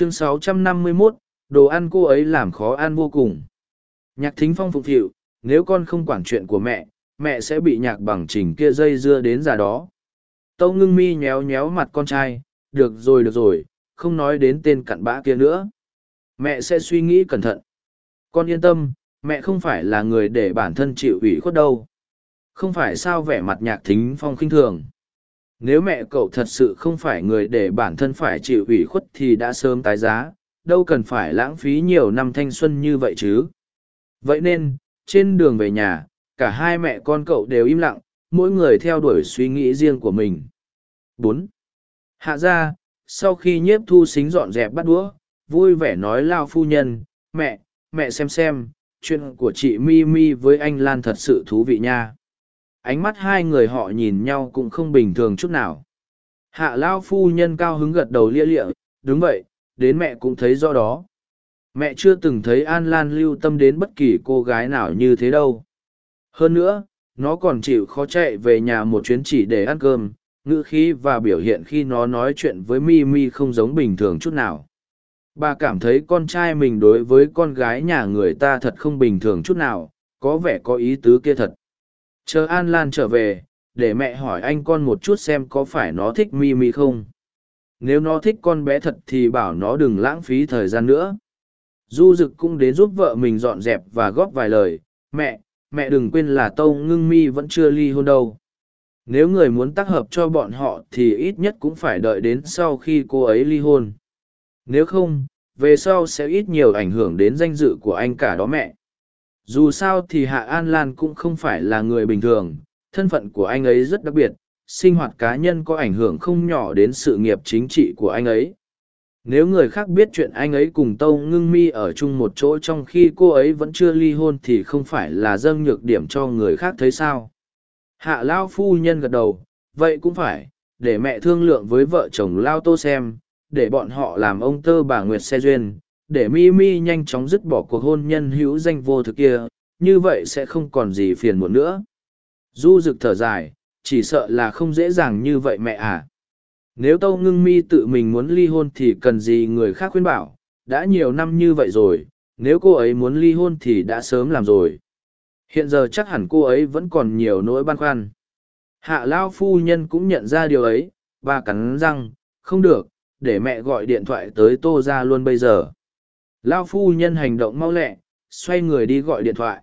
chương 651, đồ ăn cô ấy làm khó ăn vô cùng. Nhạc thính phong phục hiệu nếu con không quản chuyện của mẹ mẹ sẽ bị nhạc bằng trình kia dây dưa đến già đó. Tâu ngưng mi nhéo nhéo mặt con trai được rồi được rồi không nói đến tên cặn bã kia nữa. Mẹ sẽ suy nghĩ cẩn thận. Con yên tâm mẹ không phải là người để bản thân chịu ủy khuất đâu. Không phải sao vẻ mặt nhạc thính phong khinh thường nếu mẹ cậu thật sự không phải người để bản thân phải chịu ủy khuất thì đã sớm tái giá, đâu cần phải lãng phí nhiều năm thanh xuân như vậy chứ. Vậy nên, trên đường về nhà, cả hai mẹ con cậu đều im lặng, mỗi người theo đuổi suy nghĩ riêng của mình. Bốn. Hạ ra sau khi nhiếp thu xính dọn dẹp bắt đũa, vui vẻ nói lao phu nhân, mẹ mẹ xem xem, chuyện của chị mi mi với anh lan thật sự thú vị nha ánh mắt hai người họ nhìn nhau cũng không bình thường chút nào. Hạ lao phu nhân cao hứng gật đầu lia lịa, đúng vậy, đến mẹ cũng thấy do đó. Mẹ chưa từng thấy an lan lưu tâm đến bất kỳ cô gái nào như thế đâu. Hơn nữa, nó còn chịu khó chạy về nhà một chuyến chỉ để ăn cơm, ngữ khí và biểu hiện khi nó nói chuyện với mi mi không giống bình thường chút nào. Bà cảm thấy con trai mình đối với con gái nhà người ta thật không bình thường chút nào, có vẻ có ý tứ kia thật chờ an lan trở về, để mẹ hỏi anh con một chút xem có phải nó thích mi mi không. Nếu nó thích con bé thật thì bảo nó đừng lãng phí thời gian nữa. Du rực cũng đến giúp vợ mình dọn dẹp và góp vài lời. Mẹ mẹ đừng quên là tâu ngưng mi vẫn chưa ly hôn đâu. Nếu người muốn tác hợp cho bọn họ thì ít nhất cũng phải đợi đến sau khi cô ấy ly hôn. Nếu không, về sau sẽ ít nhiều ảnh hưởng đến danh dự của anh cả đó mẹ dù sao thì hạ an lan cũng không phải là người bình thường, thân phận của anh ấy rất đặc biệt, sinh hoạt cá nhân có ảnh hưởng không nhỏ đến sự nghiệp chính trị của anh ấy. Nếu người khác biết chuyện anh ấy cùng tâu ngưng mi ở chung một chỗ trong khi cô ấy vẫn chưa ly hôn thì không phải là dâng nhược điểm cho người khác thấy sao? Hạ lao phu nhân gật đầu, vậy cũng phải, để mẹ thương lượng với vợ chồng lao tô xem, để bọn họ làm ông tơ bà nguyệt xe duyên để mi mi nhanh chóng dứt bỏ cuộc hôn nhân hữu danh vô thực kia, như vậy sẽ không còn gì phiền muộn nữa. Du rực thở dài, chỉ sợ là không dễ dàng như vậy mẹ à. Nếu tâu ngưng mi tự mình muốn ly hôn thì cần gì người khác khuyên bảo, đã nhiều năm như vậy rồi, nếu cô ấy muốn ly hôn thì đã sớm làm rồi. Hiện giờ chắc hẳn cô ấy vẫn còn nhiều nỗi băn khoăn. Hạ lao phu nhân cũng nhận ra điều ấy và cắn răng, không được, để mẹ gọi điện thoại tới tô ra luôn bây giờ lao phu nhân hành động mau lẹ, xoay người đi gọi điện thoại.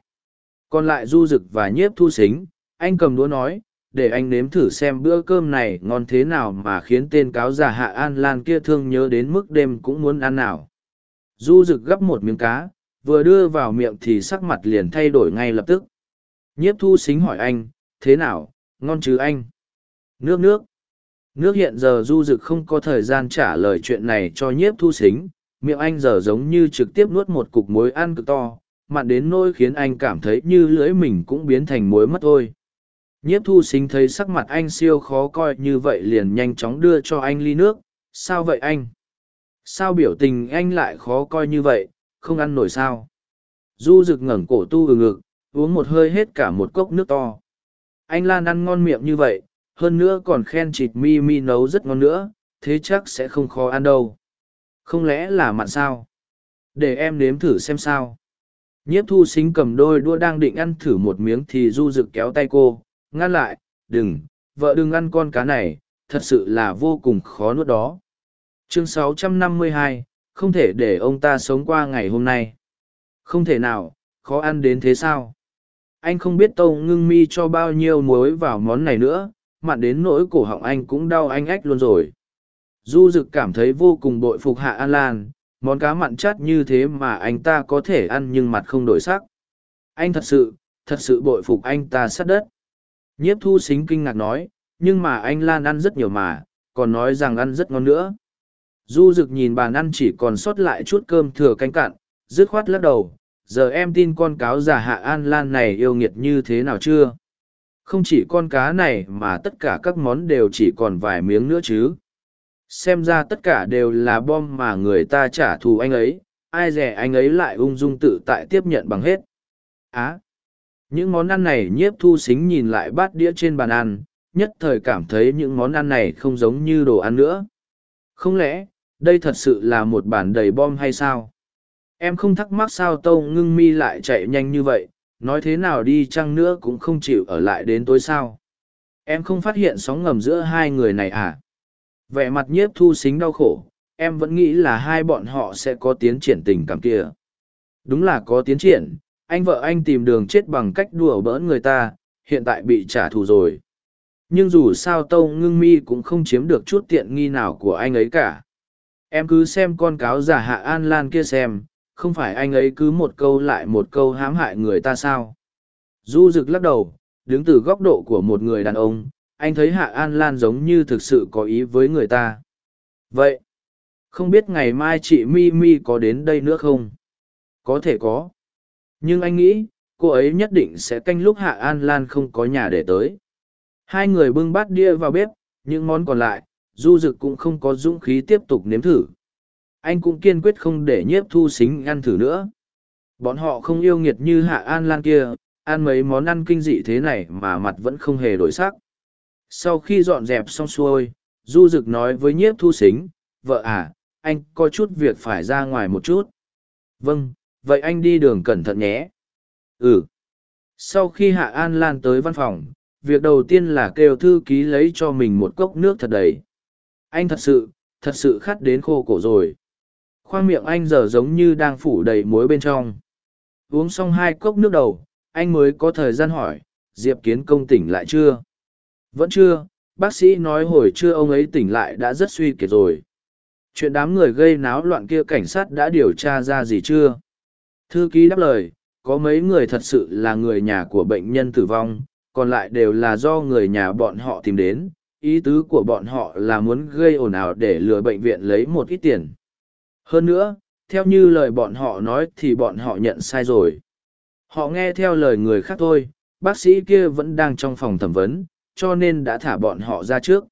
Còn lại du rực và nhiếp thu xính, anh cầm đũa nói, để anh nếm thử xem bữa cơm này ngon thế nào mà khiến tên cáo già hạ an lan kia thương nhớ đến mức đêm cũng muốn ăn nào. Du rực gắp một miếng cá, vừa đưa vào miệng thì sắc mặt liền thay đổi ngay lập tức. Nhiếp thu xính hỏi anh, thế nào, ngon chứ anh? Nước nước. Nước hiện giờ du rực không có thời gian trả lời chuyện này cho nhiếp thu xính miệng anh giờ giống như trực tiếp nuốt một cục muối ăn cực to, mặn đến nỗi khiến anh cảm thấy như lưỡi mình cũng biến thành muối mất thôi. Nhiếp thu xính thấy sắc mặt anh siêu khó coi như vậy liền nhanh chóng đưa cho anh ly nước. Sao vậy anh? Sao biểu tình anh lại khó coi như vậy? Không ăn nổi sao? Du rực ngẩng cổ tu ừ ngực, uống một hơi hết cả một cốc nước to. Anh lan ăn ngon miệng như vậy, hơn nữa còn khen chịt mi mi nấu rất ngon nữa, thế chắc sẽ không khó ăn đâu không lẽ là mặn sao? Để em nếm thử xem sao. Nhiếp thu xính cầm đôi đua đang định ăn thử một miếng thì du rực kéo tay cô ngăn lại đừng vợ đừng ăn con cá này thật sự là vô cùng khó nuốt đó. Chương 652, không thể để ông ta sống qua ngày hôm nay. Không thể nào khó ăn đến thế sao? Anh không biết tâu ngưng mi cho bao nhiêu muối vào món này nữa mặn đến nỗi cổ họng anh cũng đau anh ách luôn rồi du Dực cảm thấy vô cùng bội phục hạ an lan, món cá mặn chát như thế mà anh ta có thể ăn nhưng mặt không đổi sắc. Anh thật sự thật sự bội phục anh ta sát đất. Nhiếp thu xính kinh ngạc nói, nhưng mà anh lan ăn rất nhiều mà, còn nói rằng ăn rất ngon nữa. Du Dực nhìn bàn ăn chỉ còn sót lại chút cơm thừa canh cạn, dứt khoát lắc đầu, giờ em tin con cáo già hạ an lan này yêu nghiệt như thế nào chưa? Không chỉ con cá này mà tất cả các món đều chỉ còn vài miếng nữa chứ xem ra tất cả đều là bom mà người ta trả thù anh ấy, ai dè anh ấy lại ung dung tự tại tiếp nhận bằng hết. Á, những món ăn này nhiếp thu xính nhìn lại bát đĩa trên bàn ăn, nhất thời cảm thấy những món ăn này không giống như đồ ăn nữa. Không lẽ, đây thật sự là một bản đầy bom hay sao? Em không thắc mắc sao tâu ngưng mi lại chạy nhanh như vậy, nói thế nào đi chăng nữa cũng không chịu ở lại đến tối sao? Em không phát hiện sóng ngầm giữa hai người này à? Vẻ mặt nhiếp thu xính đau khổ, em vẫn nghĩ là hai bọn họ sẽ có tiến triển tình cảm kia. Đúng là có tiến triển, anh vợ anh tìm đường chết bằng cách đùa bỡn người ta, hiện tại bị trả thù rồi. Nhưng dù sao tâu ngưng mi cũng không chiếm được chút tiện nghi nào của anh ấy cả. Em cứ xem con cáo giả hạ an lan kia xem, không phải anh ấy cứ một câu lại một câu hãm hại người ta sao? Du rực lắc đầu, đứng từ góc độ của một người đàn ông anh thấy hạ an lan giống như thực sự có ý với người ta. Vậy, không biết ngày mai chị mi mi có đến đây nữa không? Có thể có. Nhưng anh nghĩ, cô ấy nhất định sẽ canh lúc hạ an lan không có nhà để tới. Hai người bưng bát đĩa vào bếp, những món còn lại, du Dực cũng không có dũng khí tiếp tục nếm thử. Anh cũng kiên quyết không để nhiếp thu xính ăn thử nữa. Bọn họ không yêu nghiệt như hạ an lan kia, ăn mấy món ăn kinh dị thế này mà mặt vẫn không hề đổi sắc sau khi dọn dẹp xong xuôi, du rực nói với nhiếp thu xính vợ à anh có chút việc phải ra ngoài một chút. Vâng vậy anh đi đường cẩn thận nhé. Ừ. Sau khi hạ an lan tới văn phòng, việc đầu tiên là kêu thư ký lấy cho mình một cốc nước thật đầy. Anh thật sự thật sự khát đến khô cổ rồi. Khoang miệng anh giờ giống như đang phủ đầy muối bên trong. Uống xong hai cốc nước đầu, anh mới có thời gian hỏi, diệp kiến công tỉnh lại chưa? Vẫn chưa, bác sĩ nói hồi trưa ông ấy tỉnh lại đã rất suy kiệt rồi. Chuyện đám người gây náo loạn kia cảnh sát đã điều tra ra gì chưa? Thư ký đáp lời, có mấy người thật sự là người nhà của bệnh nhân tử vong, còn lại đều là do người nhà bọn họ tìm đến. Ý tứ của bọn họ là muốn gây ồn ào để lừa bệnh viện lấy một ít tiền. Hơn nữa, theo như lời bọn họ nói thì bọn họ nhận sai rồi. Họ nghe theo lời người khác thôi, bác sĩ kia vẫn đang trong phòng thẩm vấn cho nên đã thả bọn họ ra trước.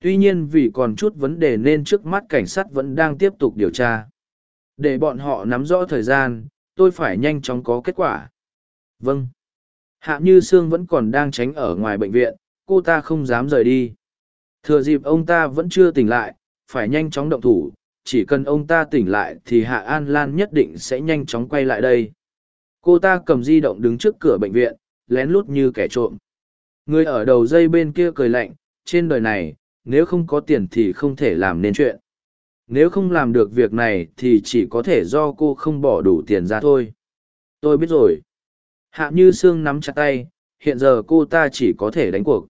Tuy nhiên vì còn chút vấn đề nên trước mắt cảnh sát vẫn đang tiếp tục điều tra. Để bọn họ nắm rõ thời gian, tôi phải nhanh chóng có kết quả. Vâng. Hạ như sương vẫn còn đang tránh ở ngoài bệnh viện, cô ta không dám rời đi. Thừa dịp ông ta vẫn chưa tỉnh lại, phải nhanh chóng động thủ, chỉ cần ông ta tỉnh lại thì hạ an lan nhất định sẽ nhanh chóng quay lại đây. Cô ta cầm di động đứng trước cửa bệnh viện, lén lút như kẻ trộm người ở đầu dây bên kia cười lạnh, trên đời này, nếu không có tiền thì không thể làm nên chuyện. Nếu không làm được việc này thì chỉ có thể do cô không bỏ đủ tiền ra thôi. Tôi biết rồi. Hạ như sương nắm chặt tay, hiện giờ cô ta chỉ có thể đánh cuộc.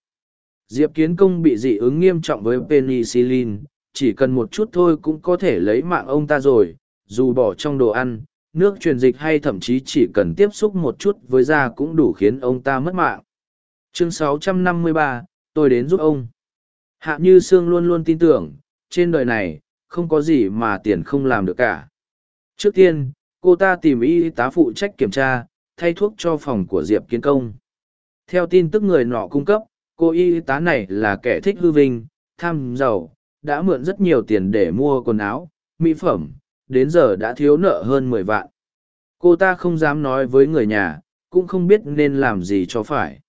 Diệp kiến công bị dị ứng nghiêm trọng với penicillin, chỉ cần một chút thôi cũng có thể lấy mạng ông ta rồi, dù bỏ trong đồ ăn, nước truyền dịch hay thậm chí chỉ cần tiếp xúc một chút với da cũng đủ khiến ông ta mất mạng chương 653, tôi đến giúp ông. Hạ như sương luôn luôn tin tưởng trên đời này không có gì mà tiền không làm được cả. Trước tiên cô ta tìm y tá phụ trách kiểm tra thay thuốc cho phòng của diệp kiến công. Theo tin tức người nọ cung cấp cô y tá này là kẻ thích hư vinh tham giàu đã mượn rất nhiều tiền để mua quần áo mỹ phẩm đến giờ đã thiếu nợ hơn mười vạn. Cô ta không dám nói với người nhà cũng không biết nên làm gì cho phải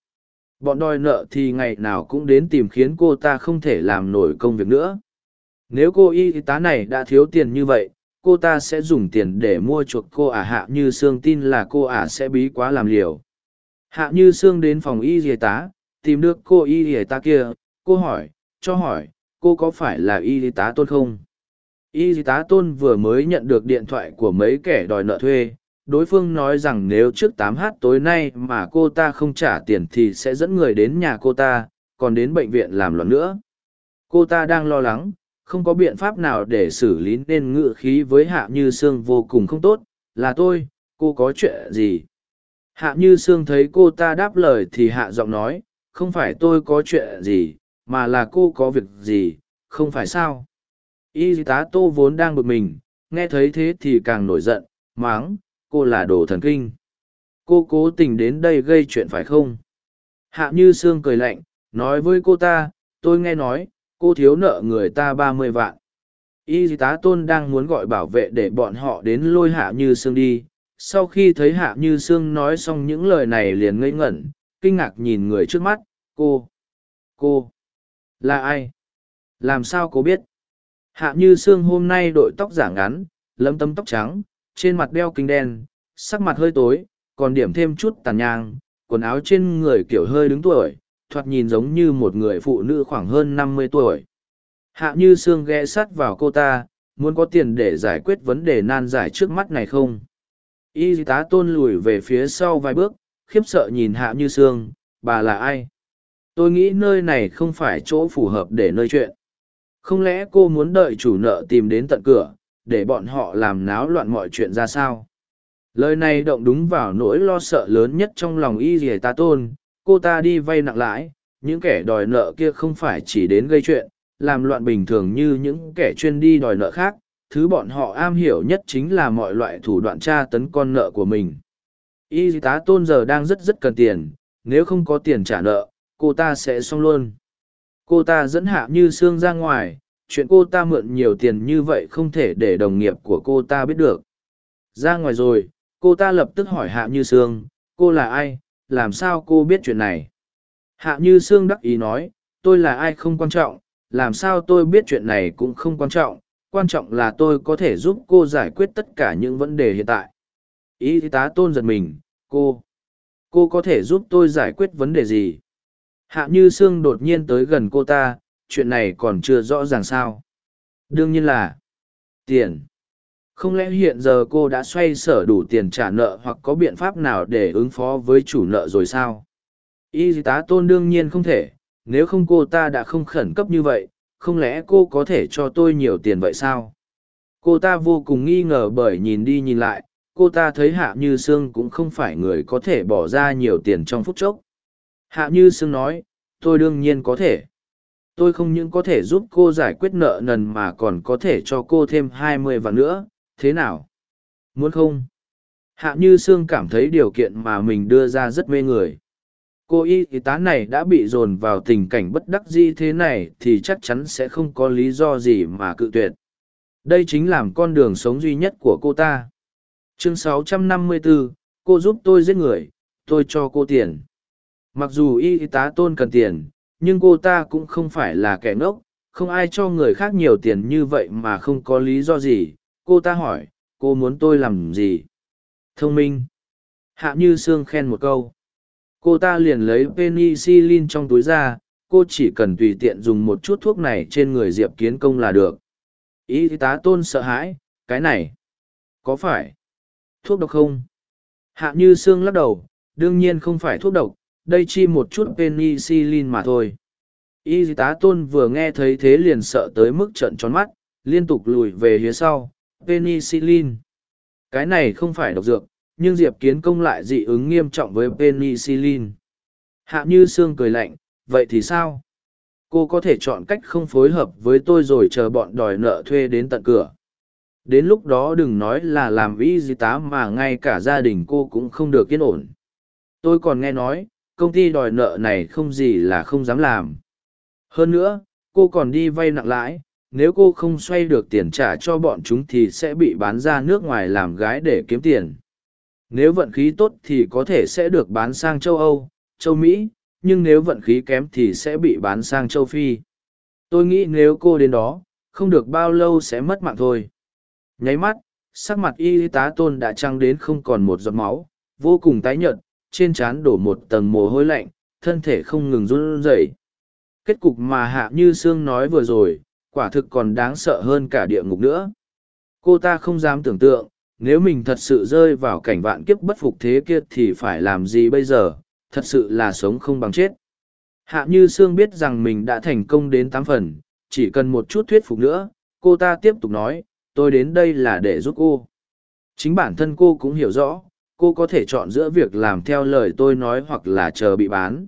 bọn đòi nợ thì ngày nào cũng đến tìm khiến cô ta không thể làm nổi công việc nữa. Nếu cô y tá này đã thiếu tiền như vậy, cô ta sẽ dùng tiền để mua chuộc cô ả hạ như sương tin là cô ả sẽ bí quá làm liều. Hạ như sương đến phòng y y tá, tìm được cô y y tá kia, cô hỏi, cho hỏi, cô có phải là y tá tôn không? Y tá tôn vừa mới nhận được điện thoại của mấy kẻ đòi nợ thuê đối phương nói rằng nếu trước 8 h tối nay mà cô ta không trả tiền thì sẽ dẫn người đến nhà cô ta, còn đến bệnh viện làm loạn nữa. Cô ta đang lo lắng, không có biện pháp nào để xử lý nên ngự khí với hạ như sương vô cùng không tốt, là tôi, cô có chuyện gì? Hạ như sương thấy cô ta đáp lời thì hạ giọng nói, không phải tôi có chuyện gì, mà là cô có việc gì, không phải sao? Y tá tô vốn đang bực mình, nghe thấy thế thì càng nổi giận máng cô là đồ thần kinh. Cô cố tình đến đây gây chuyện phải không? Hạ như sương cười lạnh nói với cô ta tôi nghe nói cô thiếu nợ người ta ba mươi vạn. Y tá tôn đang muốn gọi bảo vệ để bọn họ đến lôi hạ như sương đi. Sau khi thấy hạ như sương nói xong những lời này liền ngây ngẩn kinh ngạc nhìn người trước mắt cô cô là ai? Làm sao cô biết? Hạ như Sương hôm nay đội tóc giả ngắn, lấm tấm tóc trắng, trên mặt đeo kính đen, sắc mặt hơi tối, còn điểm thêm chút tàn nhang, quần áo trên người kiểu hơi đứng tuổi, thoạt nhìn giống như một người phụ nữ khoảng hơn năm mươi tuổi. Hạ như xương ghé sát vào cô ta, muốn có tiền để giải quyết vấn đề nan giải trước mắt này không? Y tá tôn lùi về phía sau vài bước, khiếp sợ nhìn hạ như xương, bà là ai? Tôi nghĩ nơi này không phải chỗ phù hợp để nơi chuyện. Không lẽ cô muốn đợi chủ nợ tìm đến tận cửa, để bọn họ làm náo loạn mọi chuyện ra sao? Lời này động đúng vào nỗi lo sợ lớn nhất trong lòng y dì ta tôn, cô ta đi vay nặng lãi, những kẻ đòi nợ kia không phải chỉ đến gây chuyện, làm loạn bình thường như những kẻ chuyên đi đòi nợ khác, thứ bọn họ am hiểu nhất chính là mọi loại thủ đoạn tra tấn con nợ của mình. Y tá tôn giờ đang rất rất cần tiền, nếu không có tiền trả nợ, cô ta sẽ xong luôn. Cô ta dẫn hạ như xương ra ngoài, chuyện cô ta mượn nhiều tiền như vậy không thể để đồng nghiệp của cô ta biết được. Ra ngoài rồi, cô ta lập tức hỏi hạ như sương cô là ai? Làm sao cô biết chuyện này? Hạ như sương đắc ý nói tôi là ai không quan trọng làm sao tôi biết chuyện này cũng không quan trọng quan trọng là tôi có thể giúp cô giải quyết tất cả những vấn đề hiện tại. Y tá tôn giật mình cô cô có thể giúp tôi giải quyết vấn đề gì? Hạ như sương đột nhiên tới gần cô ta chuyện này còn chưa rõ ràng sao. Đương nhiên là, tiền. Không lẽ hiện giờ cô đã xoay sở đủ tiền trả nợ hoặc có biện pháp nào để ứng phó với chủ nợ rồi sao? Y tá tôn đương nhiên không thể, nếu không cô ta đã không khẩn cấp như vậy, không lẽ cô có thể cho tôi nhiều tiền vậy sao? Cô ta vô cùng nghi ngờ bởi nhìn đi nhìn lại, cô ta thấy hạ như sương cũng không phải người có thể bỏ ra nhiều tiền trong phút chốc. Hạ như sương nói, tôi đương nhiên có thể tôi không những có thể giúp cô giải quyết nợ nần mà còn có thể cho cô thêm hai mươi vạn nữa thế nào? Muốn không? Hạ Như Sương cảm thấy điều kiện mà mình đưa ra rất mê người. Cô y y tá này đã bị dồn vào tình cảnh bất đắc dĩ thế này thì chắc chắn sẽ không có lý do gì mà cự tuyệt. Đây chính là con đường sống duy nhất của cô ta. Chương 654, cô giúp tôi giết người, tôi cho cô tiền. Mặc dù y y tá tôn cần tiền, nhưng cô ta cũng không phải là kẻ ngốc, không ai cho người khác nhiều tiền như vậy mà không có lý do gì, cô ta hỏi cô muốn tôi làm gì? Thông minh. Hạ như sương khen một câu. Cô ta liền lấy penicillin trong túi ra cô chỉ cần tùy tiện dùng một chút thuốc này trên người diệp kiến công là được. Y tá tôn sợ hãi cái này có phải thuốc độc không? Hạ như sương lắc đầu đương nhiên không phải thuốc độc đây chi một chút penicillin mà thôi. Y tá tôn vừa nghe thấy thế liền sợ tới mức trợn tròn mắt, liên tục lùi về phía sau. Penicillin. Cái này không phải độc dược, nhưng diệp kiến công lại dị ứng nghiêm trọng với penicillin. Hạ như sương cười lạnh, vậy thì sao? Cô có thể chọn cách không phối hợp với tôi rồi chờ bọn đòi nợ thuê đến tận cửa. Đến lúc đó đừng nói là làm y di tá mà ngay cả gia đình cô cũng không được yên ổn. Tôi còn nghe nói công ty đòi nợ này không gì là không dám làm. Hơn nữa, cô còn đi vay nặng lãi, nếu cô không xoay được tiền trả cho bọn chúng thì sẽ bị bán ra nước ngoài làm gái để kiếm tiền. Nếu vận khí tốt thì có thể sẽ được bán sang châu âu, châu mỹ, nhưng nếu vận khí kém thì sẽ bị bán sang châu phi. Tôi nghĩ nếu cô đến đó, không được bao lâu sẽ mất mạng thôi. Nháy mắt, sắc mặt y tá tôn đã trăng đến không còn một giọt máu, vô cùng tái nhợt trên trán đổ một tầng mồ hôi lạnh thân thể không ngừng run rẩy kết cục mà hạ như sương nói vừa rồi quả thực còn đáng sợ hơn cả địa ngục nữa. Cô ta không dám tưởng tượng, nếu mình thật sự rơi vào cảnh vạn kiếp bất phục thế kia thì phải làm gì bây giờ, thật sự là sống không bằng chết. Hạ Như Sương biết rằng mình đã thành công đến tám phần, chỉ cần một chút thuyết phục nữa, cô ta tiếp tục nói, tôi đến đây là để giúp cô. Chính bản thân cô cũng hiểu rõ, cô có thể chọn giữa việc làm theo lời tôi nói hoặc là chờ bị bán.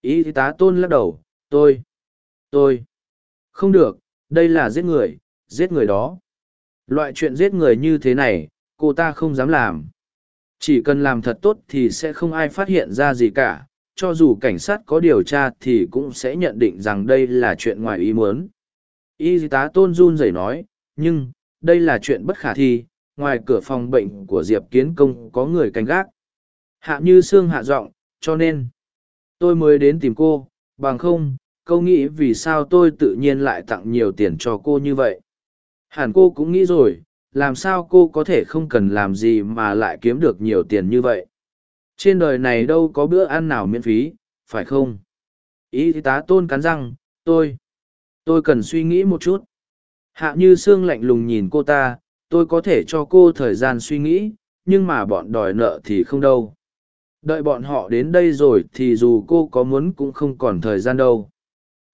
Y tá tôn lắc đầu, tôi, tôi, không được, đây là giết người, giết người đó. Loại chuyện giết người như thế này, cô ta không dám làm. Chỉ cần làm thật tốt thì sẽ không ai phát hiện ra gì cả, cho dù cảnh sát có điều tra thì cũng sẽ nhận định rằng đây là chuyện ngoài ý muốn. Y tá tôn run rẩy nói, nhưng, đây là chuyện bất khả thi, ngoài cửa phòng bệnh của Diệp Kiến Công có người canh gác. Hạ như xương hạ giọng, cho nên, tôi mới đến tìm cô, bằng không, câu nghĩ vì sao tôi tự nhiên lại tặng nhiều tiền cho cô như vậy? Hẳn cô cũng nghĩ rồi làm sao cô có thể không cần làm gì mà lại kiếm được nhiều tiền như vậy? Trên đời này đâu có bữa ăn nào miễn phí phải không? Y tá tôn cắn răng tôi tôi cần suy nghĩ một chút. Hạ như sương lạnh lùng nhìn cô ta tôi có thể cho cô thời gian suy nghĩ, nhưng mà bọn đòi nợ thì không đâu. Đợi bọn họ đến đây rồi thì dù cô có muốn cũng không còn thời gian đâu.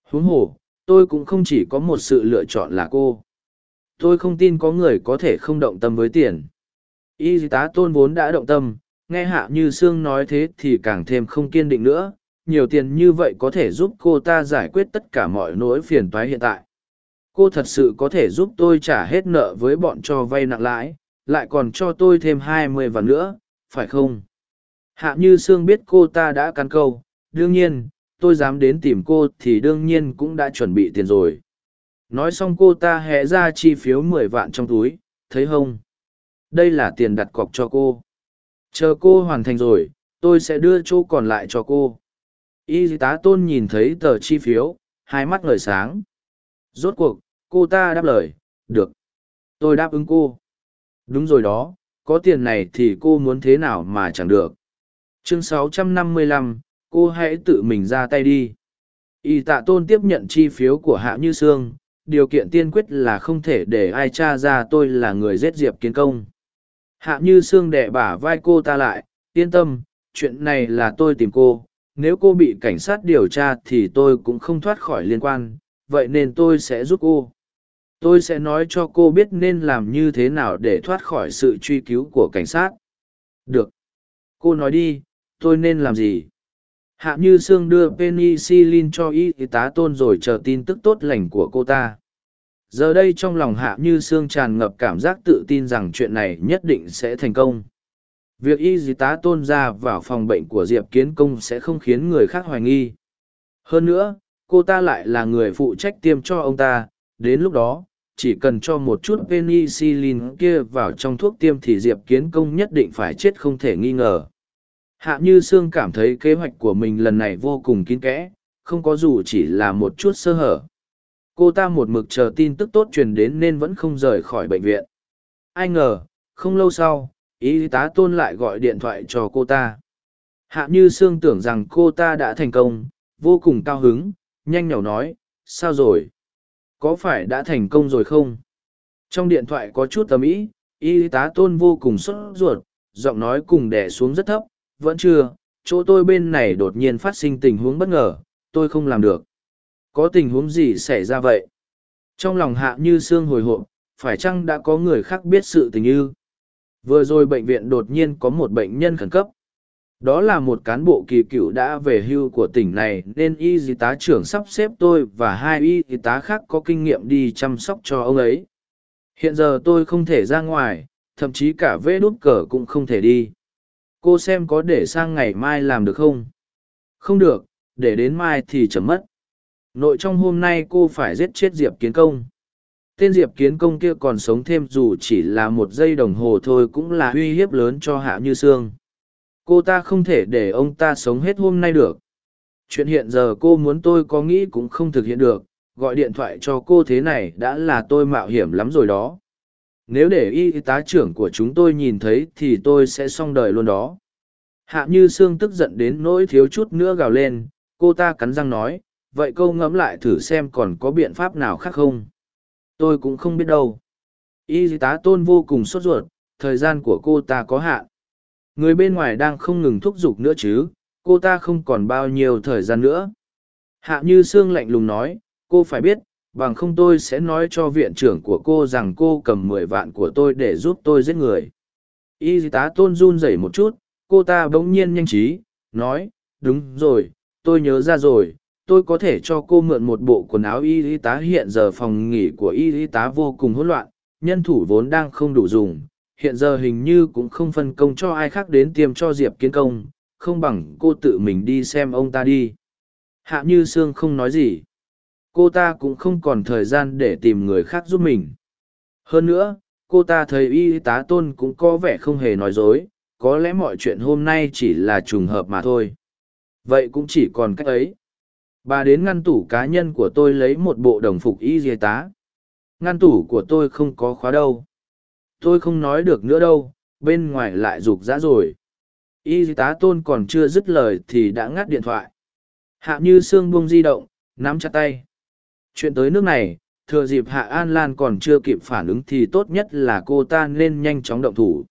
Huống hồ, tôi cũng không chỉ có một sự lựa chọn là cô. Tôi không tin có người có thể không động tâm với tiền. Y tá tôn vốn đã động tâm, nghe hạ như sương nói thế thì càng thêm không kiên định nữa. Nhiều tiền như vậy có thể giúp cô ta giải quyết tất cả mọi nỗi phiền toái hiện tại cô thật sự có thể giúp tôi trả hết nợ với bọn cho vay nặng lãi, lại còn cho tôi thêm hai mươi vạn nữa, phải không? Hạ như sương biết cô ta đã cắn câu, đương nhiên, tôi dám đến tìm cô thì đương nhiên cũng đã chuẩn bị tiền rồi. Nói xong cô ta hẹ ra chi phiếu mười vạn trong túi, thấy không? Đây là tiền đặt cọc cho cô. Chờ cô hoàn thành rồi, tôi sẽ đưa chỗ còn lại cho cô. Y tá tôn nhìn thấy tờ chi phiếu, hai mắt ngời sáng. Rốt cuộc cô ta đáp lời được. Tôi đáp ứng cô. Đúng rồi đó có tiền này thì cô muốn thế nào mà chẳng được. Chương 655, cô hãy tự mình ra tay đi. Y tạ tôn tiếp nhận chi phiếu của hạ như sương điều kiện tiên quyết là không thể để ai t r a ra tôi là người giết diệp kiến công. Hạ như sương đẻ bả vai cô ta lại yên tâm chuyện này là tôi tìm cô nếu cô bị cảnh sát điều tra thì tôi cũng không thoát khỏi liên quan vậy nên tôi sẽ giúp cô tôi sẽ nói cho cô biết nên làm như thế nào để thoát khỏi sự truy cứu của cảnh sát. Được. Cô nói đi, tôi nên làm gì? Hạ như sương đưa penicillin cho y tá tôn rồi chờ tin tức tốt lành của cô ta. Giờ đây trong lòng hạ như sương tràn ngập cảm giác tự tin rằng chuyện này nhất định sẽ thành công. Việc y tá tôn ra vào phòng bệnh của diệp kiến công sẽ không khiến người khác hoài nghi. Hơn nữa, cô ta lại là người phụ trách tiêm cho ông ta. Đến lúc đó chỉ cần cho một chút penicillin kia vào trong thuốc tiêm thì diệp kiến công nhất định phải chết không thể nghi ngờ. Hạ như sương cảm thấy kế hoạch của mình lần này vô cùng kín kẽ, không có dù chỉ là một chút sơ hở. Cô ta một mực chờ tin tức tốt truyền đến nên vẫn không rời khỏi bệnh viện. Ai ngờ, không lâu sau, y tá tôn lại gọi điện thoại cho cô ta. Hạ như sương tưởng rằng cô ta đã thành công, vô cùng cao hứng, nhanh nhảu nói, sao rồi? Có phải đã thành công rồi không? Trong điện thoại có chút tầm ý y tá tôn vô cùng sốt ruột, giọng nói cùng đẻ xuống rất thấp, vẫn chưa, chỗ tôi bên này đột nhiên phát sinh tình huống bất ngờ, tôi không làm được. Có tình huống gì xảy ra vậy? Trong lòng hạ như xương hồi hộp, phải chăng đã có người khác biết sự tình như vừa rồi bệnh viện đột nhiên có một bệnh nhân khẩn cấp đó là một cán bộ kỳ cựu đã về hưu của tỉnh này, nên y y tá trưởng sắp xếp tôi và hai y y tá khác có kinh nghiệm đi chăm sóc cho ông ấy. Hiện giờ tôi không thể ra ngoài, thậm chí cả vê đút cờ cũng không thể đi. Cô xem có để sang ngày mai làm được không? Không được, để đến mai thì chấm mất. Nội trong hôm nay cô phải giết chết diệp kiến công. Tên diệp kiến công kia còn sống thêm dù chỉ là một giây đồng hồ thôi cũng là uy hiếp lớn cho hạ như sương cô ta không thể để ông ta sống hết hôm nay được. Chuyện hiện giờ cô muốn tôi có nghĩ cũng không thực hiện được, gọi điện thoại cho cô thế này đã là tôi mạo hiểm lắm rồi đó. Nếu để y tá trưởng của chúng tôi nhìn thấy thì tôi sẽ xong đời luôn đó. Hạ như sương tức giận đến nỗi thiếu chút nữa gào lên, cô ta cắn răng nói, vậy câu ngẫm lại thử xem còn có biện pháp nào khác không? Tôi cũng không biết đâu. Y tá tôn vô cùng sốt ruột, thời gian của cô ta có hạn người bên ngoài đang không ngừng thúc giục nữa chứ, cô ta không còn bao nhiêu thời gian nữa. Hạ như sương lạnh lùng nói, cô phải biết, bằng không tôi sẽ nói cho viện trưởng của cô rằng cô cầm mười vạn của tôi để giúp tôi giết người. Y tá tôn run rẩy một chút, cô ta bỗng nhiên nhanh trí, nói, đúng rồi, tôi nhớ ra rồi, tôi có thể cho cô mượn một bộ quần áo y tá hiện giờ phòng nghỉ của y tá vô cùng hỗn loạn, nhân thủ vốn đang không đủ dùng hiện giờ hình như cũng không phân công cho ai khác đến tiêm cho diệp kiến công, không bằng cô tự mình đi xem ông ta đi. Hạ như sương không nói gì. Cô ta cũng không còn thời gian để tìm người khác giúp mình. Hơn nữa, cô ta thấy y tá tôn cũng có vẻ không hề nói dối, có lẽ mọi chuyện hôm nay chỉ là trùng hợp mà thôi. Vậy cũng chỉ còn cách ấy. Bà đến ngăn tủ cá nhân của tôi lấy một bộ đồng phục y y tá. Ngăn tủ của tôi không có khóa đâu tôi không nói được nữa đâu, bên ngoài lại rục rã rồi. Y tá tôn còn chưa dứt lời thì đã ngắt điện thoại. Hạ như sương buông di động, nắm chặt tay. Chuyện tới nước này, thừa dịp hạ an lan còn chưa kịp phản ứng thì tốt nhất là cô ta nên nhanh chóng động thủ.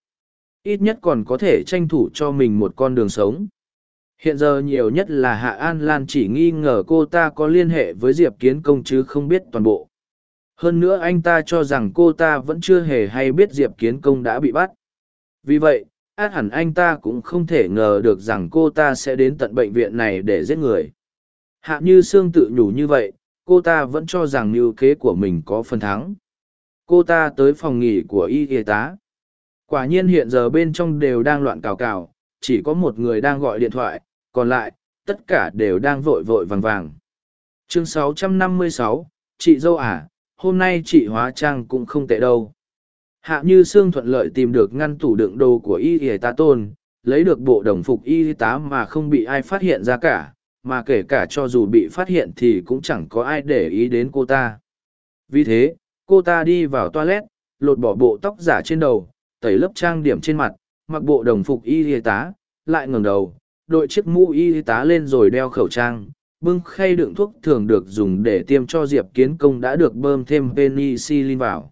Ít nhất còn có thể tranh thủ cho mình một con đường sống. Hiện giờ nhiều nhất là hạ an lan chỉ nghi ngờ cô ta có liên hệ với diệp kiến công chứ không biết toàn bộ hơn nữa anh ta cho rằng cô ta vẫn chưa hề hay biết diệp kiến công đã bị bắt. Vì vậy át hẳn anh ta cũng không thể ngờ được rằng cô ta sẽ đến tận bệnh viện này để giết người. Hạ như sương tự nhủ như vậy cô ta vẫn cho rằng mưu kế của mình có phần thắng. Cô ta tới phòng nghỉ của y y tá. Quả nhiên hiện giờ bên trong đều đang loạn cào cào chỉ có một người đang gọi điện thoại còn lại tất cả đều đang vội vội vàng vàng. Chương 656, chị dâu à hôm nay chị hóa trang cũng không tệ đâu. Hạ như sương thuận lợi tìm được ngăn tủ đựng đồ của y y tá tôn, lấy được bộ đồng phục y tá mà không bị ai phát hiện ra cả, mà kể cả cho dù bị phát hiện thì cũng chẳng có ai để ý đến cô ta. Vì thế, cô ta đi vào toilet, lột bỏ bộ tóc giả trên đầu, tẩy lớp trang điểm trên mặt, mặc bộ đồng phục y y tá, lại ngẩng đầu, đội chiếc mũ y tá lên rồi đeo khẩu trang bưng khay đựng thuốc thường được dùng để tiêm cho diệp kiến công đã được bơm thêm penicillin vào.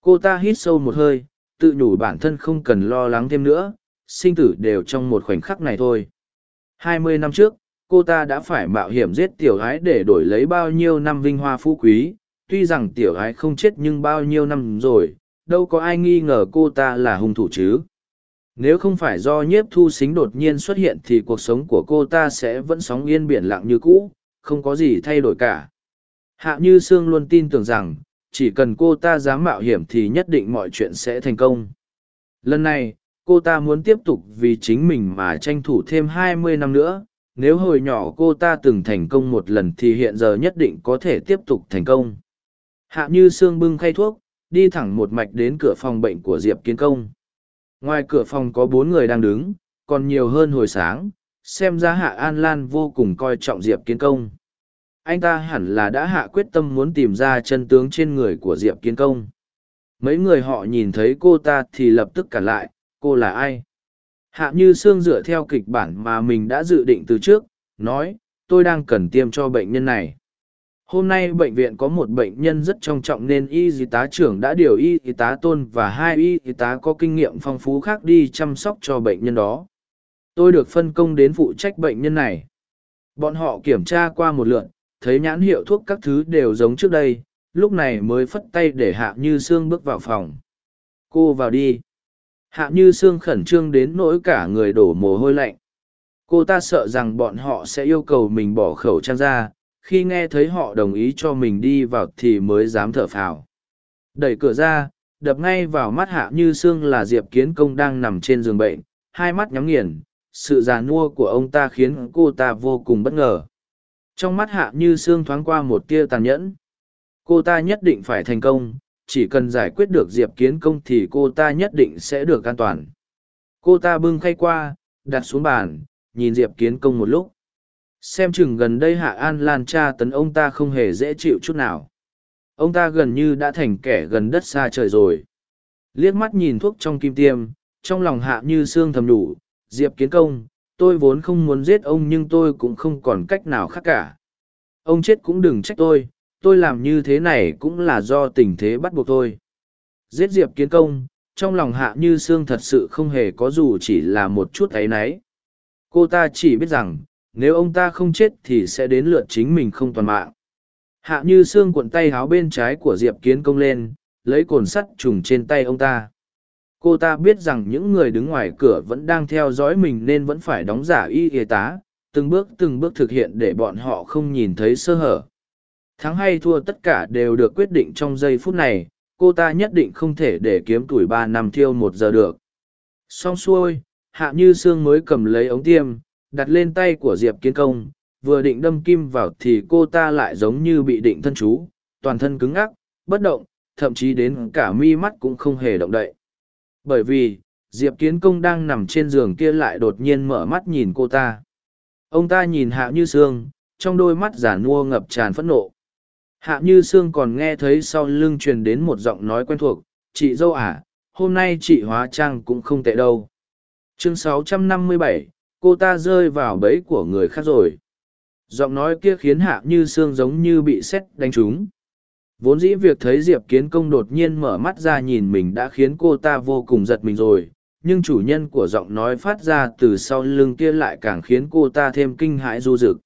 Cô ta hít sâu một hơi, tự nhủ bản thân không cần lo lắng thêm nữa, sinh tử đều trong một khoảnh khắc này thôi. Hai mươi năm trước, cô ta đã phải mạo hiểm giết tiểu gái để đổi lấy bao nhiêu năm vinh hoa phú quý. Tuy rằng tiểu gái không chết nhưng bao nhiêu năm rồi, đâu có ai nghi ngờ cô ta là hung thủ chứ nếu không phải do nhiếp thu xính đột nhiên xuất hiện thì cuộc sống của cô ta sẽ vẫn sóng yên biển lặng như cũ, không có gì thay đổi cả. Hạ như sương luôn tin tưởng rằng, chỉ cần cô ta dám mạo hiểm thì nhất định mọi chuyện sẽ thành công. Lần này, cô ta muốn tiếp tục vì chính mình mà tranh thủ thêm hai mươi năm nữa. Nếu hồi nhỏ cô ta từng thành công một lần thì hiện giờ nhất định có thể tiếp tục thành công. Hạ như sương bưng khay thuốc, đi thẳng một mạch đến cửa phòng bệnh của diệp kiến công ngoài cửa phòng có bốn người đang đứng, còn nhiều hơn hồi sáng, xem ra hạ an lan vô cùng coi trọng diệp kiến công. Anh ta hẳn là đã hạ quyết tâm muốn tìm ra chân tướng trên người của diệp kiến công. Mấy người họ nhìn thấy cô ta thì lập tức cản lại, cô là ai? Hạ như sương dựa theo kịch bản mà mình đã dự định từ trước, nói, tôi đang cần tiêm cho bệnh nhân này hôm nay bệnh viện có một bệnh nhân rất trong trọng nên y y tá trưởng đã điều y y tá tôn và hai y y tá có kinh nghiệm phong phú khác đi chăm sóc cho bệnh nhân đó. Tôi được phân công đến phụ trách bệnh nhân này. Bọn họ kiểm tra qua một lượn thấy nhãn hiệu thuốc các thứ đều giống trước đây, lúc này mới phất tay để hạ như sương bước vào phòng. Cô vào đi. Hạ như sương khẩn trương đến nỗi cả người đổ mồ hôi lạnh. Cô ta sợ rằng bọn họ sẽ yêu cầu mình bỏ khẩu trang ra khi nghe thấy họ đồng ý cho mình đi vào thì mới dám thở phào. Đẩy cửa ra, đập ngay vào mắt hạ như sương là diệp kiến công đang nằm trên giường bệnh, hai mắt nhắm nghiền, sự già nua của ông ta khiến cô ta vô cùng bất ngờ. Trong mắt hạ như sương thoáng qua một tia tàn nhẫn. Cô ta nhất định phải thành công, chỉ cần giải quyết được diệp kiến công thì cô ta nhất định sẽ được an toàn. Cô ta bưng khay qua, đặt xuống bàn, nhìn diệp kiến công một lúc xem chừng gần đây hạ an lan tra tấn ông ta không hề dễ chịu chút nào. Ông ta gần như đã thành kẻ gần đất xa trời rồi. Liếc mắt nhìn thuốc trong kim tiêm, trong lòng hạ như xương thầm đủ. Diệp kiến công, tôi vốn không muốn giết ông nhưng tôi cũng không còn cách nào khác cả. Ông chết cũng đừng trách tôi tôi làm như thế này cũng là do tình thế bắt buộc tôi. Giết diệp kiến công, trong lòng hạ như xương thật sự không hề có dù chỉ là một chút áy náy. Cô ta chỉ biết rằng nếu ông ta không chết thì sẽ đến lượt chính mình không toàn mạng. Hạ như xương cuộn tay háo bên trái của diệp kiến công lên, lấy cồn sắt trùng trên tay ông ta. Cô ta biết rằng những người đứng ngoài cửa vẫn đang theo dõi mình nên vẫn phải đóng giả y y tá, từng bước từng bước thực hiện để bọn họ không nhìn thấy sơ hở. Thắng hay thua tất cả đều được quyết định trong giây phút này, cô ta nhất định không thể để kiếm tuổi ba năm thiêu một giờ được. Xong xuôi, hạ như sương mới cầm lấy ống tiêm đặt lên tay của diệp kiến công vừa định đâm kim vào thì cô ta lại giống như bị định thân chú toàn thân cứng ngắc bất động thậm chí đến cả mi mắt cũng không hề động đậy. Bởi vì diệp kiến công đang nằm trên giường kia lại đột nhiên mở mắt nhìn cô ta. Ông ta nhìn hạ như sương trong đôi mắt giả nua ngập tràn phẫn nộ. Hạ Như Sương còn nghe thấy sau lưng truyền đến một giọng nói quen thuộc, chị dâu à, hôm nay chị hóa trang cũng không tệ đâu. Chương 657, cô ta rơi vào bẫy của người khác rồi. Giọng nói kia khiến Hạ Như Sương giống như bị sét đánh trúng. Vốn dĩ việc thấy Diệp Kiến Công đột nhiên mở mắt ra nhìn mình đã khiến cô ta vô cùng giật mình rồi, nhưng chủ nhân của giọng nói phát ra từ sau lưng kia lại càng khiến cô ta thêm kinh hãi du rực.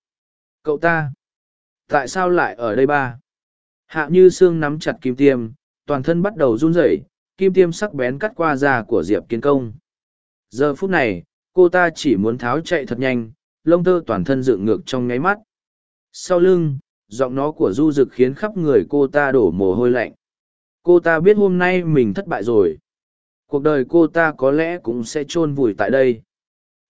Cậu ta! Tại sao lại ở đây ba? Hạ như xương nắm chặt kim tiêm, toàn thân bắt đầu run rẩy, kim tiêm sắc bén cắt qua da của Diệp Kiến Công. Giờ phút này, cô ta chỉ muốn tháo chạy thật nhanh, lông tơ toàn thân dựng ngược trong nháy mắt. Sau lưng, giọng nó của du rực khiến khắp người cô ta đổ mồ hôi lạnh. Cô ta biết hôm nay mình thất bại rồi. Cuộc đời cô ta có lẽ cũng sẽ chôn vùi tại đây.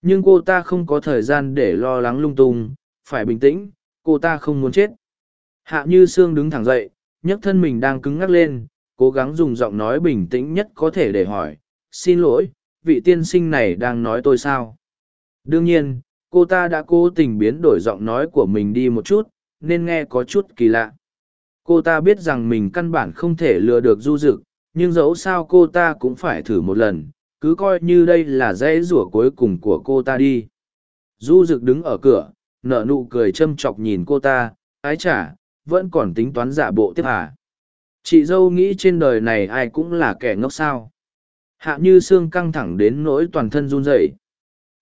Nhưng cô ta không có thời gian để lo lắng lung tung, phải bình tĩnh, cô ta không muốn chết. Hạ như Sương đứng thẳng dậy, nhấc thân mình đang cứng ngắc lên, cố gắng dùng giọng nói bình tĩnh nhất có thể để hỏi, xin lỗi, vị tiên sinh này đang nói tôi sao? Đương nhiên, cô ta đã cố tình biến đổi giọng nói của mình đi một chút, nên nghe có chút kỳ lạ. Cô ta biết rằng mình căn bản không thể lừa được du dực, nhưng dẫu sao cô ta cũng phải thử một lần, cứ coi như đây là dãy rủa cuối cùng của cô ta đi. Du dực đứng ở cửa, nở nụ cười châm chọc nhìn cô ta, ái chả, vẫn còn tính toán giả bộ tiếp à. Chị dâu nghĩ trên đời này ai cũng là kẻ ngốc sao. Hạ như xương căng thẳng đến nỗi toàn thân run rẩy.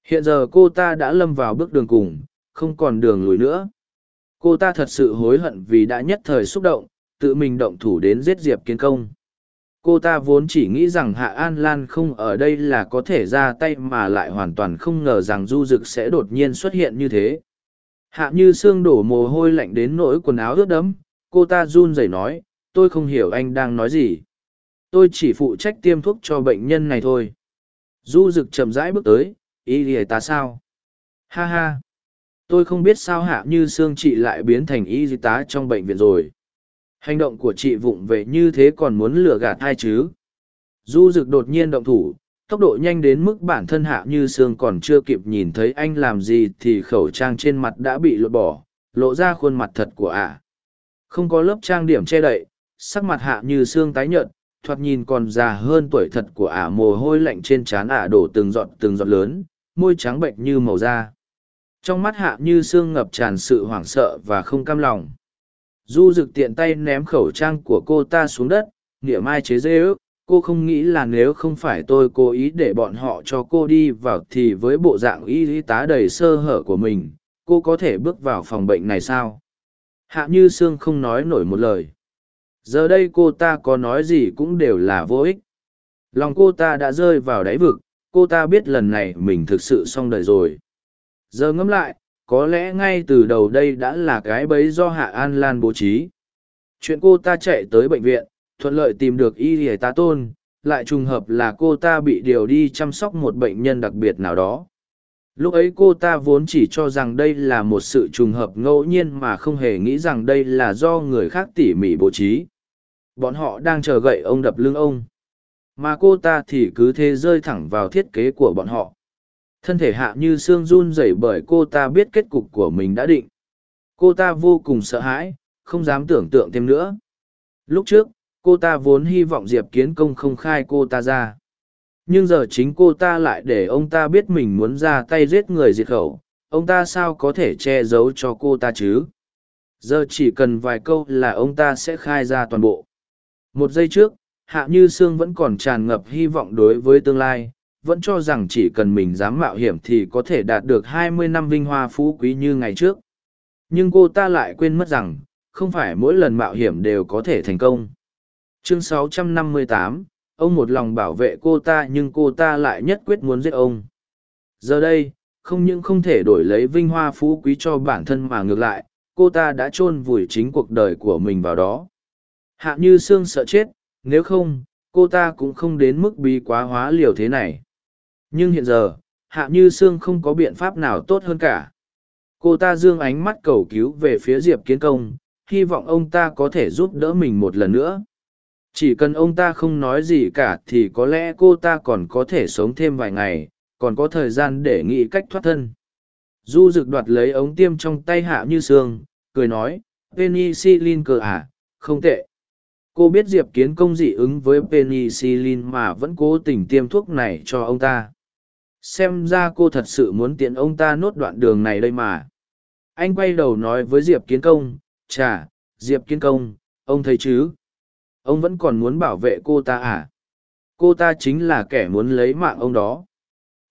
Hiện giờ cô ta đã lâm vào bước đường cùng, không còn đường lùi nữa. Cô ta thật sự hối hận vì đã nhất thời xúc động, tự mình động thủ đến giết Diệp Kiến Công. Cô ta vốn chỉ nghĩ rằng Hạ An Lan không ở đây là có thể ra tay mà lại hoàn toàn không ngờ rằng Du Dực sẽ đột nhiên xuất hiện như thế. Hạ như xương đổ mồ hôi lạnh đến nỗi quần áo ướt đẫm, cô ta run rẩy nói, tôi không hiểu anh đang nói gì. Tôi chỉ phụ trách tiêm thuốc cho bệnh nhân này thôi. Du rực chậm rãi bước tới, ý ỉa ta sao? Ha ha! Tôi không biết sao hạ như xương chị lại biến thành y tá trong bệnh viện rồi. Hành động của chị vụng về như thế còn muốn lừa gạt ai chứ? Du rực đột nhiên động thủ, tốc độ nhanh đến mức bản thân hạ như sương còn chưa kịp nhìn thấy anh làm gì thì khẩu trang trên mặt đã bị lột bỏ lộ ra khuôn mặt thật của ả không có lớp trang điểm che đậy sắc mặt hạ như sương tái nhợt thoạt nhìn còn già hơn tuổi thật của ả mồ hôi lạnh trên trán ả đổ từng giọt từng giọt lớn, môi trắng bệnh như màu da. Trong mắt hạ như sương ngập tràn sự hoảng sợ và không cam lòng. Du rực tiện tay ném khẩu trang của cô ta xuống đất, nghĩa mai chế dê ước, cô không nghĩ là nếu không phải tôi cố ý để bọn họ cho cô đi vào thì với bộ dạng y tá đầy sơ hở của mình, cô có thể bước vào phòng bệnh này sao? Hạ như sương không nói nổi một lời giờ đây cô ta có nói gì cũng đều là vô ích. Lòng cô ta đã rơi vào đáy vực, cô ta biết lần này mình thực sự xong đời rồi. Giờ ngẫm lại, có lẽ ngay từ đầu đây đã là cái bấy do hạ an lan bố trí. Chuyện cô ta chạy tới bệnh viện, thuận lợi tìm được y lìa tá tôn, lại trùng hợp là cô ta bị điều đi chăm sóc một bệnh nhân đặc biệt nào đó. Lúc ấy cô ta vốn chỉ cho rằng đây là một sự trùng hợp ngẫu nhiên mà không hề nghĩ rằng đây là do người khác tỉ mỉ bố trí bọn họ đang chờ gậy ông đập lưng ông. Mà cô ta thì cứ thế rơi thẳng vào thiết kế của bọn họ. Thân thể hạ như xương run rẩy bởi cô ta biết kết cục của mình đã định. Cô ta vô cùng sợ hãi, không dám tưởng tượng thêm nữa. Lúc trước, cô ta vốn hy vọng diệp kiến công không khai cô ta ra. Nhưng giờ chính cô ta lại để ông ta biết mình muốn ra tay giết người diệt khẩu. Ông ta sao có thể che giấu cho cô ta chứ? Giờ chỉ cần vài câu là ông ta sẽ khai ra toàn bộ một giây trước hạ như sương vẫn còn tràn ngập hy vọng đối với tương lai vẫn cho rằng chỉ cần mình dám mạo hiểm thì có thể đạt được hai mươi năm vinh hoa phú quý như ngày trước. Nhưng cô ta lại quên mất rằng không phải mỗi lần mạo hiểm đều có thể thành công. Chương 658, ông một lòng bảo vệ cô ta nhưng cô ta lại nhất quyết muốn giết ông. Giờ đây không những không thể đổi lấy vinh hoa phú quý cho bản thân mà ngược lại cô ta đã chôn vùi chính cuộc đời của mình vào đó hạ như sương sợ chết, nếu không, cô ta cũng không đến mức bí quá hóa liều thế này. Nhưng hiện giờ, hạ như sương không có biện pháp nào tốt hơn cả. Cô ta dương ánh mắt cầu cứu về phía diệp kiến công, hy vọng ông ta có thể giúp đỡ mình một lần nữa. Chỉ cần ông ta không nói gì cả thì có lẽ cô ta còn có thể sống thêm vài ngày, còn có thời gian để nghĩ cách thoát thân. Du rực đoạt lấy ống tiêm trong tay hạ như sương, cười nói, penicillin cờ à không tệ cô biết diệp kiến công dị ứng với penicillin mà vẫn cố tình tiêm thuốc này cho ông ta. Xem ra cô thật sự muốn tiện ông ta nốt đoạn đường này đây mà. Anh quay đầu nói với diệp kiến công, chà, diệp kiến công, ông thấy chứ? Ông vẫn còn muốn bảo vệ cô ta à? Cô ta chính là kẻ muốn lấy mạng ông đó.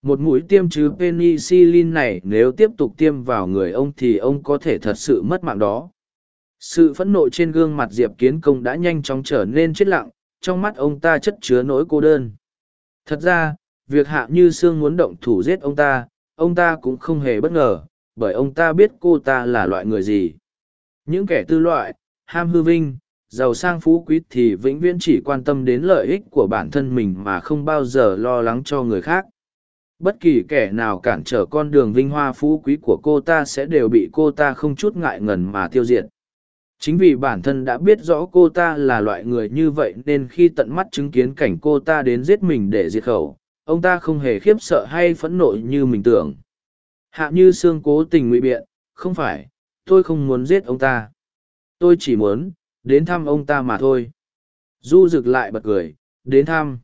Một mũi tiêm chứ penicillin này nếu tiếp tục tiêm vào người ông thì ông có thể thật sự mất mạng đó sự phẫn nộ trên gương mặt diệp kiến công đã nhanh chóng trở nên chết lặng, trong mắt ông ta chất chứa nỗi cô đơn. Thật ra, việc hạ như sương muốn động thủ giết ông ta ông ta cũng không hề bất ngờ, bởi ông ta biết cô ta là loại người gì. Những kẻ tư loại, ham hư vinh, giàu sang phú quý thì vĩnh viễn chỉ quan tâm đến lợi ích của bản thân mình mà không bao giờ lo lắng cho người khác. Bất kỳ kẻ nào cản trở con đường vinh hoa phú quý của cô ta sẽ đều bị cô ta không chút ngại ngần mà tiêu diệt chính vì bản thân đã biết rõ cô ta là loại người như vậy nên khi tận mắt chứng kiến cảnh cô ta đến giết mình để diệt khẩu, ông ta không hề khiếp sợ hay phẫn nộ như mình tưởng. Hạ như sương cố tình ngụy biện, không phải, tôi không muốn giết ông ta. Tôi chỉ muốn đến thăm ông ta mà thôi. Du rực lại bật cười, đến thăm.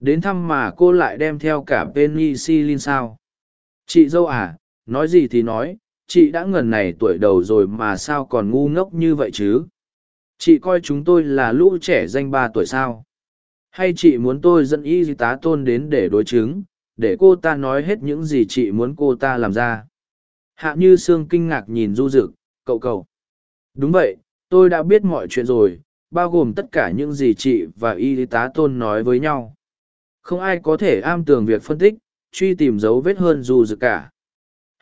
Đến thăm mà cô lại đem theo cả penicillin sao? Chị dâu à nói gì thì nói chị đã ngần này tuổi đầu rồi mà sao còn ngu ngốc như vậy chứ? Chị coi chúng tôi là lũ trẻ danh ba tuổi sao? Hay chị muốn tôi dẫn y tá tôn đến để đối chứng, để cô ta nói hết những gì chị muốn cô ta làm ra? Hạ như sương kinh ngạc nhìn du rực cậu cậu. Đúng vậy, tôi đã biết mọi chuyện rồi, bao gồm tất cả những gì chị và y tá tôn nói với nhau. Không ai có thể am tường việc phân tích, truy tìm dấu vết hơn du dự cả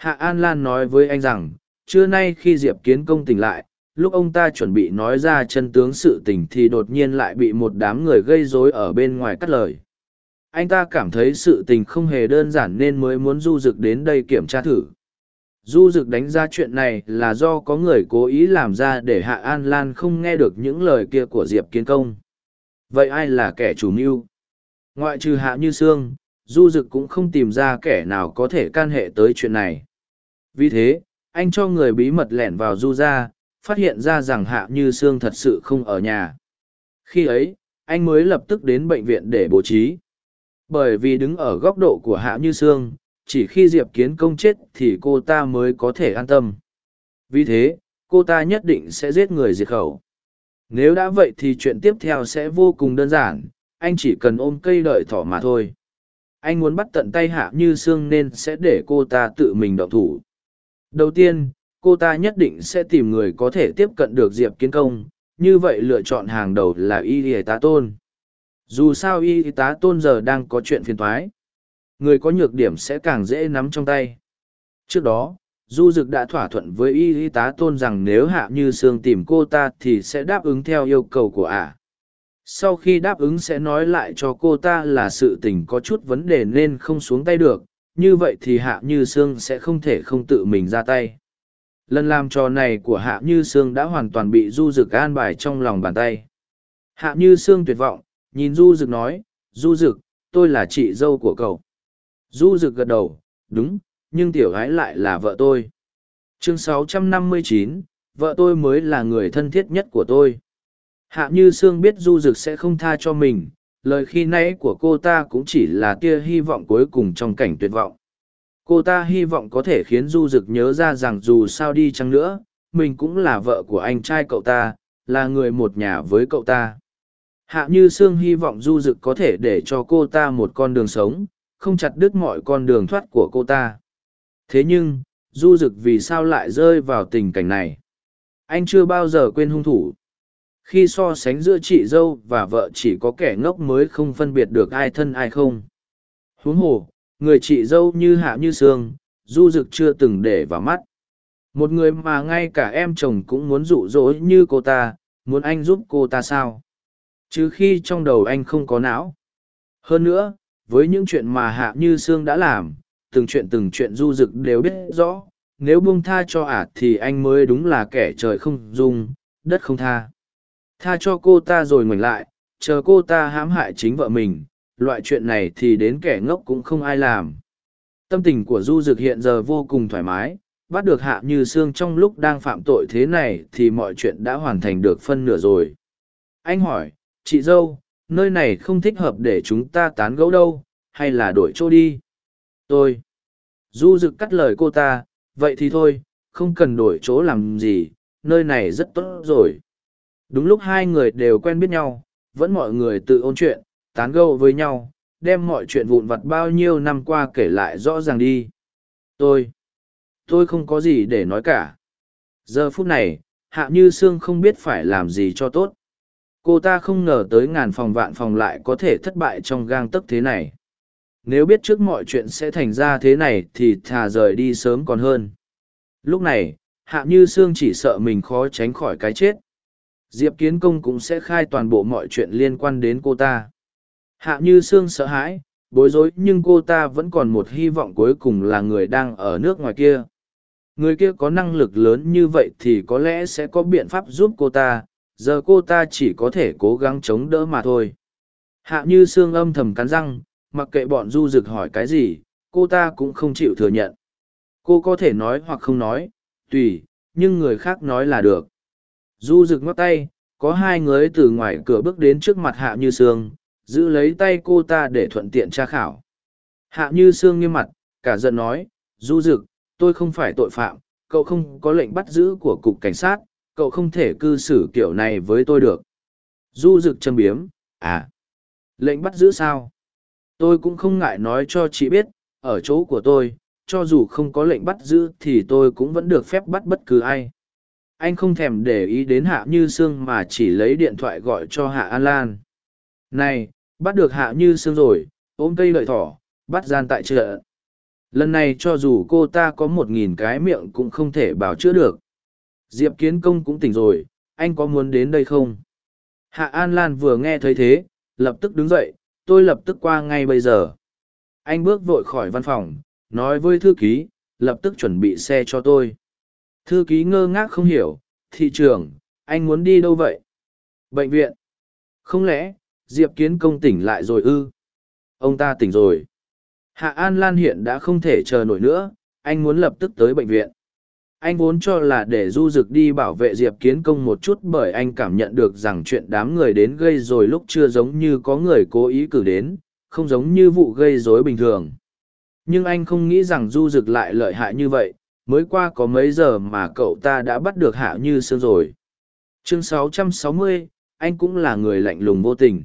hạ an lan nói với anh rằng, trưa nay khi diệp kiến công tỉnh lại, lúc ông ta chuẩn bị nói ra chân tướng sự tình thì đột nhiên lại bị một đám người gây rối ở bên ngoài cắt lời. Anh ta cảm thấy sự tình không hề đơn giản nên mới muốn du dực đến đây kiểm tra thử. Du dực đánh giá chuyện này là do có người cố ý làm ra để hạ an lan không nghe được những lời kia của diệp kiến công. Vậy ai là kẻ chủ mưu? Ngoại trừ hạ như sương, du Dực cũng không tìm ra kẻ nào có thể can hệ tới chuyện này vì thế, anh cho người bí mật lẻn vào du ra phát hiện ra rằng hạ như sương thật sự không ở nhà. Khi ấy, anh mới lập tức đến bệnh viện để bố trí. Bởi vì đứng ở góc độ của hạ như sương, chỉ khi diệp kiến công chết thì cô ta mới có thể an tâm. Vì thế, cô ta nhất định sẽ giết người diệt khẩu. Nếu đã vậy thì chuyện tiếp theo sẽ vô cùng đơn giản, anh chỉ cần ôm cây đợi thỏ mà thôi. Anh muốn bắt tận tay hạ như sương nên sẽ để cô ta tự mình động thủ đầu tiên, cô ta nhất định sẽ tìm người có thể tiếp cận được diệp kiến công, như vậy lựa chọn hàng đầu là y y tá tôn. Dù sao y tá tôn giờ đang có chuyện phiền thoái người có nhược điểm sẽ càng dễ nắm trong tay. Trước đó, du dực đã thỏa thuận với y tá tôn rằng nếu hạ như sương tìm cô ta thì sẽ đáp ứng theo yêu cầu của ả sau khi đáp ứng sẽ nói lại cho cô ta là sự tình có chút vấn đề nên không xuống tay được như vậy thì hạ như sương sẽ không thể không tự mình ra tay. Lần làm trò này của hạ như sương đã hoàn toàn bị du rực an bài trong lòng bàn tay. Hạ như sương tuyệt vọng nhìn du rực nói du rực tôi là chị dâu của cậu. Du rực gật đầu đúng nhưng tiểu gái lại là vợ tôi. Chương 659, vợ tôi mới là người thân thiết nhất của tôi. Hạ như sương biết du rực sẽ không tha cho mình lời khi nãy của cô ta cũng chỉ là tia hy vọng cuối cùng trong cảnh tuyệt vọng. Cô ta hy vọng có thể khiến du rực nhớ ra rằng dù sao đi chăng nữa, mình cũng là vợ của anh trai cậu ta, là người một nhà với cậu ta. Hạ như sương hy vọng du rực có thể để cho cô ta một con đường sống, không chặt đứt mọi con đường thoát của cô ta. Thế nhưng, du rực vì sao lại rơi vào tình cảnh này? Anh chưa bao giờ quên hung thủ khi so sánh giữa chị dâu và vợ chỉ có kẻ ngốc mới không phân biệt được ai thân ai không. Huống hồ, người chị dâu như hạ như sương, du rực chưa từng để vào mắt. Một người mà ngay cả em chồng cũng muốn rụ rỗ như cô ta, muốn anh giúp cô ta sao? Chứ khi trong đầu anh không có não. Hơn nữa, với những chuyện mà hạ như sương đã làm, từng chuyện từng chuyện du rực đều biết rõ, nếu buông tha cho ả thì anh mới đúng là kẻ trời không dung, đất không tha tha cho cô ta rồi ngoảnh lại, chờ cô ta hãm hại chính vợ mình, loại chuyện này thì đến kẻ ngốc cũng không ai làm. Tâm tình của du dực hiện giờ vô cùng thoải mái, bắt được hạ như xương trong lúc đang phạm tội thế này thì mọi chuyện đã hoàn thành được phân nửa rồi. Anh hỏi, chị dâu, nơi này không thích hợp để chúng ta tán gẫu đâu, hay là đổi chỗ đi? Tôi. Du Dực cắt lời cô ta, vậy thì thôi, không cần đổi chỗ làm gì, nơi này rất tốt rồi đúng lúc hai người đều quen biết nhau, vẫn mọi người tự ôn chuyện, tán gẫu với nhau, đem mọi chuyện vụn vặt bao nhiêu năm qua kể lại rõ ràng đi. Tôi tôi không có gì để nói cả. Giờ phút này, hạ như sương không biết phải làm gì cho tốt. Cô ta không ngờ tới ngàn phòng vạn phòng lại có thể thất bại trong gang tấc thế này. Nếu biết trước mọi chuyện sẽ thành ra thế này thì thà rời đi sớm còn hơn. Lúc này, hạ như sương chỉ sợ mình khó tránh khỏi cái chết diệp kiến công cũng sẽ khai toàn bộ mọi chuyện liên quan đến cô ta. Hạ như sương sợ hãi, bối rối nhưng cô ta vẫn còn một hy vọng cuối cùng là người đang ở nước ngoài kia. Người kia có năng lực lớn như vậy thì có lẽ sẽ có biện pháp giúp cô ta, giờ cô ta chỉ có thể cố gắng chống đỡ mà thôi. Hạ như sương âm thầm cắn răng, mặc kệ bọn du rực hỏi cái gì, cô ta cũng không chịu thừa nhận. Cô có thể nói hoặc không nói, tùy, nhưng người khác nói là được du rực ngót tay, có hai người từ ngoài cửa bước đến trước mặt hạ như sương, giữ lấy tay cô ta để thuận tiện tra khảo. Hạ như sương nghiêm mặt, cả giận nói, du rực tôi không phải tội phạm, cậu không có lệnh bắt giữ của cục cảnh sát, cậu không thể cư xử kiểu này với tôi được. Du rực châm biếm à lệnh bắt giữ sao? Tôi cũng không ngại nói cho chị biết, ở chỗ của tôi, cho dù không có lệnh bắt giữ thì tôi cũng vẫn được phép bắt bất cứ ai anh không thèm để ý đến hạ như sương mà chỉ lấy điện thoại gọi cho hạ an lan. Này, bắt được hạ như sương rồi, ôm cây lợi thỏ, bắt gian tại chợ. Lần này cho dù cô ta có một nghìn cái miệng cũng không thể bảo chữa được. Diệp kiến công cũng tỉnh rồi, anh có muốn đến đây không? Hạ an lan vừa nghe thấy thế, lập tức đứng dậy, tôi lập tức qua ngay bây giờ. Anh bước vội khỏi văn phòng, nói với thư ký, lập tức chuẩn bị xe cho tôi thư ký ngơ ngác không hiểu, thị trường anh muốn đi đâu vậy? Bệnh viện. Không lẽ diệp kiến công tỉnh lại rồi ư? Ông ta tỉnh rồi. Hạ an lan hiện đã không thể chờ nổi nữa, anh muốn lập tức tới bệnh viện. Anh vốn cho là để du Dực đi bảo vệ diệp kiến công một chút bởi anh cảm nhận được rằng chuyện đám người đến gây rồi lúc chưa giống như có người cố ý cử đến, không giống như vụ gây rối bình thường. Nhưng anh không nghĩ rằng du Dực lại lợi hại như vậy mới qua có mấy giờ mà cậu ta đã bắt được hạ như sương rồi? Chương 660, anh cũng là người lạnh lùng vô tình.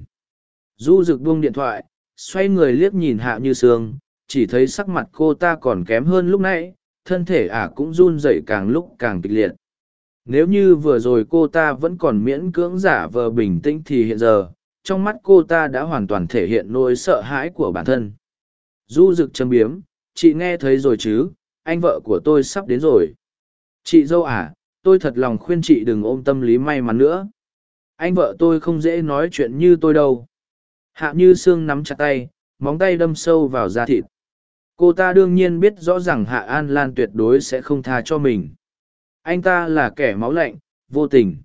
Du rực buông điện thoại xoay người liếc nhìn hạ như sương chỉ thấy sắc mặt cô ta còn kém hơn lúc nãy thân thể ả cũng run rẩy càng lúc càng kịch liệt. Nếu như vừa rồi cô ta vẫn còn miễn cưỡng giả vờ bình tĩnh thì hiện giờ trong mắt cô ta đã hoàn toàn thể hiện nỗi sợ hãi của bản thân. Du rực châm biếm chị nghe thấy rồi chứ? Anh vợ của tôi sắp đến rồi. Chị dâu à tôi thật lòng khuyên chị đừng ôm tâm lý may mắn nữa. Anh vợ tôi không dễ nói chuyện như tôi đâu. Hạ như xương nắm chặt tay, móng tay đâm sâu vào da thịt. Cô ta đương nhiên biết rõ rằng hạ an lan tuyệt đối sẽ không tha cho mình. Anh ta là kẻ máu lạnh, vô tình.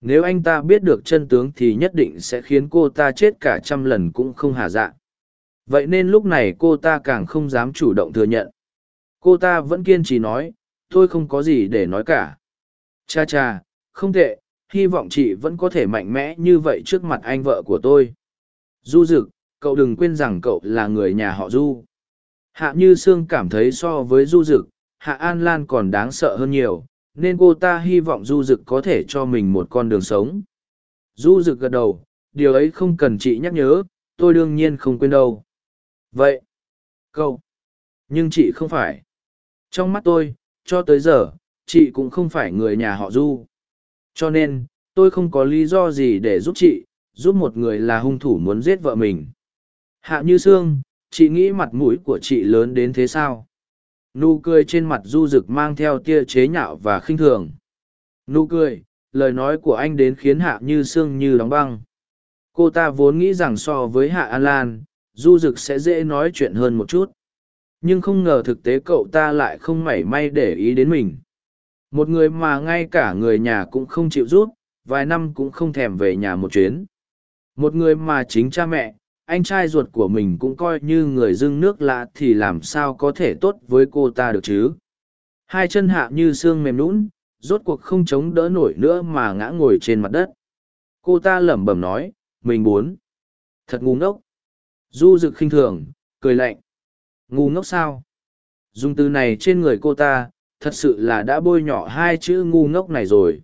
Nếu anh ta biết được chân tướng thì nhất định sẽ khiến cô ta chết cả trăm lần cũng không hà dạ. Vậy nên lúc này cô ta càng không dám chủ động thừa nhận cô ta vẫn kiên trì nói tôi không có gì để nói cả cha cha không tệ hy vọng chị vẫn có thể mạnh mẽ như vậy trước mặt anh vợ của tôi du Dực, cậu đừng quên rằng cậu là người nhà họ du Hạ Như Sương cảm thấy so với Du Dực, Hạ An Lan còn đáng sợ hơn nhiều, nên cô ta hy vọng Du Dực có thể cho mình một con đường sống. Du Dực gật đầu, điều ấy không cần chị nhắc nhớ, tôi đương nhiên không quên đâu. Vậy, câu, nhưng chị không phải. Trong mắt tôi, cho tới giờ, chị cũng không phải người nhà họ Du. Cho nên, tôi không có lý do gì để giúp chị, giúp một người là hung thủ muốn giết vợ mình. Hạ Như Sương, chị nghĩ mặt mũi của chị lớn đến thế sao nụ cười trên mặt du rực mang theo tia chế nhạo và khinh thường nụ cười lời nói của anh đến khiến hạ như sương như đóng băng cô ta vốn nghĩ rằng so với hạ an lan du rực sẽ dễ nói chuyện hơn một chút nhưng không ngờ thực tế cậu ta lại không mảy may để ý đến mình một người mà ngay cả người nhà cũng không chịu rút vài năm cũng không thèm về nhà một chuyến một người mà chính cha mẹ anh trai ruột của mình cũng coi như người dưng nước lạ thì làm sao có thể tốt với cô ta được chứ Hai chân hạ như xương mềm lũn rốt cuộc không chống đỡ nổi nữa mà ngã ngồi trên mặt đất. Cô ta lẩm bẩm nói, mình muốn. Thật ngu ngốc. Du rực khinh thường, cười lạnh. Ngu ngốc sao? Dùng từ này trên người cô ta, thật sự là đã bôi nhọ hai chữ ngu ngốc này rồi.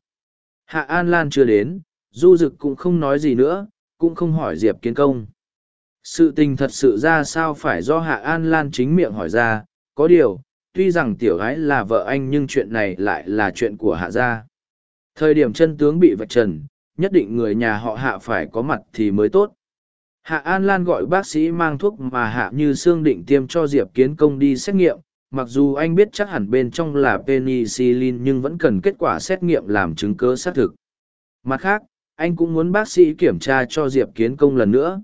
Hạ An Lan chưa đến, Du Dực cũng không nói gì nữa, cũng không hỏi Diệp Kiến Công. Sự tình thật sự ra sao phải do Hạ An Lan chính miệng hỏi ra, có điều, tuy rằng tiểu gái là vợ anh nhưng chuyện này lại là chuyện của Hạ gia. Thời điểm chân tướng bị vạch trần, nhất định người nhà họ Hạ phải có mặt thì mới tốt. Hạ An Lan gọi bác sĩ mang thuốc mà Hạ Như Sương định tiêm cho Diệp Kiến Công đi xét nghiệm, mặc dù anh biết chắc hẳn bên trong là penicillin nhưng vẫn cần kết quả xét nghiệm làm chứng cứ xác thực. Mặt khác, anh cũng muốn bác sĩ kiểm tra cho Diệp Kiến Công lần nữa.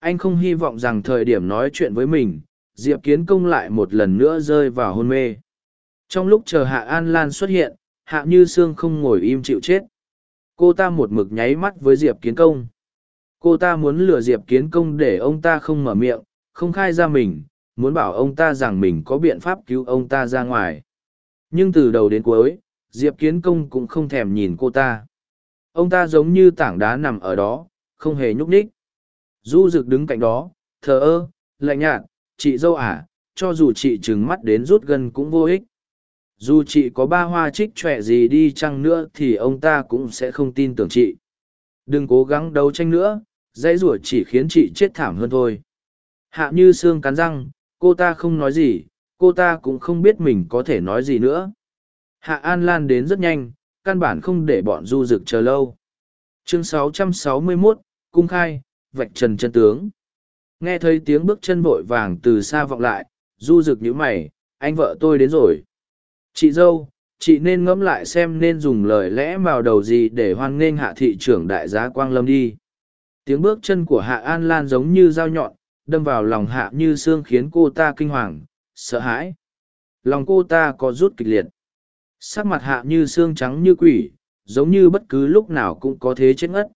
Anh không hy vọng rằng thời điểm nói chuyện với mình, Diệp Kiến Công lại một lần nữa rơi vào hôn mê. Trong lúc chờ Hạ An Lan xuất hiện, Hạ Như Sương không ngồi im chịu chết. Cô ta một mực nháy mắt với Diệp Kiến Công. Cô ta muốn lừa Diệp Kiến Công để ông ta không mở miệng, không khai ra mình, muốn bảo ông ta rằng mình có biện pháp cứu ông ta ra ngoài. Nhưng từ đầu đến cuối, Diệp Kiến Công cũng không thèm nhìn cô ta. Ông ta giống như tảng đá nằm ở đó, không hề nhúc nhích. Du rực đứng cạnh đó, thờ ơ, lạnh nhạt, chị dâu à, cho dù chị trừng mắt đến rút gân cũng vô ích. Dù chị có ba hoa trích trọe gì đi chăng nữa thì ông ta cũng sẽ không tin tưởng chị. Đừng cố gắng đấu tranh nữa, dãy rủa chỉ khiến chị chết thảm hơn thôi. Hạ như xương cắn răng, cô ta không nói gì cô ta cũng không biết mình có thể nói gì nữa. Hạ an lan đến rất nhanh căn bản không để bọn du rực chờ lâu. Chương 661, cung khai vạch trần chân tướng. Nghe thấy tiếng bước chân vội vàng từ xa vọng lại du rực nhíu mày anh vợ tôi đến rồi. Chị dâu chị nên ngẫm lại xem nên dùng lời lẽ vào đầu gì để hoan nghênh hạ thị trưởng đại giá quang lâm đi tiếng bước chân của hạ an lan giống như dao nhọn, đâm vào lòng hạ như xương khiến cô ta kinh hoàng, sợ hãi. Lòng cô ta có rút kịch liệt. Sắc mặt hạ như xương trắng như quỷ, giống như bất cứ lúc nào cũng có thế chết ngất.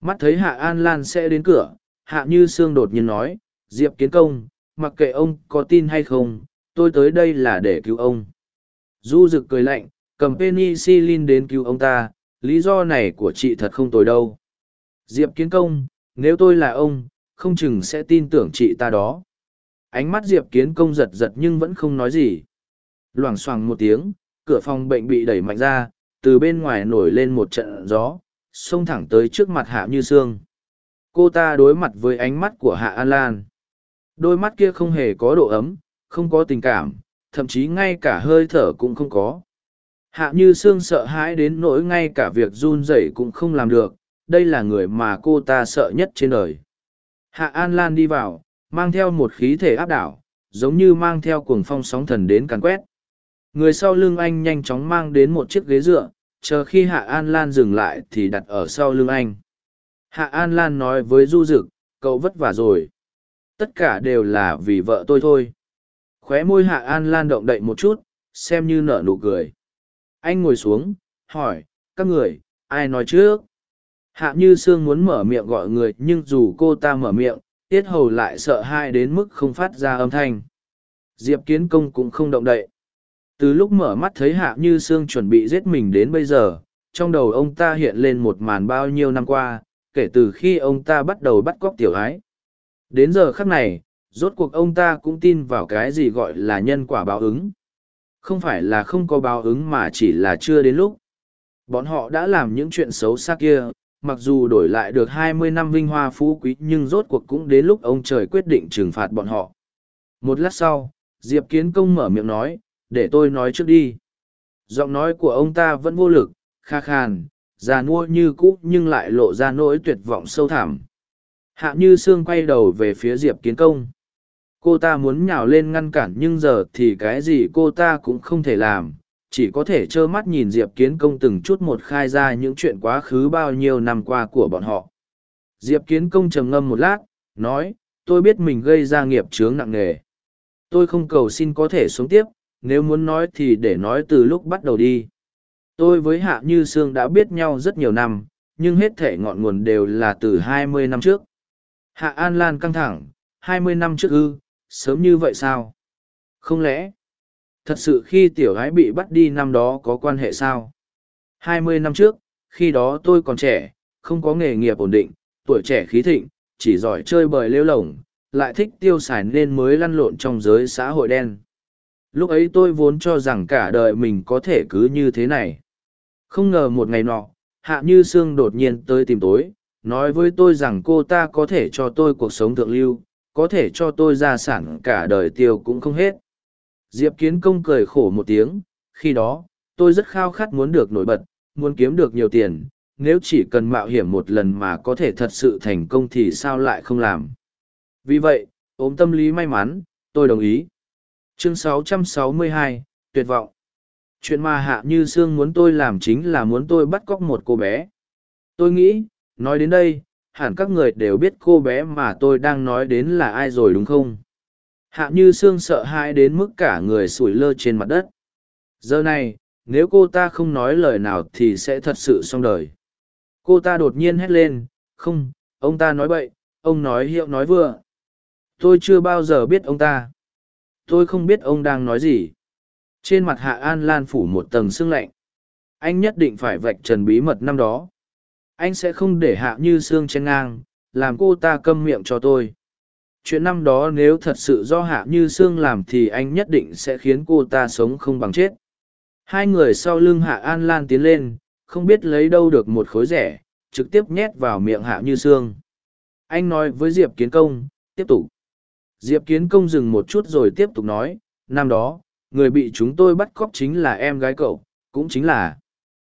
Mắt thấy hạ an lan sẽ đến cửa, hạ như xương đột nhiên nói, diệp kiến công, mặc kệ ông có tin hay không, tôi tới đây là để cứu ông. Du rực cười lạnh, cầm penicillin đến cứu ông ta, lý do này của chị thật không tồi đâu diệp kiến công nếu tôi là ông không chừng sẽ tin tưởng chị ta đó. Ánh mắt Diệp Kiến công giật giật nhưng vẫn không nói gì. Loảng xoảng một tiếng, cửa phòng bệnh bị đẩy mạnh ra, từ bên ngoài nổi lên một trận gió, xông thẳng tới trước mặt Hạ Như Sương. Cô ta đối mặt với ánh mắt của Hạ An Lan. Đôi mắt kia không hề có độ ấm, không có tình cảm, thậm chí ngay cả hơi thở cũng không có. Hạ Như Sương sợ hãi đến nỗi ngay cả việc run rẩy cũng không làm được, đây là người mà cô ta sợ nhất trên đời. Hạ An Lan đi vào, mang theo một khí thể áp đảo, giống như mang theo cuồng phong sóng thần đến càn quét. Người sau lưng anh nhanh chóng mang đến một chiếc ghế dựa, chờ khi Hạ An Lan dừng lại thì đặt ở sau lưng anh. Hạ An Lan nói với Du Dực, cậu vất vả rồi. Tất cả đều là vì vợ tôi thôi. Khóe môi Hạ An Lan động đậy một chút, xem như nở nụ cười. Anh ngồi xuống, hỏi, các người, ai nói trước? Hạ như sương muốn mở miệng gọi người nhưng dù cô ta mở miệng, tiết hầu lại sợ hai đến mức không phát ra âm thanh. Diệp kiến công cũng không động đậy. Từ lúc mở mắt thấy hạ như sương chuẩn bị giết mình đến bây giờ, trong đầu ông ta hiện lên một màn bao nhiêu năm qua, kể từ khi ông ta bắt đầu bắt cóc tiểu ái. Đến giờ khắc này, rốt cuộc ông ta cũng tin vào cái gì gọi là nhân quả báo ứng. Không phải là không có báo ứng mà chỉ là chưa đến lúc. Bọn họ đã làm những chuyện xấu xa kia, mặc dù đổi lại được hai mươi năm vinh hoa phú quý nhưng rốt cuộc cũng đến lúc ông trời quyết định trừng phạt bọn họ. Một lát sau, Diệp Kiến Công mở miệng nói, để tôi nói trước đi. Giọng nói của ông ta vẫn vô lực, kha khàn, già nua như cũ nhưng lại lộ ra nỗi tuyệt vọng sâu thẳm. Hạ Như Sương quay đầu về phía Diệp Kiến Công. Cô ta muốn nhào lên ngăn cản nhưng giờ thì cái gì cô ta cũng không thể làm, chỉ có thể trơ mắt nhìn diệp kiến công từng chút một khai ra những chuyện quá khứ bao nhiêu năm qua của bọn họ. Diệp kiến công trầm ngâm một lát, nói, tôi biết mình gây ra nghiệp chướng nặng nề. Tôi không cầu xin có thể sống tiếp, nếu muốn nói thì để nói từ lúc bắt đầu đi. Tôi với hạ như sương đã biết nhau rất nhiều năm, nhưng hết thể ngọn nguồn đều là từ hai mươi năm trước. Hạ an lan căng thẳng, hai mươi năm trước ư, sớm như vậy sao? Không lẽ Thật sự khi tiểu gái bị bắt đi năm đó có quan hệ sao? Hai mươi năm trước, khi đó tôi còn trẻ, không có nghề nghiệp ổn định, tuổi trẻ khí thịnh, chỉ giỏi chơi bời lêu lổng, lại thích tiêu xài nên mới lăn lộn trong giới xã hội đen. Lúc ấy tôi vốn cho rằng cả đời mình có thể cứ như thế này. Không ngờ một ngày nọ, Hạ Như Sương đột nhiên tới tìm tối, nói với tôi rằng cô ta có thể cho tôi cuộc sống thượng lưu, có thể cho tôi gia sản cả đời tiêu cũng không hết. Diệp Kiến Công cười khổ một tiếng, khi đó, tôi rất khao khát muốn được nổi bật, muốn kiếm được nhiều tiền, nếu chỉ cần mạo hiểm một lần mà có thể thật sự thành công thì sao lại không làm. Vì vậy, ôm tâm lý may mắn, tôi đồng ý. Chương 662, Tuyệt vọng. Chuyện mà Hạ Như Sương muốn tôi làm chính là muốn tôi bắt cóc một cô bé. Tôi nghĩ, nói đến đây, hẳn các người đều biết cô bé mà tôi đang nói đến là ai rồi đúng không? Hạ Như Sương sợ hãi đến mức cả người sủi lơ trên mặt đất. Giờ này, nếu cô ta không nói lời nào thì sẽ thật sự xong đời. Cô ta đột nhiên hét lên, không, ông ta nói bậy, ông nói hiệu nói vừa. Tôi chưa bao giờ biết ông ta. Tôi không biết ông đang nói gì. Trên mặt Hạ An Lan phủ một tầng sương lạnh. Anh nhất định phải vạch trần bí mật năm đó. Anh sẽ không để Hạ Như Sương chen ngang, làm cô ta câm miệng cho tôi. Chuyện năm đó nếu thật sự do Hạ Như Sương làm thì anh nhất định sẽ khiến cô ta sống không bằng chết. Hai người sau lưng Hạ An Lan tiến lên, không biết lấy đâu được một khối rẻ, trực tiếp nhét vào miệng Hạ Như Sương. Anh nói với Diệp Kiến Công, tiếp tục. Diệp Kiến Công dừng một chút rồi tiếp tục nói, năm đó, người bị chúng tôi bắt cóc chính là em gái cậu, cũng chính là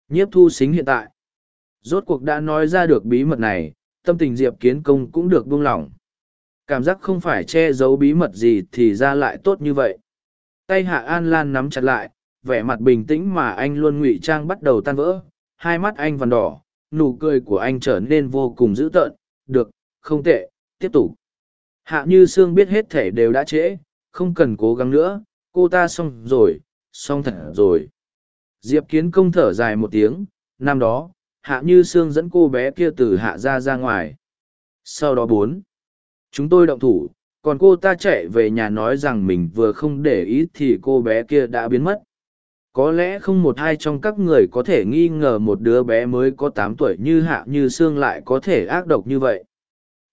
nhiếp thu xính hiện tại. Rốt cuộc đã nói ra được bí mật này, tâm tình Diệp Kiến Công cũng được buông lỏng. Cảm giác không phải che giấu bí mật gì thì ra lại tốt như vậy. Tay Hạ An Lan nắm chặt lại, vẻ mặt bình tĩnh mà anh luôn ngụy trang bắt đầu tan vỡ, hai mắt anh vằn đỏ, nụ cười của anh trở nên vô cùng dữ tợn, được, không tệ, tiếp tục. Hạ như Sương biết hết thể đều đã trễ, không cần cố gắng nữa, cô ta xong rồi, xong thật rồi. Diệp Kiến công thở dài một tiếng, năm đó, Hạ như Sương dẫn cô bé kia từ hạ ra ra ngoài. Sau đó bốn, chúng tôi động thủ, còn cô ta chạy về nhà nói rằng mình vừa không để ý thì cô bé kia đã biến mất. Có lẽ không một ai trong các người có thể nghi ngờ một đứa bé mới có tám tuổi như Hạ Như Sương lại có thể ác độc như vậy.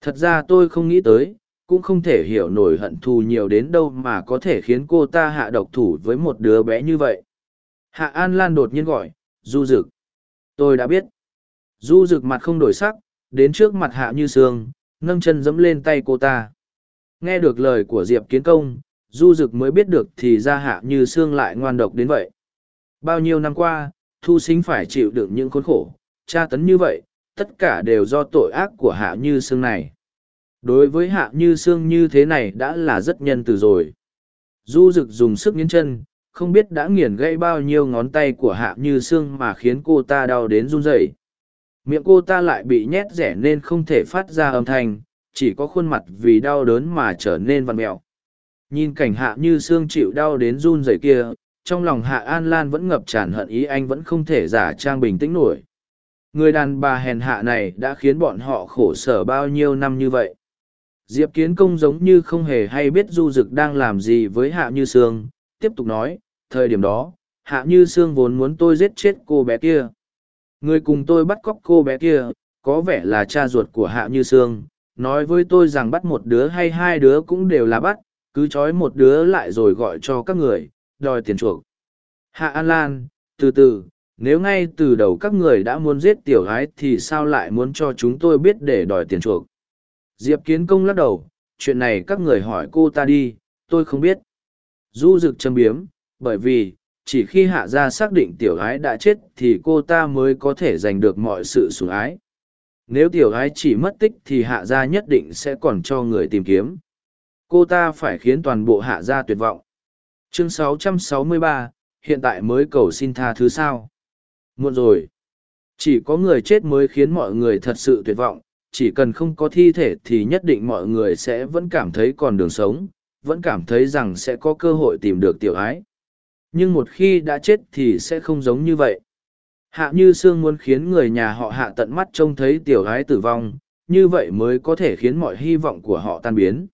Thật ra tôi không nghĩ tới, cũng không thể hiểu nổi hận thù nhiều đến đâu mà có thể khiến cô ta hạ độc thủ với một đứa bé như vậy. Hạ An Lan đột nhiên gọi, Du Dực. Tôi đã biết. Du Dực mặt không đổi sắc, đến trước mặt Hạ Như Sương, nâng chân dẫm lên tay cô ta. Nghe được lời của Diệp Kiến Công, Du Dực mới biết được thì ra Hạ Như Sương lại ngoan độc đến vậy. Bao nhiêu năm qua, Thu Sính phải chịu đựng những khốn khổ, tra tấn như vậy, tất cả đều do tội ác của Hạ Như Sương này. Đối với Hạ Như Sương như thế này đã là rất nhân từ rồi. Du Dực dùng sức nghiến chân, không biết đã nghiền gãy bao nhiêu ngón tay của Hạ Như Sương mà khiến cô ta đau đến run rẩy. Miệng cô ta lại bị nhét rẻ nên không thể phát ra âm thanh, chỉ có khuôn mặt vì đau đớn mà trở nên vằn mẹo. Nhìn cảnh Hạ Như Sương chịu đau đến run rẩy kia, trong lòng Hạ An Lan vẫn ngập tràn hận ý anh vẫn không thể giả trang bình tĩnh nổi. Người đàn bà hèn hạ này đã khiến bọn họ khổ sở bao nhiêu năm như vậy. Diệp Kiến Công giống như không hề hay biết Du Dực đang làm gì với Hạ Như Sương, tiếp tục nói, thời điểm đó, Hạ Như Sương vốn muốn tôi giết chết cô bé kia. Người cùng tôi bắt cóc cô bé kia, có vẻ là cha ruột của Hạ Như Sương, nói với tôi rằng bắt một đứa hay hai đứa cũng đều là bắt, cứ trói một đứa lại rồi gọi cho các người, đòi tiền chuộc. Hạ An Lan, từ từ, nếu ngay từ đầu các người đã muốn giết tiểu gái thì sao lại muốn cho chúng tôi biết để đòi tiền chuộc? Diệp Kiến Công lắc đầu, chuyện này các người hỏi cô ta đi, tôi không biết. Du rực châm biếm, bởi vì, chỉ khi hạ gia xác định tiểu gái đã chết thì cô ta mới có thể giành được mọi sự sủng ái. Nếu tiểu gái chỉ mất tích thì hạ gia nhất định sẽ còn cho người tìm kiếm. Cô ta phải khiến toàn bộ hạ gia tuyệt vọng. Chương 663, hiện tại mới cầu xin tha thứ sao. Muộn rồi. Chỉ có người chết mới khiến mọi người thật sự tuyệt vọng, chỉ cần không có thi thể thì nhất định mọi người sẽ vẫn cảm thấy còn đường sống, vẫn cảm thấy rằng sẽ có cơ hội tìm được tiểu ái. Nhưng một khi đã chết thì sẽ không giống như vậy. Hạ Như Sương muốn khiến người nhà họ hạ tận mắt trông thấy tiểu gái tử vong, như vậy mới có thể khiến mọi hy vọng của họ tan biến.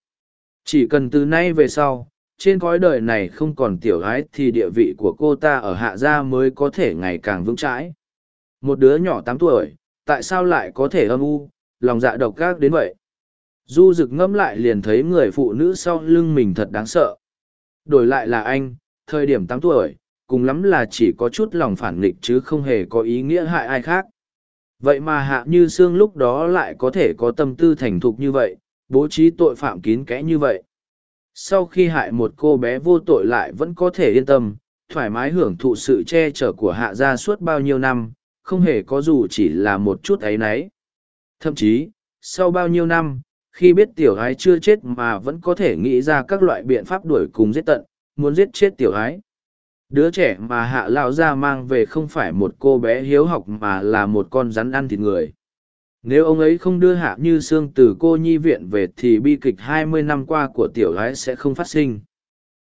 Chỉ cần từ nay về sau, trên cõi đời này không còn tiểu gái thì địa vị của cô ta ở hạ gia mới có thể ngày càng vững chãi một đứa nhỏ tám tuổi tại sao lại có thể âm u lòng dạ độc gác đến vậy du rực ngẫm lại liền thấy người phụ nữ sau lưng mình thật đáng sợ đổi lại là anh thời điểm tám tuổi, cùng lắm là chỉ có chút lòng phản nghịch chứ không hề có ý nghĩa hại ai khác vậy mà hạ như sương lúc đó lại có thể có tâm tư thành thục như vậy, bố trí tội phạm kín kẽ như vậy sau khi hại một cô bé vô tội lại vẫn có thể yên tâm, thoải mái hưởng thụ sự che chở của hạ gia suốt bao nhiêu năm, không hề có dù chỉ là một chút ấy nấy. thậm chí, sau bao nhiêu năm, khi biết tiểu gái chưa chết mà vẫn có thể nghĩ ra các loại biện pháp đuổi cùng giết tận muốn giết chết tiểu ái. Đứa trẻ mà hạ lao ra mang về không phải một cô bé hiếu học mà là một con rắn ăn thịt người. Nếu ông ấy không đưa hạ như sương từ cô nhi viện về thì bi kịch hai mươi năm qua của tiểu gái sẽ không phát sinh.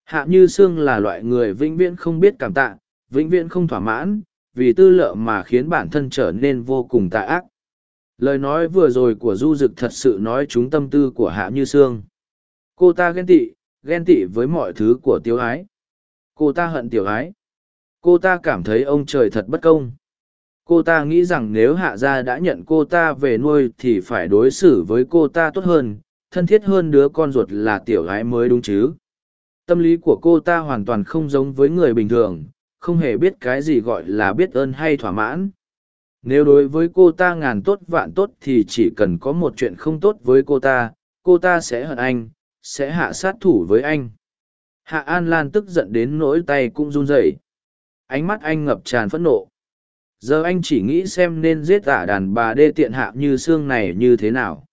Hạ như sương là loại người vĩnh viễn không biết cảm tạ, vĩnh viễn không thỏa mãn, vì tư lợi mà khiến bản thân trở nên vô cùng tà ác. Lời nói vừa rồi của du dực thật sự nói trúng tâm tư của hạ như sương. Cô ta ghen tị ghen tị với mọi thứ của tiêu ái. Cô ta hận tiểu ái. Cô ta cảm thấy ông trời thật bất công. Cô ta nghĩ rằng nếu hạ gia đã nhận cô ta về nuôi thì phải đối xử với cô ta tốt hơn, thân thiết hơn đứa con ruột là tiểu Ái mới đúng chứ. Tâm lý của cô ta hoàn toàn không giống với người bình thường, không hề biết cái gì gọi là biết ơn hay thỏa mãn. Nếu đối với cô ta ngàn tốt vạn tốt thì chỉ cần có một chuyện không tốt với cô ta cô ta sẽ hận anh sẽ hạ sát thủ với anh. Hạ an lan tức giận đến nỗi tay cũng run rẩy. Ánh mắt anh ngập tràn phẫn nộ. Giờ anh chỉ nghĩ xem nên giết tả đàn bà đê tiện hạ như xương này như thế nào.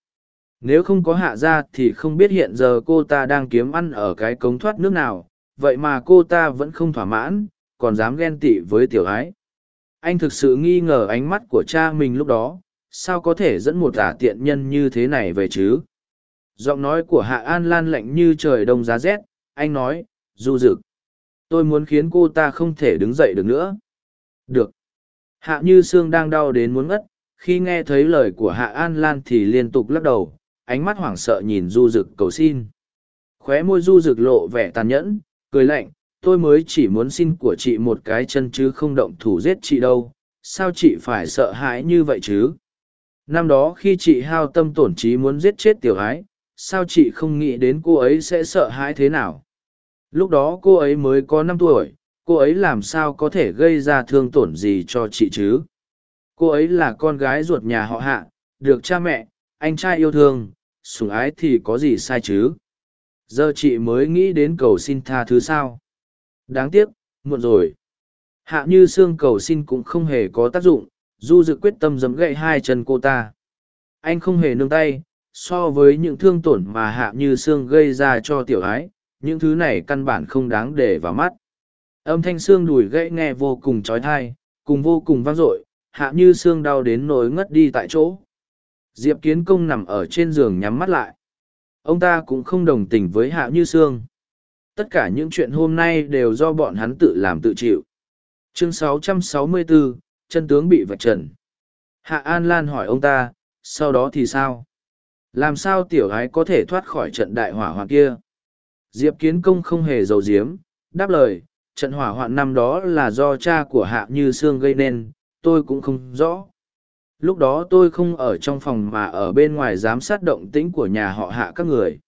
Nếu không có hạ ra thì không biết hiện giờ cô ta đang kiếm ăn ở cái cống thoát nước nào. Vậy mà cô ta vẫn không thỏa mãn, còn dám ghen tị với tiểu ái. Anh thực sự nghi ngờ ánh mắt của cha mình lúc đó. Sao có thể dẫn một tả tiện nhân như thế này về chứ? Giọng nói của hạ an lan lạnh như trời đông giá rét, anh nói, du rực tôi muốn khiến cô ta không thể đứng dậy được nữa. Được. Hạ như sương đang đau đến muốn ngất, khi nghe thấy lời của hạ an lan thì liên tục lắc đầu, ánh mắt hoảng sợ nhìn du rực cầu xin. Khóe môi du rực lộ vẻ tàn nhẫn, cười lạnh, tôi mới chỉ muốn xin của chị một cái chân chứ không động thủ giết chị đâu, sao chị phải sợ hãi như vậy chứ? Năm đó khi chị hao tâm tổn trí muốn giết chết tiểu ái sao chị không nghĩ đến cô ấy sẽ sợ hãi thế nào? Lúc đó cô ấy mới có năm tuổi, cô ấy làm sao có thể gây ra thương tổn gì cho chị chứ? Cô ấy là con gái ruột nhà họ hạ, được cha mẹ, anh trai yêu thương, sủng ái thì có gì sai chứ? Giờ chị mới nghĩ đến cầu xin tha thứ sao? Đáng tiếc, muộn rồi. Hạ như xương cầu xin cũng không hề có tác dụng, du dự quyết tâm giấm gậy hai chân cô ta. Anh không hề nương tay so với những thương tổn mà hạ như xương gây ra cho tiểu ái những thứ này căn bản không đáng để vào mắt. Âm thanh xương đùi gãy nghe vô cùng trói thai cùng vô cùng vang dội hạ như xương đau đến nỗi ngất đi tại chỗ. Diệp kiến công nằm ở trên giường nhắm mắt lại. Ông ta cũng không đồng tình với hạ như xương. Tất cả những chuyện hôm nay đều do bọn hắn tự làm tự chịu. Chương 664, chân tướng bị vạch trần. Hạ an lan hỏi ông ta sau đó thì sao? Làm sao tiểu gái có thể thoát khỏi trận đại hỏa hoạn kia? Diệp kiến công không hề giấu giếm, đáp lời, trận hỏa hoạn năm đó là do cha của hạ như sương gây nên, tôi cũng không rõ. Lúc đó tôi không ở trong phòng mà ở bên ngoài giám sát động tĩnh của nhà họ hạ các người.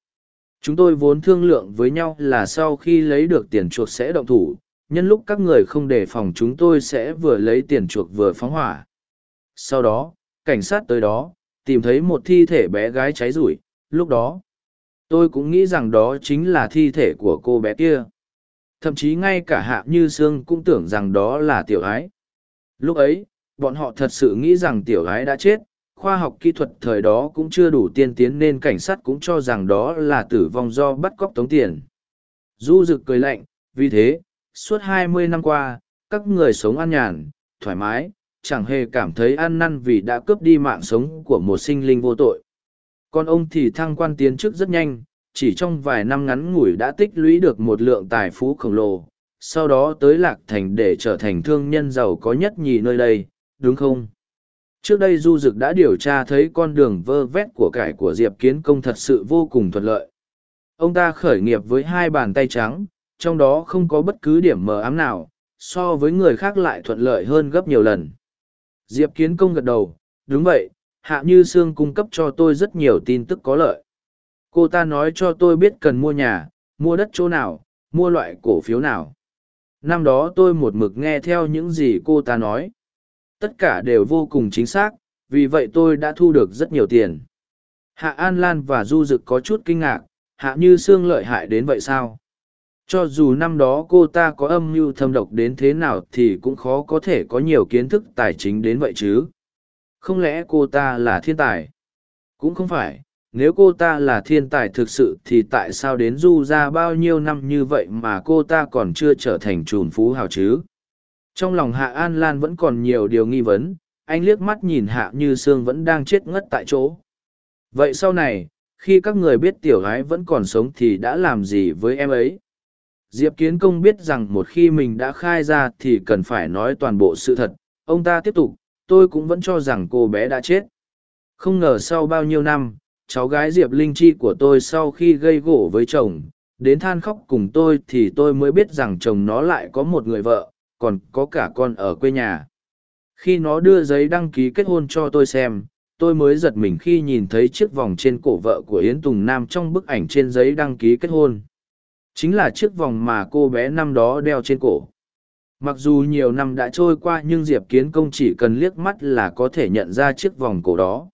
Chúng tôi vốn thương lượng với nhau là sau khi lấy được tiền chuộc sẽ động thủ, nhân lúc các người không đề phòng chúng tôi sẽ vừa lấy tiền chuộc vừa phóng hỏa. Sau đó, cảnh sát tới đó tìm thấy một thi thể bé gái cháy rủi, lúc đó, tôi cũng nghĩ rằng đó chính là thi thể của cô bé kia. Thậm chí ngay cả hạ như sương cũng tưởng rằng đó là tiểu ái. Lúc ấy, bọn họ thật sự nghĩ rằng tiểu ái đã chết, khoa học kỹ thuật thời đó cũng chưa đủ tiên tiến nên cảnh sát cũng cho rằng đó là tử vong do bắt cóc tống tiền. Du rực cười lạnh, vì thế, suốt hai mươi năm qua, các người sống an nhàn, thoải mái chẳng hề cảm thấy ăn năn vì đã cướp đi mạng sống của một sinh linh vô tội. Còn ông thì thăng quan tiến chức rất nhanh chỉ trong vài năm ngắn ngủi đã tích lũy được một lượng tài phú khổng lồ sau đó tới lạc thành để trở thành thương nhân giàu có nhất nhì nơi đây đúng không? Trước đây du dực đã điều tra thấy con đường vơ vét của cải của diệp kiến công thật sự vô cùng thuận lợi. Ông ta khởi nghiệp với hai bàn tay trắng, trong đó không có bất cứ điểm mờ ám nào, so với người khác lại thuận lợi hơn gấp nhiều lần. Diệp Kiến Công gật đầu, đúng vậy, Hạ Như Sương cung cấp cho tôi rất nhiều tin tức có lợi. Cô ta nói cho tôi biết cần mua nhà, mua đất chỗ nào, mua loại cổ phiếu nào. Năm đó tôi một mực nghe theo những gì cô ta nói. Tất cả đều vô cùng chính xác, vì vậy tôi đã thu được rất nhiều tiền. Hạ An Lan và Du Dực có chút kinh ngạc, Hạ Như Sương lợi hại đến vậy sao? Cho dù năm đó cô ta có âm mưu thâm độc đến thế nào thì cũng khó có thể có nhiều kiến thức tài chính đến vậy chứ. Không lẽ cô ta là thiên tài? Cũng không phải, nếu cô ta là thiên tài thực sự thì tại sao đến du ra bao nhiêu năm như vậy mà cô ta còn chưa trở thành trùn phú hào chứ? Trong lòng Hạ An Lan vẫn còn nhiều điều nghi vấn, anh liếc mắt nhìn Hạ Như Sương vẫn đang chết ngất tại chỗ. Vậy sau này, khi các người biết tiểu gái vẫn còn sống thì đã làm gì với em ấy? Diệp Kiến Công biết rằng một khi mình đã khai ra thì cần phải nói toàn bộ sự thật. Ông ta tiếp tục, tôi cũng vẫn cho rằng cô bé đã chết. Không ngờ sau bao nhiêu năm, cháu gái Diệp Linh Chi của tôi sau khi gây gỗ với chồng, đến than khóc cùng tôi thì tôi mới biết rằng chồng nó lại có một người vợ, còn có cả con ở quê nhà. Khi nó đưa giấy đăng ký kết hôn cho tôi xem, tôi mới giật mình khi nhìn thấy chiếc vòng trên cổ vợ của Yến Tùng Nam trong bức ảnh trên giấy đăng ký kết hôn. Chính là chiếc vòng mà cô bé năm đó đeo trên cổ. Mặc dù nhiều năm đã trôi qua nhưng Diệp Kiến Công chỉ cần liếc mắt là có thể nhận ra chiếc vòng cổ đó.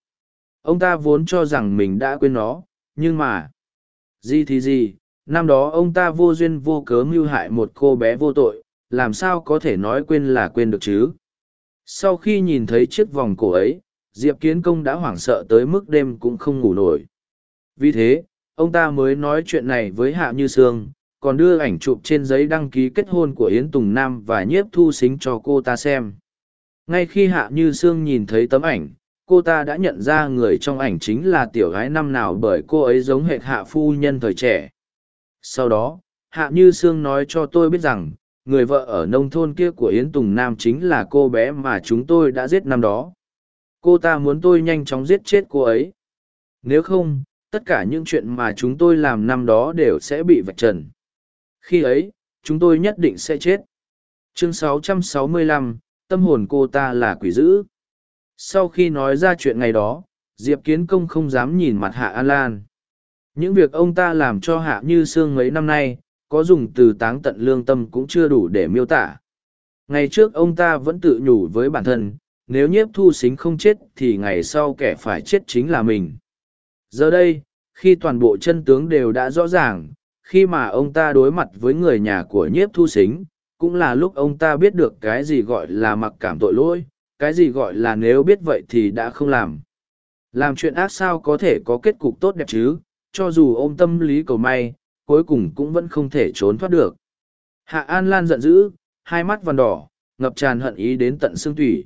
Ông ta vốn cho rằng mình đã quên nó, nhưng mà... Gì thì gì, năm đó ông ta vô duyên vô cớ mưu hại một cô bé vô tội, làm sao có thể nói quên là quên được chứ? Sau khi nhìn thấy chiếc vòng cổ ấy, Diệp Kiến Công đã hoảng sợ tới mức đêm cũng không ngủ nổi. Vì thế, ông ta mới nói chuyện này với Hạ Như Sương, còn đưa ảnh chụp trên giấy đăng ký kết hôn của Yến Tùng Nam và nhiếp thu xính cho cô ta xem. Ngay khi Hạ Như Sương nhìn thấy tấm ảnh, cô ta đã nhận ra người trong ảnh chính là tiểu gái năm nào bởi cô ấy giống hệt Hạ Phu Nhân thời trẻ. Sau đó, Hạ Như Sương nói cho tôi biết rằng, người vợ ở nông thôn kia của Yến Tùng Nam chính là cô bé mà chúng tôi đã giết năm đó. Cô ta muốn tôi nhanh chóng giết chết cô ấy. Nếu không, tất cả những chuyện mà chúng tôi làm năm đó đều sẽ bị vạch trần. Khi ấy, chúng tôi nhất định sẽ chết. Chương 665, tâm hồn cô ta là quỷ dữ. Sau khi nói ra chuyện ngày đó, Diệp Kiến Công không dám nhìn mặt Hạ An Lan. Những việc ông ta làm cho Hạ Như Sương mấy năm nay, có dùng từ táng tận lương tâm cũng chưa đủ để miêu tả. Ngày trước ông ta vẫn tự nhủ với bản thân, nếu nhiếp thu xính không chết thì ngày sau kẻ phải chết chính là mình. Giờ đây, khi toàn bộ chân tướng đều đã rõ ràng, khi mà ông ta đối mặt với người nhà của nhiếp thu xính, cũng là lúc ông ta biết được cái gì gọi là mặc cảm tội lỗi, cái gì gọi là nếu biết vậy thì đã không làm. Làm chuyện ác sao có thể có kết cục tốt đẹp chứ, cho dù ôm tâm lý cầu may, cuối cùng cũng vẫn không thể trốn thoát được. Hạ An Lan giận dữ, hai mắt vằn đỏ, ngập tràn hận ý đến tận xương tủy.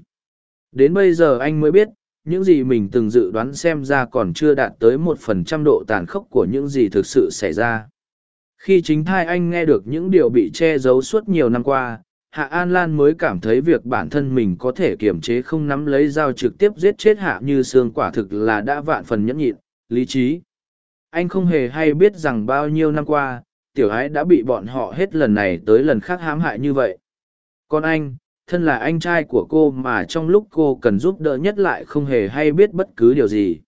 Đến bây giờ anh mới biết, những gì mình từng dự đoán xem ra còn chưa đạt tới một phần trăm độ tàn khốc của những gì thực sự xảy ra. Khi chính thai anh nghe được những điều bị che giấu suốt nhiều năm qua, Hạ An Lan mới cảm thấy việc bản thân mình có thể kiềm chế không nắm lấy dao trực tiếp giết chết Hạ Như Sương quả thực là đã vạn phần nhẫn nhịn, lý trí. Anh không hề hay biết rằng bao nhiêu năm qua, tiểu ái đã bị bọn họ hết lần này tới lần khác hãm hại như vậy. Còn anh, thân là anh trai của cô mà trong lúc cô cần giúp đỡ nhất lại không hề hay biết bất cứ điều gì.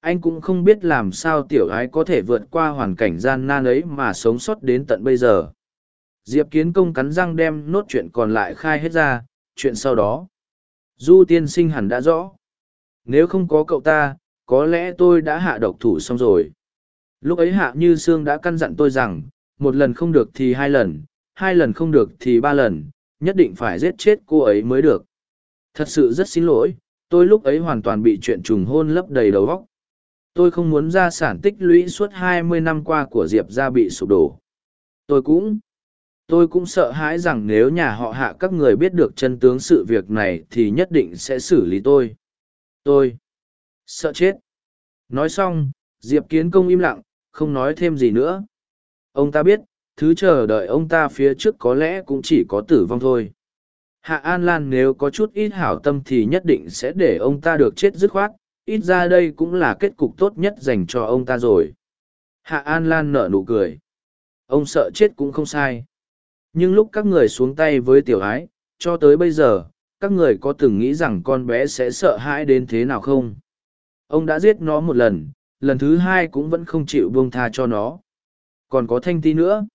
Anh cũng không biết làm sao tiểu ái có thể vượt qua hoàn cảnh gian nan ấy mà sống sót đến tận bây giờ. Diệp kiến công cắn răng đem nốt chuyện còn lại khai hết ra, chuyện sau đó. Du tiên sinh hẳn đã rõ. Nếu không có cậu ta, có lẽ tôi đã hạ độc thủ xong rồi. Lúc ấy hạ như sương đã căn dặn tôi rằng, một lần không được thì hai lần hai lần không được thì ba lần nhất định phải giết chết cô ấy mới được. Thật sự rất xin lỗi, tôi lúc ấy hoàn toàn bị chuyện trùng hôn lấp đầy đầu óc. Tôi không muốn gia sản tích lũy suốt hai mươi năm qua của diệp ra bị sụp đổ. Tôi cũng tôi cũng sợ hãi rằng nếu nhà họ hạ các người biết được chân tướng sự việc này thì nhất định sẽ xử lý tôi. Tôi sợ chết. Nói xong, diệp kiến công im lặng, không nói thêm gì nữa. Ông ta biết thứ chờ đợi ông ta phía trước có lẽ cũng chỉ có tử vong thôi hạ an lan nếu có chút ít hảo tâm thì nhất định sẽ để ông ta được chết dứt khoát ít ra đây cũng là kết cục tốt nhất dành cho ông ta rồi Hạ An Lan nở nụ cười. Ông sợ chết cũng không sai. Nhưng lúc các người xuống tay với tiểu ái, cho tới bây giờ, các người có từng nghĩ rằng con bé sẽ sợ hãi đến thế nào không? Ông đã giết nó một lần, lần thứ hai cũng vẫn không chịu buông tha cho nó. Còn có thanh ti nữa.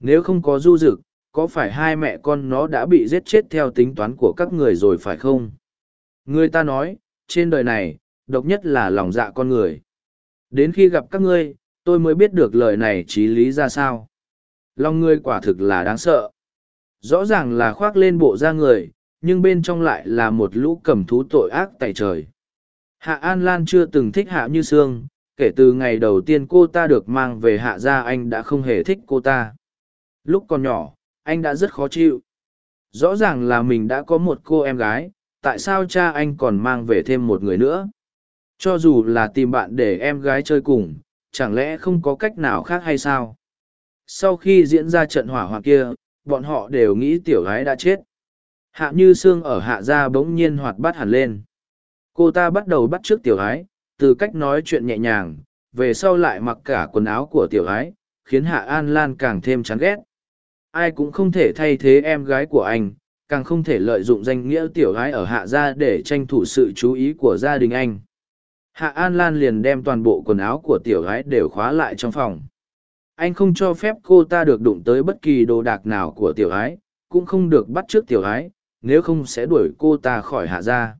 Nếu không có du dực, có phải hai mẹ con nó đã bị giết chết theo tính toán của các người rồi phải không? Người ta nói, trên đời này, độc nhất là lòng dạ con người. Đến khi gặp các ngươi, tôi mới biết được lời này trí lý ra sao. Lòng ngươi quả thực là đáng sợ. Rõ ràng là khoác lên bộ da người, nhưng bên trong lại là một lũ cầm thú tội ác tại trời. Hạ An Lan chưa từng thích Hạ Như Sương, kể từ ngày đầu tiên cô ta được mang về Hạ gia anh đã không hề thích cô ta. Lúc còn nhỏ, anh đã rất khó chịu. Rõ ràng là mình đã có một cô em gái, tại sao cha anh còn mang về thêm một người nữa? Cho dù là tìm bạn để em gái chơi cùng, chẳng lẽ không có cách nào khác hay sao? Sau khi diễn ra trận hỏa hoạn kia, bọn họ đều nghĩ tiểu gái đã chết. Hạ như Sương ở hạ gia bỗng nhiên hoạt bát hẳn lên. Cô ta bắt đầu bắt trước tiểu gái, từ cách nói chuyện nhẹ nhàng, về sau lại mặc cả quần áo của tiểu gái, khiến Hạ An Lan càng thêm chán ghét. Ai cũng không thể thay thế em gái của anh, càng không thể lợi dụng danh nghĩa tiểu gái ở Hạ gia để tranh thủ sự chú ý của gia đình anh. Hạ An Lan liền đem toàn bộ quần áo của tiểu gái đều khóa lại trong phòng. Anh không cho phép cô ta được đụng tới bất kỳ đồ đạc nào của tiểu gái, cũng không được bắt trước tiểu gái, nếu không sẽ đuổi cô ta khỏi hạ gia.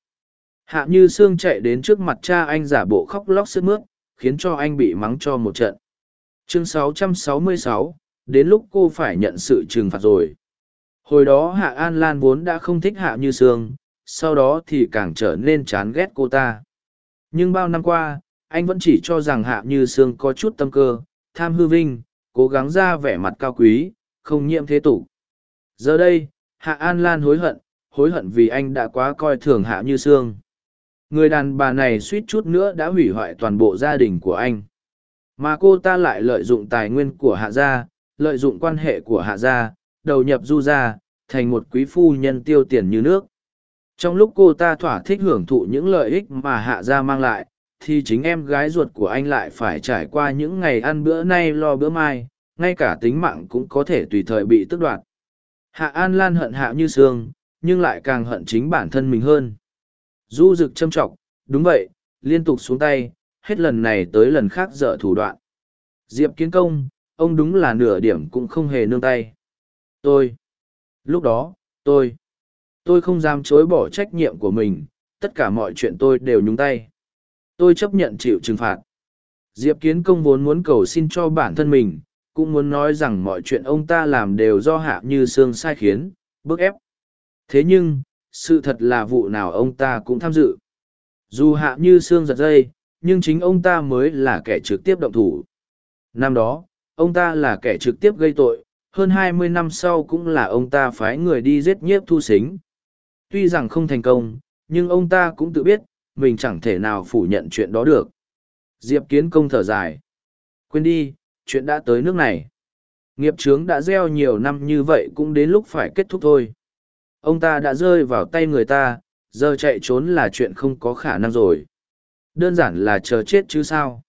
Hạ như Sương chạy đến trước mặt cha anh giả bộ khóc lóc sức mướt, khiến cho anh bị mắng cho một trận. Chương 666, đến lúc cô phải nhận sự trừng phạt rồi. Hồi đó Hạ An Lan vốn đã không thích Hạ Như Sương, sau đó thì càng trở nên chán ghét cô ta. Nhưng bao năm qua, anh vẫn chỉ cho rằng Hạ Như Sương có chút tâm cơ, tham hư vinh, cố gắng ra vẻ mặt cao quý, không nhiễm thế tục. Giờ đây, Hạ An Lan hối hận, hối hận vì anh đã quá coi thường Hạ Như Sương. Người đàn bà này suýt chút nữa đã hủy hoại toàn bộ gia đình của anh. Mà cô ta lại lợi dụng tài nguyên của Hạ gia, lợi dụng quan hệ của Hạ gia, đầu nhập du gia, thành một quý phu nhân tiêu tiền như nước. Trong lúc cô ta thỏa thích hưởng thụ những lợi ích mà Hạ gia mang lại, thì chính em gái ruột của anh lại phải trải qua những ngày ăn bữa nay lo bữa mai, ngay cả tính mạng cũng có thể tùy thời bị tước đoạt. Hạ An Lan hận Hạ Như Sương, nhưng lại càng hận chính bản thân mình hơn. Du rực châm trọng, đúng vậy, liên tục xuống tay, hết lần này tới lần khác dở thủ đoạn. Diệp kiến công, ông đúng là nửa điểm cũng không hề nương tay. Tôi, lúc đó, tôi, tôi không dám chối bỏ trách nhiệm của mình, tất cả mọi chuyện tôi đều nhúng tay. Tôi chấp nhận chịu trừng phạt. Diệp kiến công vốn muốn cầu xin cho bản thân mình, cũng muốn nói rằng mọi chuyện ông ta làm đều do hạ như xương sai khiến, bức ép. Thế nhưng, sự thật là vụ nào ông ta cũng tham dự. Dù hạ như xương giật dây, nhưng chính ông ta mới là kẻ trực tiếp động thủ. Năm đó, ông ta là kẻ trực tiếp gây tội, hơn hai mươi năm sau cũng là ông ta phái người đi giết nhiếp thu xính. Tuy rằng không thành công, nhưng ông ta cũng tự biết, mình chẳng thể nào phủ nhận chuyện đó được. Diệp kiến công thở dài. Quên đi, chuyện đã tới nước này. Nghiệp chướng đã gieo nhiều năm như vậy cũng đến lúc phải kết thúc thôi. Ông ta đã rơi vào tay người ta, giờ chạy trốn là chuyện không có khả năng rồi. Đơn giản là chờ chết chứ sao.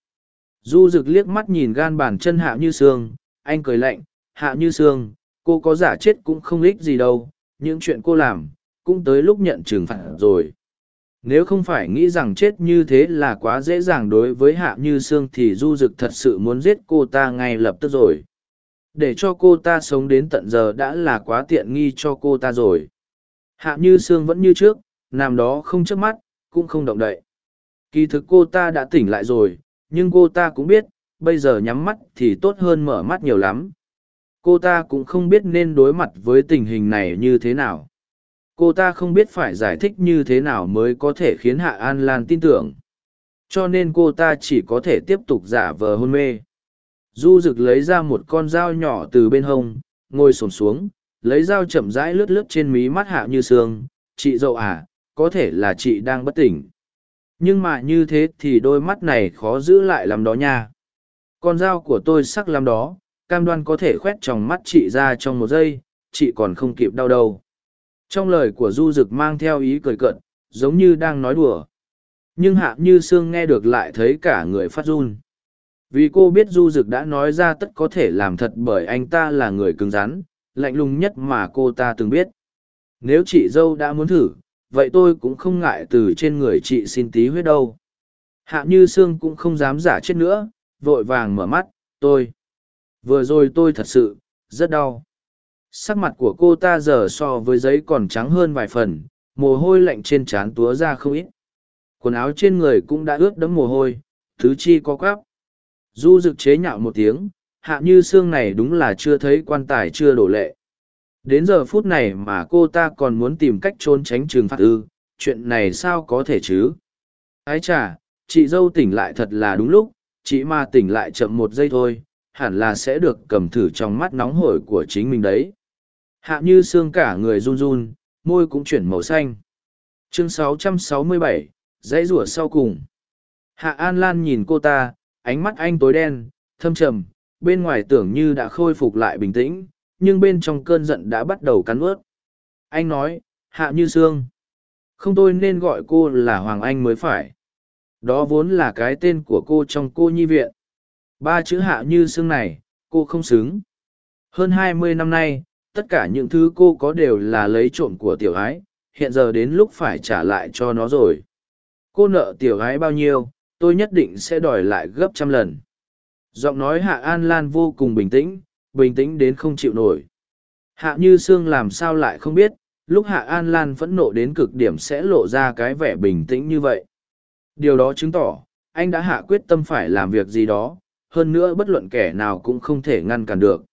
Du rực liếc mắt nhìn gan bàn chân hạ như sương, anh cười lạnh, hạ như sương, cô có giả chết cũng không ích gì đâu, những chuyện cô làm, cũng tới lúc nhận trừng phạt rồi. Nếu không phải nghĩ rằng chết như thế là quá dễ dàng đối với hạ như sương thì du dực thật sự muốn giết cô ta ngay lập tức rồi. Để cho cô ta sống đến tận giờ đã là quá tiện nghi cho cô ta rồi. Hạ như sương vẫn như trước, nằm đó không chớp mắt, cũng không động đậy. Kỳ thực cô ta đã tỉnh lại rồi, nhưng cô ta cũng biết, bây giờ nhắm mắt thì tốt hơn mở mắt nhiều lắm. Cô ta cũng không biết nên đối mặt với tình hình này như thế nào. Cô ta không biết phải giải thích như thế nào mới có thể khiến hạ an lan tin tưởng. Cho nên cô ta chỉ có thể tiếp tục giả vờ hôn mê. Du rực lấy ra một con dao nhỏ từ bên hông ngồi xổm xuống lấy dao chậm rãi lướt lướt trên mí mắt hạ như sương. Chị dậu à có thể là chị đang bất tỉnh nhưng mà như thế thì đôi mắt này khó giữ lại làm đó nha. Con dao của tôi sắc lắm đó, cam đoan có thể khoét tròng mắt chị ra trong một giây, chị còn không kịp đau đâu. Trong lời của du rực mang theo ý cười cợt, giống như đang nói đùa. Nhưng hạ như sương nghe được lại thấy cả người phát run. Vì cô biết du dực đã nói ra tất có thể làm thật bởi anh ta là người cứng rắn, lạnh lùng nhất mà cô ta từng biết. Nếu chị dâu đã muốn thử vậy tôi cũng không ngại từ trên người chị xin tí huyết đâu. Hạ như sương cũng không dám giả chết nữa, vội vàng mở mắt, tôi, vừa rồi tôi thật sự rất đau. Sắc mặt của cô ta giờ so với giấy còn trắng hơn vài phần, mồ hôi lạnh trên trán túa ra không ít. Quần áo trên người cũng đã ướt đẫm mồ hôi, thứ chi có quáp du rực chế nhạo một tiếng, hạ như xương này đúng là chưa thấy quan tài chưa đổ lệ đến giờ phút này mà cô ta còn muốn tìm cách trốn tránh trừng phạt ư chuyện này sao có thể chứ? Ái chà, chị dâu tỉnh lại thật là đúng lúc chị mà tỉnh lại chậm một giây thôi hẳn là sẽ được cầm thử trong mắt nóng hổi của chính mình đấy. Hạ như xương cả người run run môi cũng chuyển màu xanh. Chương 667, dãy rủa sau cùng. Hạ an lan nhìn cô ta ánh mắt anh tối đen thâm trầm bên ngoài tưởng như đã khôi phục lại bình tĩnh nhưng bên trong cơn giận đã bắt đầu cắn ướt. Anh nói, hạ như sương, không tôi nên gọi cô là hoàng anh mới phải. Đó vốn là cái tên của cô trong cô nhi viện. Ba chữ hạ như sương này, cô không xứng. Hơn hai mươi năm nay, tất cả những thứ cô có đều là lấy trộm của tiểu ái, hiện giờ đến lúc phải trả lại cho nó rồi. Cô nợ tiểu ái bao nhiêu, tôi nhất định sẽ đòi lại gấp trăm lần. Giọng nói hạ an lan vô cùng bình tĩnh bình tĩnh đến không chịu nổi. Hạ như sương làm sao lại không biết, lúc hạ an lan phẫn nộ đến cực điểm sẽ lộ ra cái vẻ bình tĩnh như vậy. Điều đó chứng tỏ, anh đã hạ quyết tâm phải làm việc gì đó, hơn nữa bất luận kẻ nào cũng không thể ngăn cản được.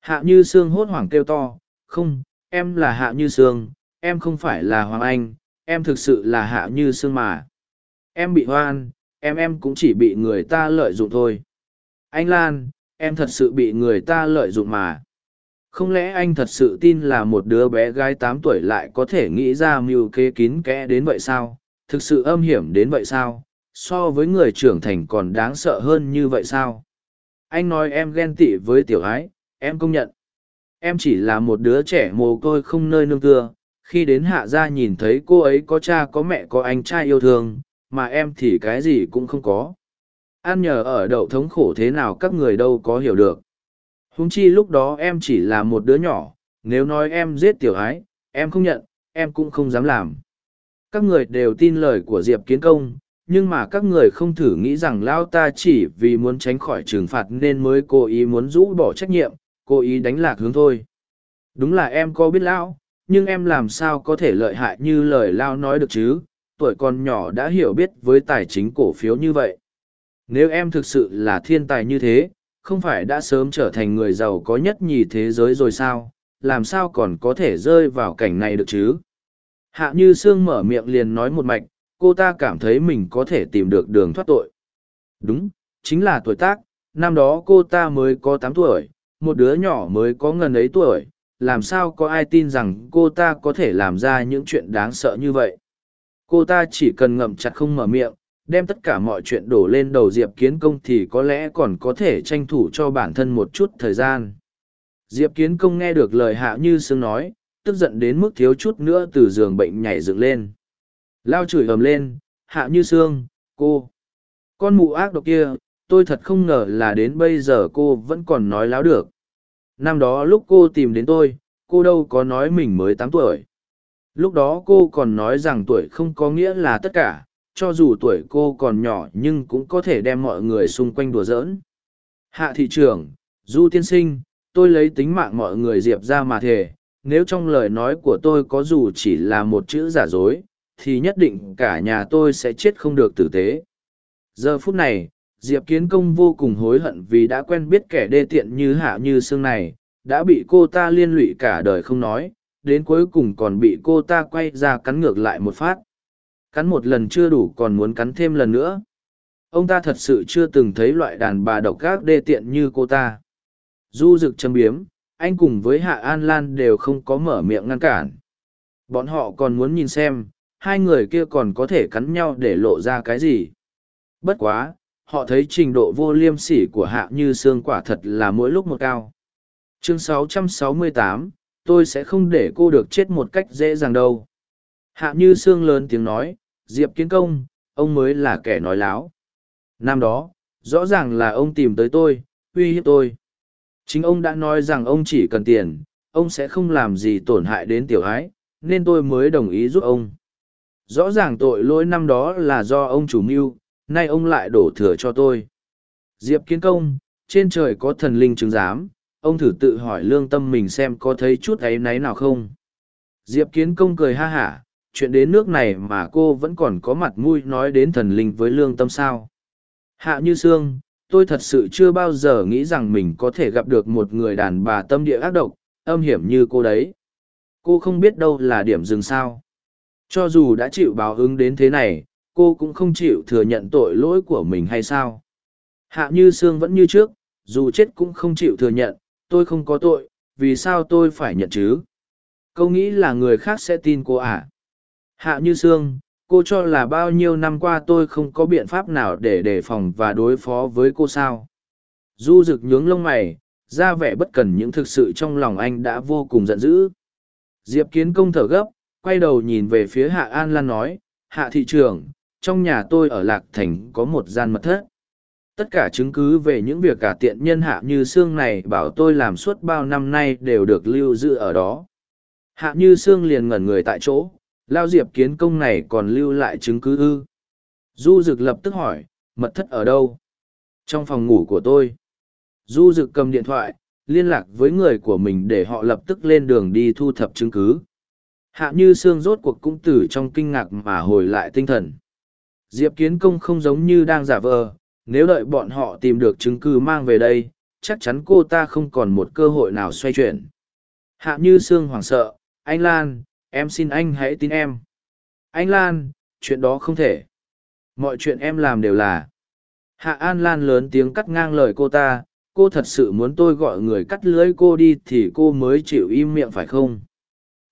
Hạ như sương hốt hoảng kêu to, không, em là hạ như sương, em không phải là hoàng anh, em thực sự là hạ như sương mà. Em bị hoan, em em cũng chỉ bị người ta lợi dụng thôi. Anh lan em thật sự bị người ta lợi dụng mà. Không lẽ anh thật sự tin là một đứa bé gái tám tuổi lại có thể nghĩ ra mưu kế kín kẽ đến vậy sao? Thực sự âm hiểm đến vậy sao? So với người trưởng thành còn đáng sợ hơn như vậy sao? Anh nói em ghen tị với tiểu ái, em công nhận. Em chỉ là một đứa trẻ mồ côi không nơi nương tựa. Khi đến hạ gia nhìn thấy cô ấy có cha có mẹ có anh trai yêu thương, mà em thì cái gì cũng không có ăn nhờ ở đậu thống khổ thế nào các người đâu có hiểu được. Húng chi lúc đó em chỉ là một đứa nhỏ, nếu nói em giết tiểu ái, em không nhận, em cũng không dám làm. Các người đều tin lời của diệp kiến công, nhưng mà các người không thử nghĩ rằng lao ta chỉ vì muốn tránh khỏi trừng phạt nên mới cố ý muốn rũ bỏ trách nhiệm, cố ý đánh lạc hướng thôi. Đúng là em có biết lão nhưng em làm sao có thể lợi hại như lời lao nói được chứ, tuổi còn nhỏ đã hiểu biết với tài chính cổ phiếu như vậy nếu em thực sự là thiên tài như thế, không phải đã sớm trở thành người giàu có nhất nhì thế giới rồi sao? Làm sao còn có thể rơi vào cảnh này được chứ? Hạ như sương mở miệng liền nói một mạch, cô ta cảm thấy mình có thể tìm được đường thoát tội. Đúng, chính là tuổi tác, năm đó cô ta mới có tám tuổi, một đứa nhỏ mới có ngần ấy tuổi, làm sao có ai tin rằng cô ta có thể làm ra những chuyện đáng sợ như vậy? Cô ta chỉ cần ngậm chặt không mở miệng đem tất cả mọi chuyện đổ lên đầu diệp kiến công thì có lẽ còn có thể tranh thủ cho bản thân một chút thời gian. Diệp kiến công nghe được lời hạ như sương nói, tức giận đến mức thiếu chút nữa từ giường bệnh nhảy dựng lên. Lao chửi ầm lên, hạ như sương, cô, con mụ ác độc kia, tôi thật không ngờ là đến bây giờ cô vẫn còn nói láo được. Năm đó lúc cô tìm đến tôi, cô đâu có nói mình mới tám tuổi. Lúc đó cô còn nói rằng tuổi không có nghĩa là tất cả cho dù tuổi cô còn nhỏ nhưng cũng có thể đem mọi người xung quanh đùa giỡn. Hạ thị trưởng, du tiên sinh, tôi lấy tính mạng mọi người diệp ra mà thề, nếu trong lời nói của tôi có dù chỉ là một chữ giả dối, thì nhất định cả nhà tôi sẽ chết không được tử tế. Giờ phút này, diệp kiến công vô cùng hối hận vì đã quen biết kẻ đê tiện như hạ như xương này, đã bị cô ta liên lụy cả đời không nói, đến cuối cùng còn bị cô ta quay ra cắn ngược lại một phát cắn một lần chưa đủ còn muốn cắn thêm lần nữa. Ông ta thật sự chưa từng thấy loại đàn bà độc gác đê tiện như cô ta. Du rực châm biếm anh cùng với hạ an lan đều không có mở miệng ngăn cản. Bọn họ còn muốn nhìn xem hai người kia còn có thể cắn nhau để lộ ra cái gì. Bất quá họ thấy trình độ vô liêm sỉ của hạ như xương quả thật là mỗi lúc một cao. Chương 668, tôi sẽ không để cô được chết một cách dễ dàng đâu hạ như xương lớn tiếng nói, diệp kiến công, ông mới là kẻ nói láo. Năm đó, rõ ràng là ông tìm tới tôi, uy hiếp tôi. Chính ông đã nói rằng ông chỉ cần tiền, ông sẽ không làm gì tổn hại đến tiểu ái, nên tôi mới đồng ý giúp ông. Rõ ràng tội lỗi năm đó là do ông chủ mưu, nay ông lại đổ thừa cho tôi. Diệp kiến công, trên trời có thần linh chứng giám, ông thử tự hỏi lương tâm mình xem có thấy chút ấy náy nào không? Diệp kiến công cười ha hả chuyện đến nước này mà cô vẫn còn có mặt mũi nói đến thần linh với lương tâm sao? Hạ như sương, tôi thật sự chưa bao giờ nghĩ rằng mình có thể gặp được một người đàn bà tâm địa ác độc, âm hiểm như cô đấy. Cô không biết đâu là điểm dừng sao. Cho dù đã chịu báo ứng đến thế này, cô cũng không chịu thừa nhận tội lỗi của mình hay sao? Hạ như sương vẫn như trước, dù chết cũng không chịu thừa nhận, tôi không có tội, vì sao tôi phải nhận chứ? Câu nghĩ là người khác sẽ tin cô à? Hạ như sương cô cho là bao nhiêu năm qua tôi không có biện pháp nào để đề phòng và đối phó với cô sao? Du rực nhướng lông mày ra vẻ bất cần những thực sự trong lòng anh đã vô cùng giận dữ. Diệp kiến công thở gấp quay đầu nhìn về phía hạ an lan nói hạ thị trưởng, trong nhà tôi ở lạc thành có một gian mật thất. Tất cả chứng cứ về những việc cả tiện nhân hạ như Sương này bảo tôi làm suốt bao năm nay đều được lưu giữ ở đó. Hạ như Sương liền ngẩn người tại chỗ lao diệp kiến công này còn lưu lại chứng cứ ư? Du Dực lập tức hỏi, mật thất ở đâu? Trong phòng ngủ của tôi. Du Dực cầm điện thoại, liên lạc với người của mình để họ lập tức lên đường đi thu thập chứng cứ. Hạ như Sương rốt cuộc cũng từ trong kinh ngạc mà hồi lại tinh thần. Diệp kiến công không giống như đang giả vờ, nếu đợi bọn họ tìm được chứng cứ mang về đây, chắc chắn cô ta không còn một cơ hội nào xoay chuyển. Hạ như sương hoảng sợ, anh lan em xin anh hãy tin em. Anh lan, chuyện đó không thể. Mọi chuyện em làm đều là. Hạ an lan lớn tiếng cắt ngang lời cô ta, cô thật sự muốn tôi gọi người cắt lưới cô đi thì cô mới chịu im miệng phải không?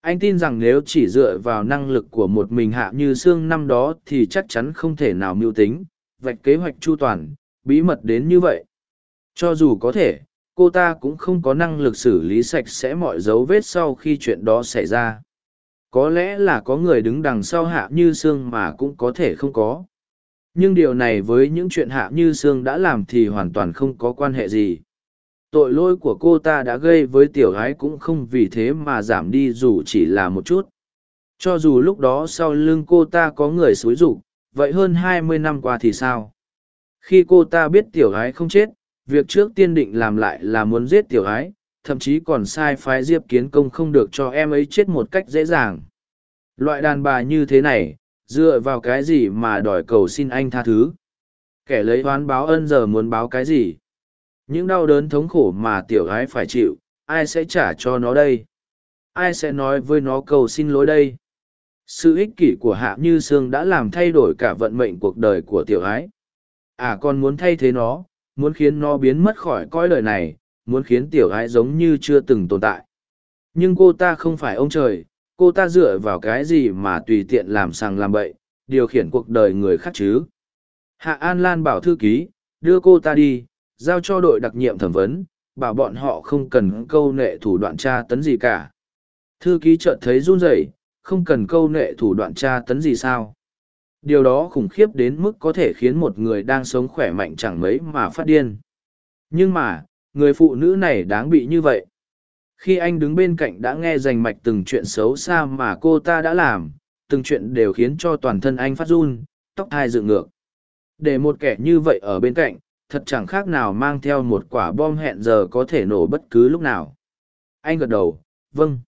Anh tin rằng nếu chỉ dựa vào năng lực của một mình hạ như sương năm đó thì chắc chắn không thể nào mưu tính, vạch kế hoạch chu toàn, bí mật đến như vậy. Cho dù có thể, cô ta cũng không có năng lực xử lý sạch sẽ mọi dấu vết sau khi chuyện đó xảy ra có lẽ là có người đứng đằng sau hạ như sương mà cũng có thể không có. Nhưng điều này với những chuyện hạ như sương đã làm thì hoàn toàn không có quan hệ gì. Tội lỗi của cô ta đã gây với tiểu gái cũng không vì thế mà giảm đi dù chỉ là một chút. Cho dù lúc đó sau lưng cô ta có người xúi rục, vậy hơn hai mươi năm qua thì sao? Khi cô ta biết tiểu gái không chết, việc trước tiên định làm lại là muốn giết tiểu gái thậm chí còn sai phái diệp kiến công không được cho em ấy chết một cách dễ dàng. Loại đàn bà như thế này, dựa vào cái gì mà đòi cầu xin anh tha thứ? Kẻ lấy oán báo ân giờ muốn báo cái gì? Những đau đớn thống khổ mà tiểu gái phải chịu, ai sẽ trả cho nó đây? Ai sẽ nói với nó cầu xin lỗi đây? Sự ích kỷ của hạ như sương đã làm thay đổi cả vận mệnh cuộc đời của tiểu ái à còn muốn thay thế nó, muốn khiến nó biến mất khỏi cõi đời này muốn khiến tiểu ái giống như chưa từng tồn tại. Nhưng cô ta không phải ông trời, cô ta dựa vào cái gì mà tùy tiện làm sàng làm bậy, điều khiển cuộc đời người khác chứ? Hạ an lan bảo thư ký, đưa cô ta đi, giao cho đội đặc nhiệm thẩm vấn, bảo bọn họ không cần câu nệ thủ đoạn tra tấn gì cả. Thư ký chợt thấy run rẩy, không cần câu nệ thủ đoạn tra tấn gì sao? Điều đó khủng khiếp đến mức có thể khiến một người đang sống khỏe mạnh chẳng mấy mà phát điên. Nhưng mà người phụ nữ này đáng bị như vậy. Khi anh đứng bên cạnh đã nghe rành mạch từng chuyện xấu xa mà cô ta đã làm từng chuyện đều khiến cho toàn thân anh phát run tóc thai dựng ngược. Để một kẻ như vậy ở bên cạnh thật chẳng khác nào mang theo một quả bom hẹn giờ có thể nổ bất cứ lúc nào. Anh gật đầu vâng.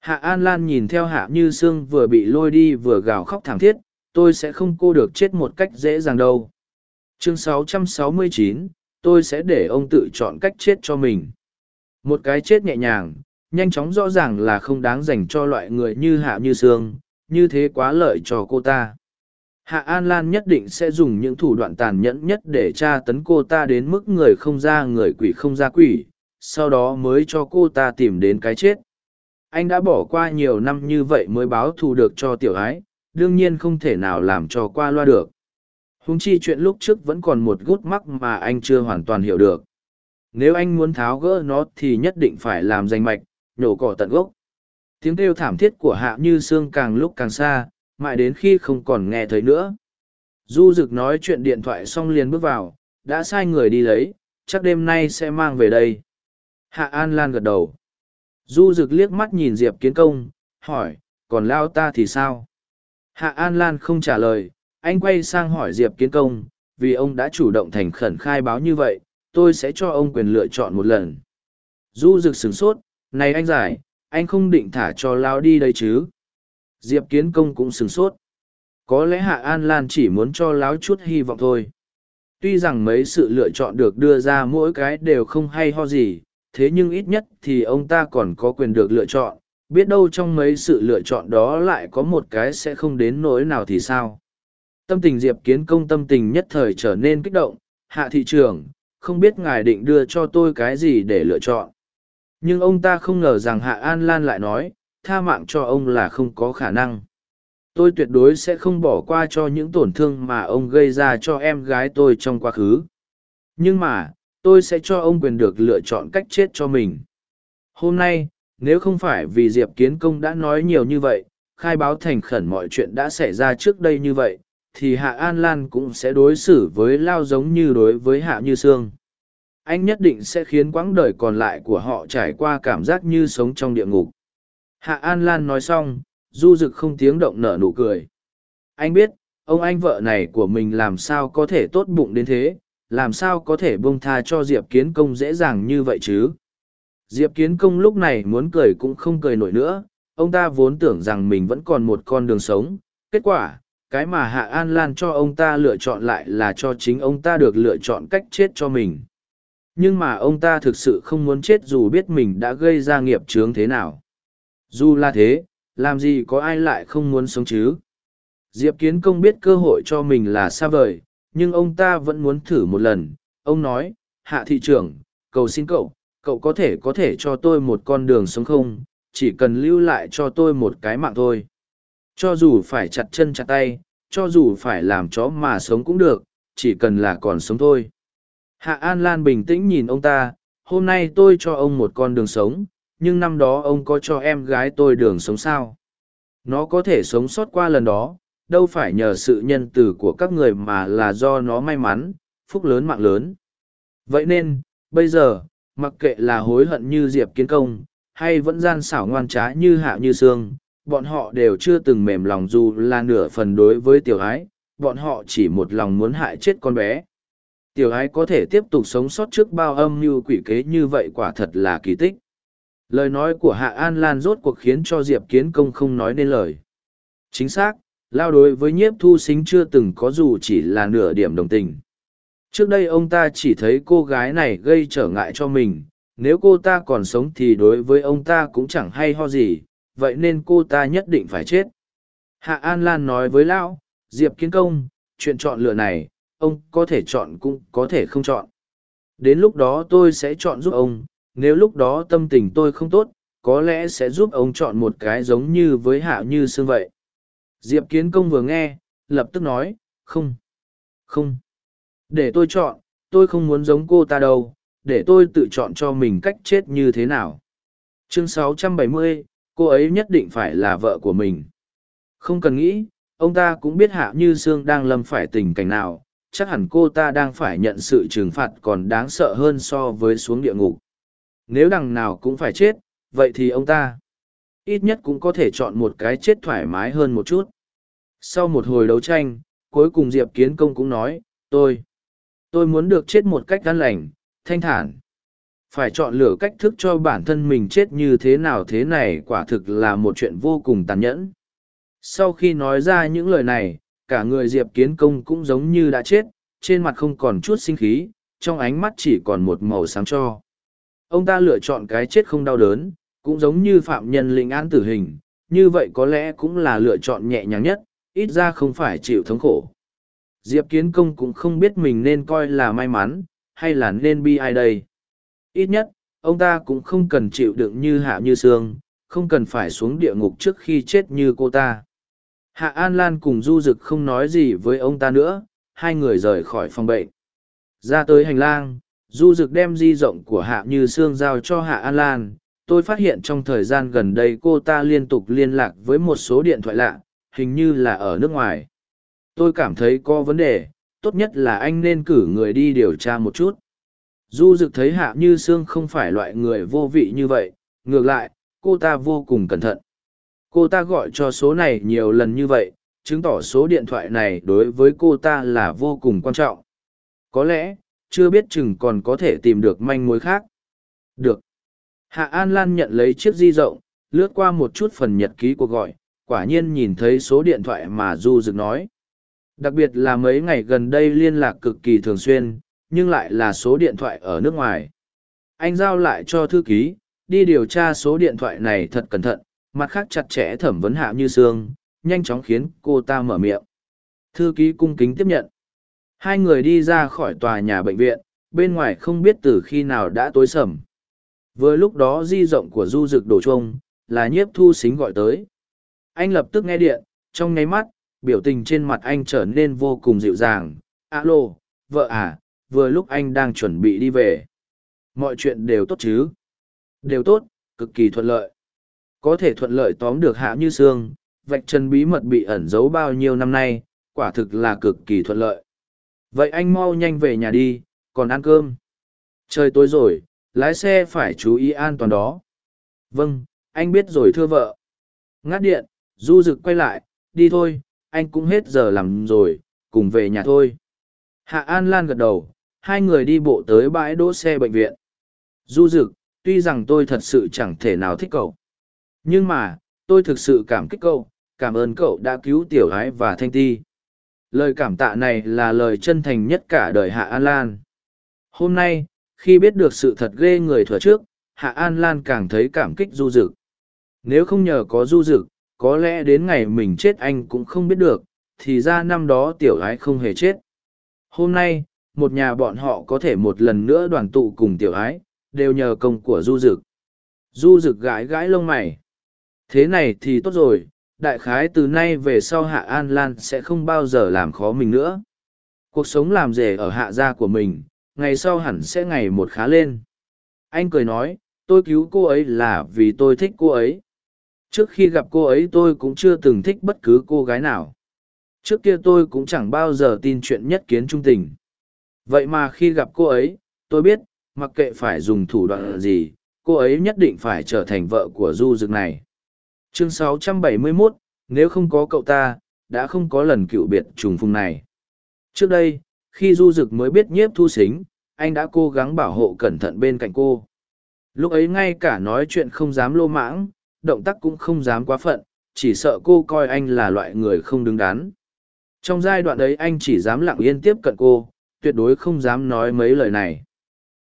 Hạ an lan nhìn theo hạ như sương vừa bị lôi đi vừa gào khóc thảm thiết tôi sẽ không cô được chết một cách dễ dàng đâu. Chương 669, tôi sẽ để ông tự chọn cách chết cho mình. Một cái chết nhẹ nhàng, nhanh chóng rõ ràng là không đáng dành cho loại người như hạ như sương, như thế quá lợi cho cô ta. Hạ an lan nhất định sẽ dùng những thủ đoạn tàn nhẫn nhất để tra tấn cô ta đến mức người không ra người quỷ không ra quỷ, sau đó mới cho cô ta tìm đến cái chết. Anh đã bỏ qua nhiều năm như vậy mới báo thù được cho tiểu ái, đương nhiên không thể nào làm cho qua loa được húng chi chuyện lúc trước vẫn còn một gút mắc mà anh chưa hoàn toàn hiểu được nếu anh muốn tháo gỡ nó thì nhất định phải làm danh mạch nhổ cỏ tận gốc tiếng kêu thảm thiết của hạ như sương càng lúc càng xa mãi đến khi không còn nghe thấy nữa du Dực nói chuyện điện thoại xong liền bước vào đã sai người đi lấy, chắc đêm nay sẽ mang về đây. Hạ An Lan gật đầu. Du Dực liếc mắt nhìn Diệp Kiến Công, hỏi, còn lao ta thì sao? Hạ An Lan không trả lời, anh quay sang hỏi Diệp Kiến Công, vì ông đã chủ động thành khẩn khai báo như vậy, tôi sẽ cho ông quyền lựa chọn một lần. Du rực sửng sốt, này anh giải, anh không định thả cho lao đi đây chứ? Diệp Kiến Công cũng sửng sốt. Có lẽ Hạ An Lan chỉ muốn cho láo chút hy vọng thôi. Tuy rằng mấy sự lựa chọn được đưa ra mỗi cái đều không hay ho gì, thế nhưng ít nhất thì ông ta còn có quyền được lựa chọn, biết đâu trong mấy sự lựa chọn đó lại có một cái sẽ không đến nỗi nào thì sao. Tâm tình Diệp Kiến Công tâm tình nhất thời trở nên kích động, hạ thị trường, không biết ngài định đưa cho tôi cái gì để lựa chọn. Nhưng ông ta không ngờ rằng Hạ An Lan lại nói, tha mạng cho ông là không có khả năng. Tôi tuyệt đối sẽ không bỏ qua cho những tổn thương mà ông gây ra cho em gái tôi trong quá khứ. Nhưng mà, tôi sẽ cho ông quyền được lựa chọn cách chết cho mình. Hôm nay, nếu không phải vì Diệp Kiến Công đã nói nhiều như vậy, khai báo thành khẩn mọi chuyện đã xảy ra trước đây như vậy, thì Hạ An Lan cũng sẽ đối xử với Lao giống như đối với Hạ Như Sương. Anh nhất định sẽ khiến quãng đời còn lại của họ trải qua cảm giác như sống trong địa ngục. Hạ An Lan nói xong, du rực không tiếng động nở nụ cười. Anh biết, ông anh vợ này của mình làm sao có thể tốt bụng đến thế, làm sao có thể bông tha cho Diệp Kiến Công dễ dàng như vậy chứ. Diệp Kiến Công lúc này muốn cười cũng không cười nổi nữa, ông ta vốn tưởng rằng mình vẫn còn một con đường sống. Kết quả, cái mà Hạ An Lan cho ông ta lựa chọn lại là cho chính ông ta được lựa chọn cách chết cho mình. Nhưng mà ông ta thực sự không muốn chết dù biết mình đã gây ra nghiệp chướng thế nào. Dù là thế, làm gì có ai lại không muốn sống chứ? Diệp Kiến Công biết cơ hội cho mình là xa vời, nhưng ông ta vẫn muốn thử một lần. Ông nói, hạ thị trưởng, cầu xin cậu, cậu có thể có thể cho tôi một con đường sống không, chỉ cần lưu lại cho tôi một cái mạng thôi. Cho dù phải chặt chân chặt tay, cho dù phải làm chó mà sống cũng được, chỉ cần là còn sống thôi. Hạ An Lan bình tĩnh nhìn ông ta, hôm nay tôi cho ông một con đường sống, nhưng năm đó ông có cho em gái tôi đường sống sao? Nó có thể sống sót qua lần đó, đâu phải nhờ sự nhân từ của các người mà là do nó may mắn, phúc lớn mạng lớn. Vậy nên, bây giờ, mặc kệ là hối hận như Diệp Kiến Công, hay vẫn gian xảo ngoan trá như Hạ Như Sương, bọn họ đều chưa từng mềm lòng dù là nửa phần đối với tiểu ái, bọn họ chỉ một lòng muốn hại chết con bé. Tiểu ái có thể tiếp tục sống sót trước bao âm như quỷ kế như vậy quả thật là kỳ tích. Lời nói của Hạ An Lan rốt cuộc khiến cho Diệp Kiến Công không nói nên lời. Chính xác, lao đối với nhiếp thu xính chưa từng có dù chỉ là nửa điểm đồng tình. Trước đây ông ta chỉ thấy cô gái này gây trở ngại cho mình, nếu cô ta còn sống thì đối với ông ta cũng chẳng hay ho gì, vậy nên cô ta nhất định phải chết. Hạ An Lan nói với Lão, Diệp Kiến Công, chuyện chọn lựa này, ông có thể chọn cũng có thể không chọn. Đến lúc đó tôi sẽ chọn giúp ông, nếu lúc đó tâm tình tôi không tốt, có lẽ sẽ giúp ông chọn một cái giống như với Hạ Như Sương vậy. Diệp Kiến Công vừa nghe, lập tức nói, không, không. Để tôi chọn, tôi không muốn giống cô ta đâu, để tôi tự chọn cho mình cách chết như thế nào. Chương 670, cô ấy nhất định phải là vợ của mình. Không cần nghĩ, ông ta cũng biết Hạ Như Sương đang lâm phải tình cảnh nào, chắc hẳn cô ta đang phải nhận sự trừng phạt còn đáng sợ hơn so với xuống địa ngục. Nếu đằng nào cũng phải chết, vậy thì ông ta ít nhất cũng có thể chọn một cái chết thoải mái hơn một chút. Sau một hồi đấu tranh, cuối cùng Diệp Kiến Công cũng nói, tôi, tôi muốn được chết một cách an lành, thanh thản. Phải chọn lựa cách thức cho bản thân mình chết như thế nào thế này quả thực là một chuyện vô cùng tàn nhẫn. Sau khi nói ra những lời này, cả người Diệp Kiến Công cũng giống như đã chết, trên mặt không còn chút sinh khí, trong ánh mắt chỉ còn một màu sáng cho. Ông ta lựa chọn cái chết không đau đớn, cũng giống như phạm nhân lĩnh án tử hình, như vậy có lẽ cũng là lựa chọn nhẹ nhàng nhất, ít ra không phải chịu thống khổ. Diệp Kiến Công cũng không biết mình nên coi là may mắn, hay là nên bi ai đây. Ít nhất, ông ta cũng không cần chịu đựng như hạ như xương, không cần phải xuống địa ngục trước khi chết như cô ta. Hạ An Lan cùng Du Dực không nói gì với ông ta nữa, hai người rời khỏi phòng bệnh. Ra tới hành lang, Du Dực đem di rộng của Hạ Như Sương giao cho Hạ An Lan. Tôi phát hiện trong thời gian gần đây cô ta liên tục liên lạc với một số điện thoại lạ, hình như là ở nước ngoài. Tôi cảm thấy có vấn đề, tốt nhất là anh nên cử người đi điều tra một chút. Du Dực thấy Hạ Như Sương không phải loại người vô vị như vậy, ngược lại, cô ta vô cùng cẩn thận. Cô ta gọi cho số này nhiều lần như vậy, chứng tỏ số điện thoại này đối với cô ta là vô cùng quan trọng. Có lẽ, chưa biết chừng còn có thể tìm được manh mối khác. Được. Hạ An Lan nhận lấy chiếc di rộng, lướt qua một chút phần nhật ký cuộc gọi, quả nhiên nhìn thấy số điện thoại mà Du Dực nói. Đặc biệt là mấy ngày gần đây liên lạc cực kỳ thường xuyên, nhưng lại là số điện thoại ở nước ngoài. Anh giao lại cho thư ký, đi điều tra số điện thoại này thật cẩn thận, mặt khác chặt chẽ thẩm vấn hạ như xương, nhanh chóng khiến cô ta mở miệng. Thư ký cung kính tiếp nhận. Hai người đi ra khỏi tòa nhà bệnh viện, bên ngoài không biết từ khi nào đã tối sầm. Vừa lúc đó di rộng của du dực đổ chuông, là nhiếp thu xính gọi tới. Anh lập tức nghe điện, trong ngay mắt, biểu tình trên mặt anh trở nên vô cùng dịu dàng. Alo, vợ à, vừa lúc anh đang chuẩn bị đi về. Mọi chuyện đều tốt chứ? Đều tốt, cực kỳ thuận lợi. Có thể thuận lợi tóm được hạ như xương, vạch chân bí mật bị ẩn giấu bao nhiêu năm nay, quả thực là cực kỳ thuận lợi. Vậy anh mau nhanh về nhà đi, còn ăn cơm. Trời tối rồi, lái xe phải chú ý an toàn đó. Vâng, anh biết rồi thưa vợ. Ngắt điện, du rực quay lại, đi thôi, anh cũng hết giờ làm rồi, cùng về nhà thôi. Hạ An Lan gật đầu, hai người đi bộ tới bãi đỗ xe bệnh viện. Du dực, tuy rằng tôi thật sự chẳng thể nào thích cậu. Nhưng mà, tôi thực sự cảm kích cậu, cảm ơn cậu đã cứu tiểu gái và thanh ti. Lời cảm tạ này là lời chân thành nhất cả đời Hạ An Lan. Hôm nay, khi biết được sự thật ghê người thừa trước, Hạ An Lan càng thấy cảm kích du dực. Nếu không nhờ có du dực, có lẽ đến ngày mình chết anh cũng không biết được, thì ra năm đó tiểu gái không hề chết. Hôm nay, một nhà bọn họ có thể một lần nữa đoàn tụ cùng tiểu ái, đều nhờ công của du dực. Du dực gãi gãi lông mày. Thế này thì tốt rồi, đại khái từ nay về sau Hạ An Lan sẽ không bao giờ làm khó mình nữa. Cuộc sống làm rể ở hạ gia của mình, ngày sau hẳn sẽ ngày một khá lên. Anh cười nói, tôi cứu cô ấy là vì tôi thích cô ấy. Trước khi gặp cô ấy tôi cũng chưa từng thích bất cứ cô gái nào. Trước kia tôi cũng chẳng bao giờ tin chuyện nhất kiến trung tình. Vậy mà khi gặp cô ấy, tôi biết, mặc kệ phải dùng thủ đoạn gì, cô ấy nhất định phải trở thành vợ của du dực này. Chương 671, nếu không có cậu ta, đã không có lần cựu biệt trùng phùng này. Trước đây, khi du dực mới biết nhiếp thu xính, anh đã cố gắng bảo hộ cẩn thận bên cạnh cô. Lúc ấy ngay cả nói chuyện không dám lô mãng, động tác cũng không dám quá phận, chỉ sợ cô coi anh là loại người không đứng đắn. Trong giai đoạn ấy anh chỉ dám lặng yên tiếp cận cô, tuyệt đối không dám nói mấy lời này.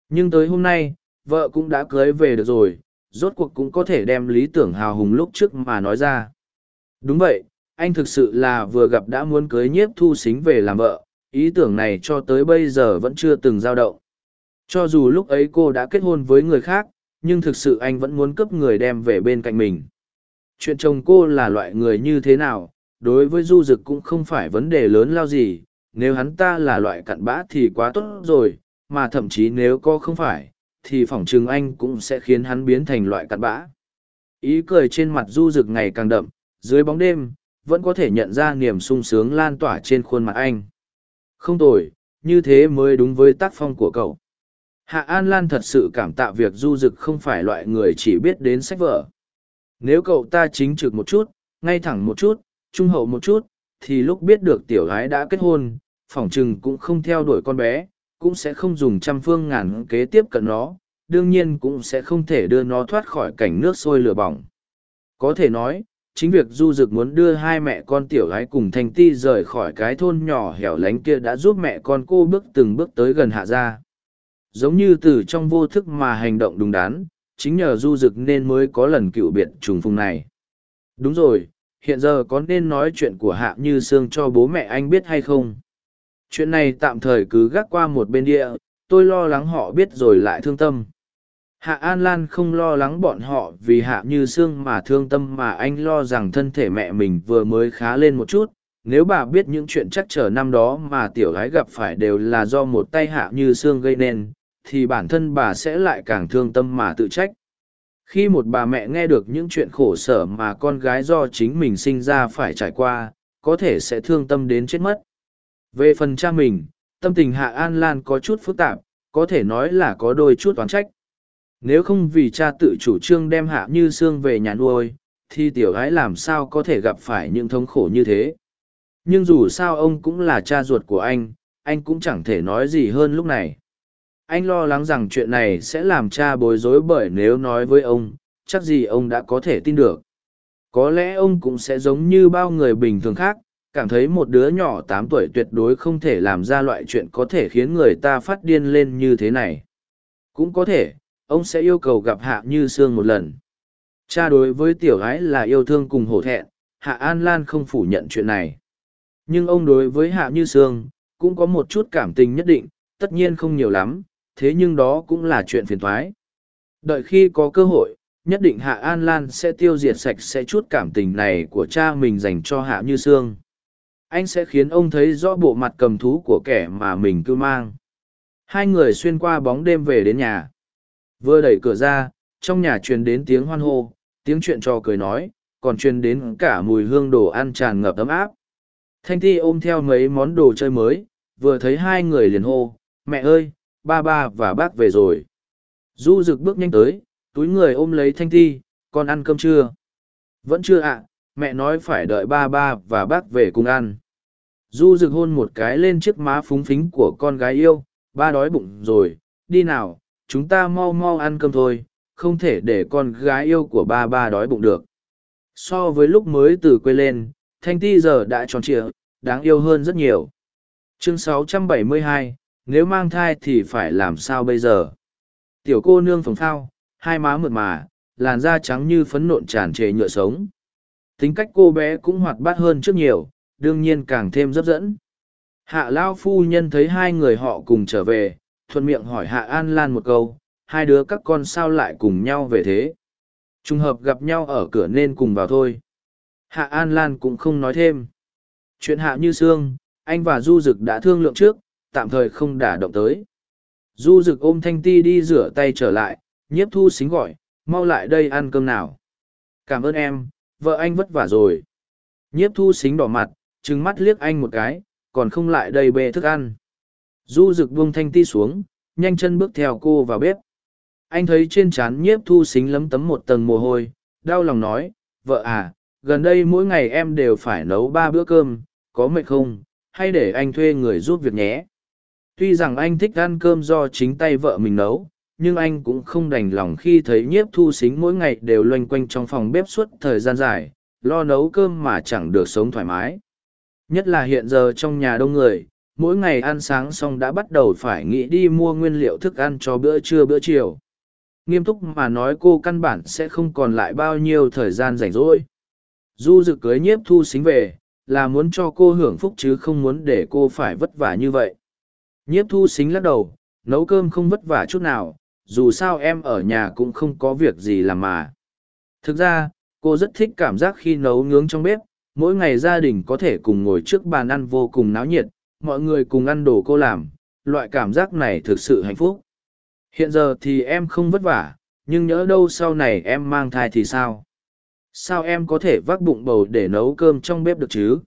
Nhưng tới hôm nay, vợ cũng đã cưới về được rồi, rốt cuộc cũng có thể đem lý tưởng hào hùng lúc trước mà nói ra. Đúng vậy, anh thực sự là vừa gặp đã muốn cưới nhiếp thu xính về làm vợ, ý tưởng này cho tới bây giờ vẫn chưa từng dao động. Cho dù lúc ấy cô đã kết hôn với người khác, nhưng thực sự anh vẫn muốn cấp người đem về bên cạnh mình. Chuyện chồng cô là loại người như thế nào, đối với du dực cũng không phải vấn đề lớn lao gì, nếu hắn ta là loại cặn bã thì quá tốt rồi, mà thậm chí nếu có không phải, thì phỏng chừng anh cũng sẽ khiến hắn biến thành loại cặn bã. Ý cười trên mặt du rực ngày càng đậm, dưới bóng đêm, vẫn có thể nhận ra niềm sung sướng lan tỏa trên khuôn mặt anh. Không tồi, như thế mới đúng với tác phong của cậu. Hạ An Lan thật sự cảm tạ việc du dực không phải loại người chỉ biết đến sách vở. Nếu cậu ta chính trực một chút, ngay thẳng một chút, trung hậu một chút, thì lúc biết được tiểu gái đã kết hôn, phỏng chừng cũng không theo đuổi con bé, cũng sẽ không dùng trăm phương ngàn kế tiếp cận nó, đương nhiên cũng sẽ không thể đưa nó thoát khỏi cảnh nước sôi lửa bỏng. Có thể nói, chính việc du dực muốn đưa hai mẹ con tiểu gái cùng thanh ti rời khỏi cái thôn nhỏ hẻo lánh kia đã giúp mẹ con cô bước từng bước tới gần hạ gia. Giống như từ trong vô thức mà hành động đúng đắn, chính nhờ du dực nên mới có lần cựu biệt trùng phùng này. Đúng rồi, hiện giờ có nên nói chuyện của hạ như sương cho bố mẹ anh biết hay không? Chuyện này tạm thời cứ gác qua một bên địa, tôi lo lắng họ biết rồi lại thương tâm. Hạ an lan không lo lắng bọn họ vì hạ như sương mà thương tâm mà anh lo rằng thân thể mẹ mình vừa mới khá lên một chút. Nếu bà biết những chuyện chắc trở năm đó mà tiểu gái gặp phải đều là do một tay hạ như sương gây nên, thì bản thân bà sẽ lại càng thương tâm mà tự trách khi một bà mẹ nghe được những chuyện khổ sở mà con gái do chính mình sinh ra phải trải qua có thể sẽ thương tâm đến chết mất Về phần cha mình, tâm tình Hạ An Lan có chút phức tạp, có thể nói là có đôi chút toán trách. Nếu không vì cha tự chủ trương đem Hạ Như Sương về nhà nuôi, thì tiểu gái làm sao có thể gặp phải những thống khổ như thế. Nhưng dù sao ông cũng là cha ruột của anh, anh cũng chẳng thể nói gì hơn lúc này. Anh lo lắng rằng chuyện này sẽ làm cha bối rối bởi nếu nói với ông, chắc gì ông đã có thể tin được. Có lẽ ông cũng sẽ giống như bao người bình thường khác, cảm thấy một đứa nhỏ tám tuổi tuyệt đối không thể làm ra loại chuyện có thể khiến người ta phát điên lên như thế này. Cũng có thể, ông sẽ yêu cầu gặp Hạ Như Sương một lần. Cha đối với tiểu gái là yêu thương cùng hổ thẹn, Hạ An Lan không phủ nhận chuyện này. Nhưng ông đối với Hạ Như Sương, cũng có một chút cảm tình nhất định, tất nhiên không nhiều lắm, thế nhưng đó cũng là chuyện phiền thoái. Đợi khi có cơ hội, nhất định Hạ An Lan sẽ tiêu diệt sạch sẽ chút cảm tình này của cha mình dành cho Hạ Như Sương. Anh sẽ khiến ông thấy rõ bộ mặt cầm thú của kẻ mà mình cứ mang. Hai người xuyên qua bóng đêm về đến nhà. Vừa đẩy cửa ra, trong nhà truyền đến tiếng hoan hô, tiếng chuyện trò cười nói, còn truyền đến cả mùi hương đồ ăn tràn ngập ấm áp. Thanh Ti ôm theo mấy món đồ chơi mới, vừa thấy hai người liền hô, mẹ ơi, ba ba và bác về rồi. Du rực bước nhanh tới, túi người ôm lấy Thanh Ti, con ăn cơm chưa? Vẫn chưa ạ, mẹ nói phải đợi ba ba và bác về cùng ăn. Du rực hôn một cái lên chiếc má phúng phính của con gái yêu, ba đói bụng rồi, đi nào, chúng ta mau mau ăn cơm thôi, không thể để con gái yêu của ba ba đói bụng được. So với lúc mới từ quê lên, Thanh Ti giờ đã tròn trịa, đáng yêu hơn rất nhiều. Chương 672, nếu mang thai thì phải làm sao bây giờ? Tiểu cô nương phồng phao, hai má mượt mà, làn da trắng như phấn nộn tràn trề nhựa sống. Tính cách cô bé cũng hoạt bát hơn trước nhiều, đương nhiên càng thêm hấp dẫn. Hạ Lao phu nhân thấy hai người họ cùng trở về, thuận miệng hỏi Hạ An Lan một câu, hai đứa các con sao lại cùng nhau về thế? Trùng hợp gặp nhau ở cửa nên cùng vào thôi. Hạ An Lan cũng không nói thêm. Chuyện Hạ Như Sương, anh và Du Dực đã thương lượng trước, tạm thời không đả động tới. Du Dực ôm Thanh Ti đi rửa tay trở lại, nhiếp thu xính gọi, mau lại đây ăn cơm nào. Cảm ơn em, vợ anh vất vả rồi. Nhiếp thu xính đỏ mặt, trừng mắt liếc anh một cái, còn không lại đây bê thức ăn. Du Dực buông Thanh Ti xuống, nhanh chân bước theo cô vào bếp. Anh thấy trên trán nhiếp thu xính lấm tấm một tầng mồ hôi, đau lòng nói, vợ à, gần đây mỗi ngày em đều phải nấu ba bữa cơm, có mệt không, hay để anh thuê người giúp việc nhé. Tuy rằng anh thích ăn cơm do chính tay vợ mình nấu, nhưng anh cũng không đành lòng khi thấy nhiếp thu xính mỗi ngày đều loanh quanh trong phòng bếp suốt thời gian dài, lo nấu cơm mà chẳng được sống thoải mái. Nhất là hiện giờ trong nhà đông người, mỗi ngày ăn sáng xong đã bắt đầu phải nghĩ đi mua nguyên liệu thức ăn cho bữa trưa bữa chiều. Nghiêm túc mà nói cô căn bản sẽ không còn lại bao nhiêu thời gian rảnh rỗi. Du dự cưới nhiếp thu xính về, là muốn cho cô hưởng phúc chứ không muốn để cô phải vất vả như vậy. Nhiếp thu xính lắc đầu, nấu cơm không vất vả chút nào, dù sao em ở nhà cũng không có việc gì làm mà. Thực ra, cô rất thích cảm giác khi nấu nướng trong bếp, mỗi ngày gia đình có thể cùng ngồi trước bàn ăn vô cùng náo nhiệt, mọi người cùng ăn đồ cô làm, loại cảm giác này thực sự hạnh phúc. Hiện giờ thì em không vất vả, nhưng nhỡ đâu sau này em mang thai thì sao? Sao em có thể vác bụng bầu để nấu cơm trong bếp được chứ?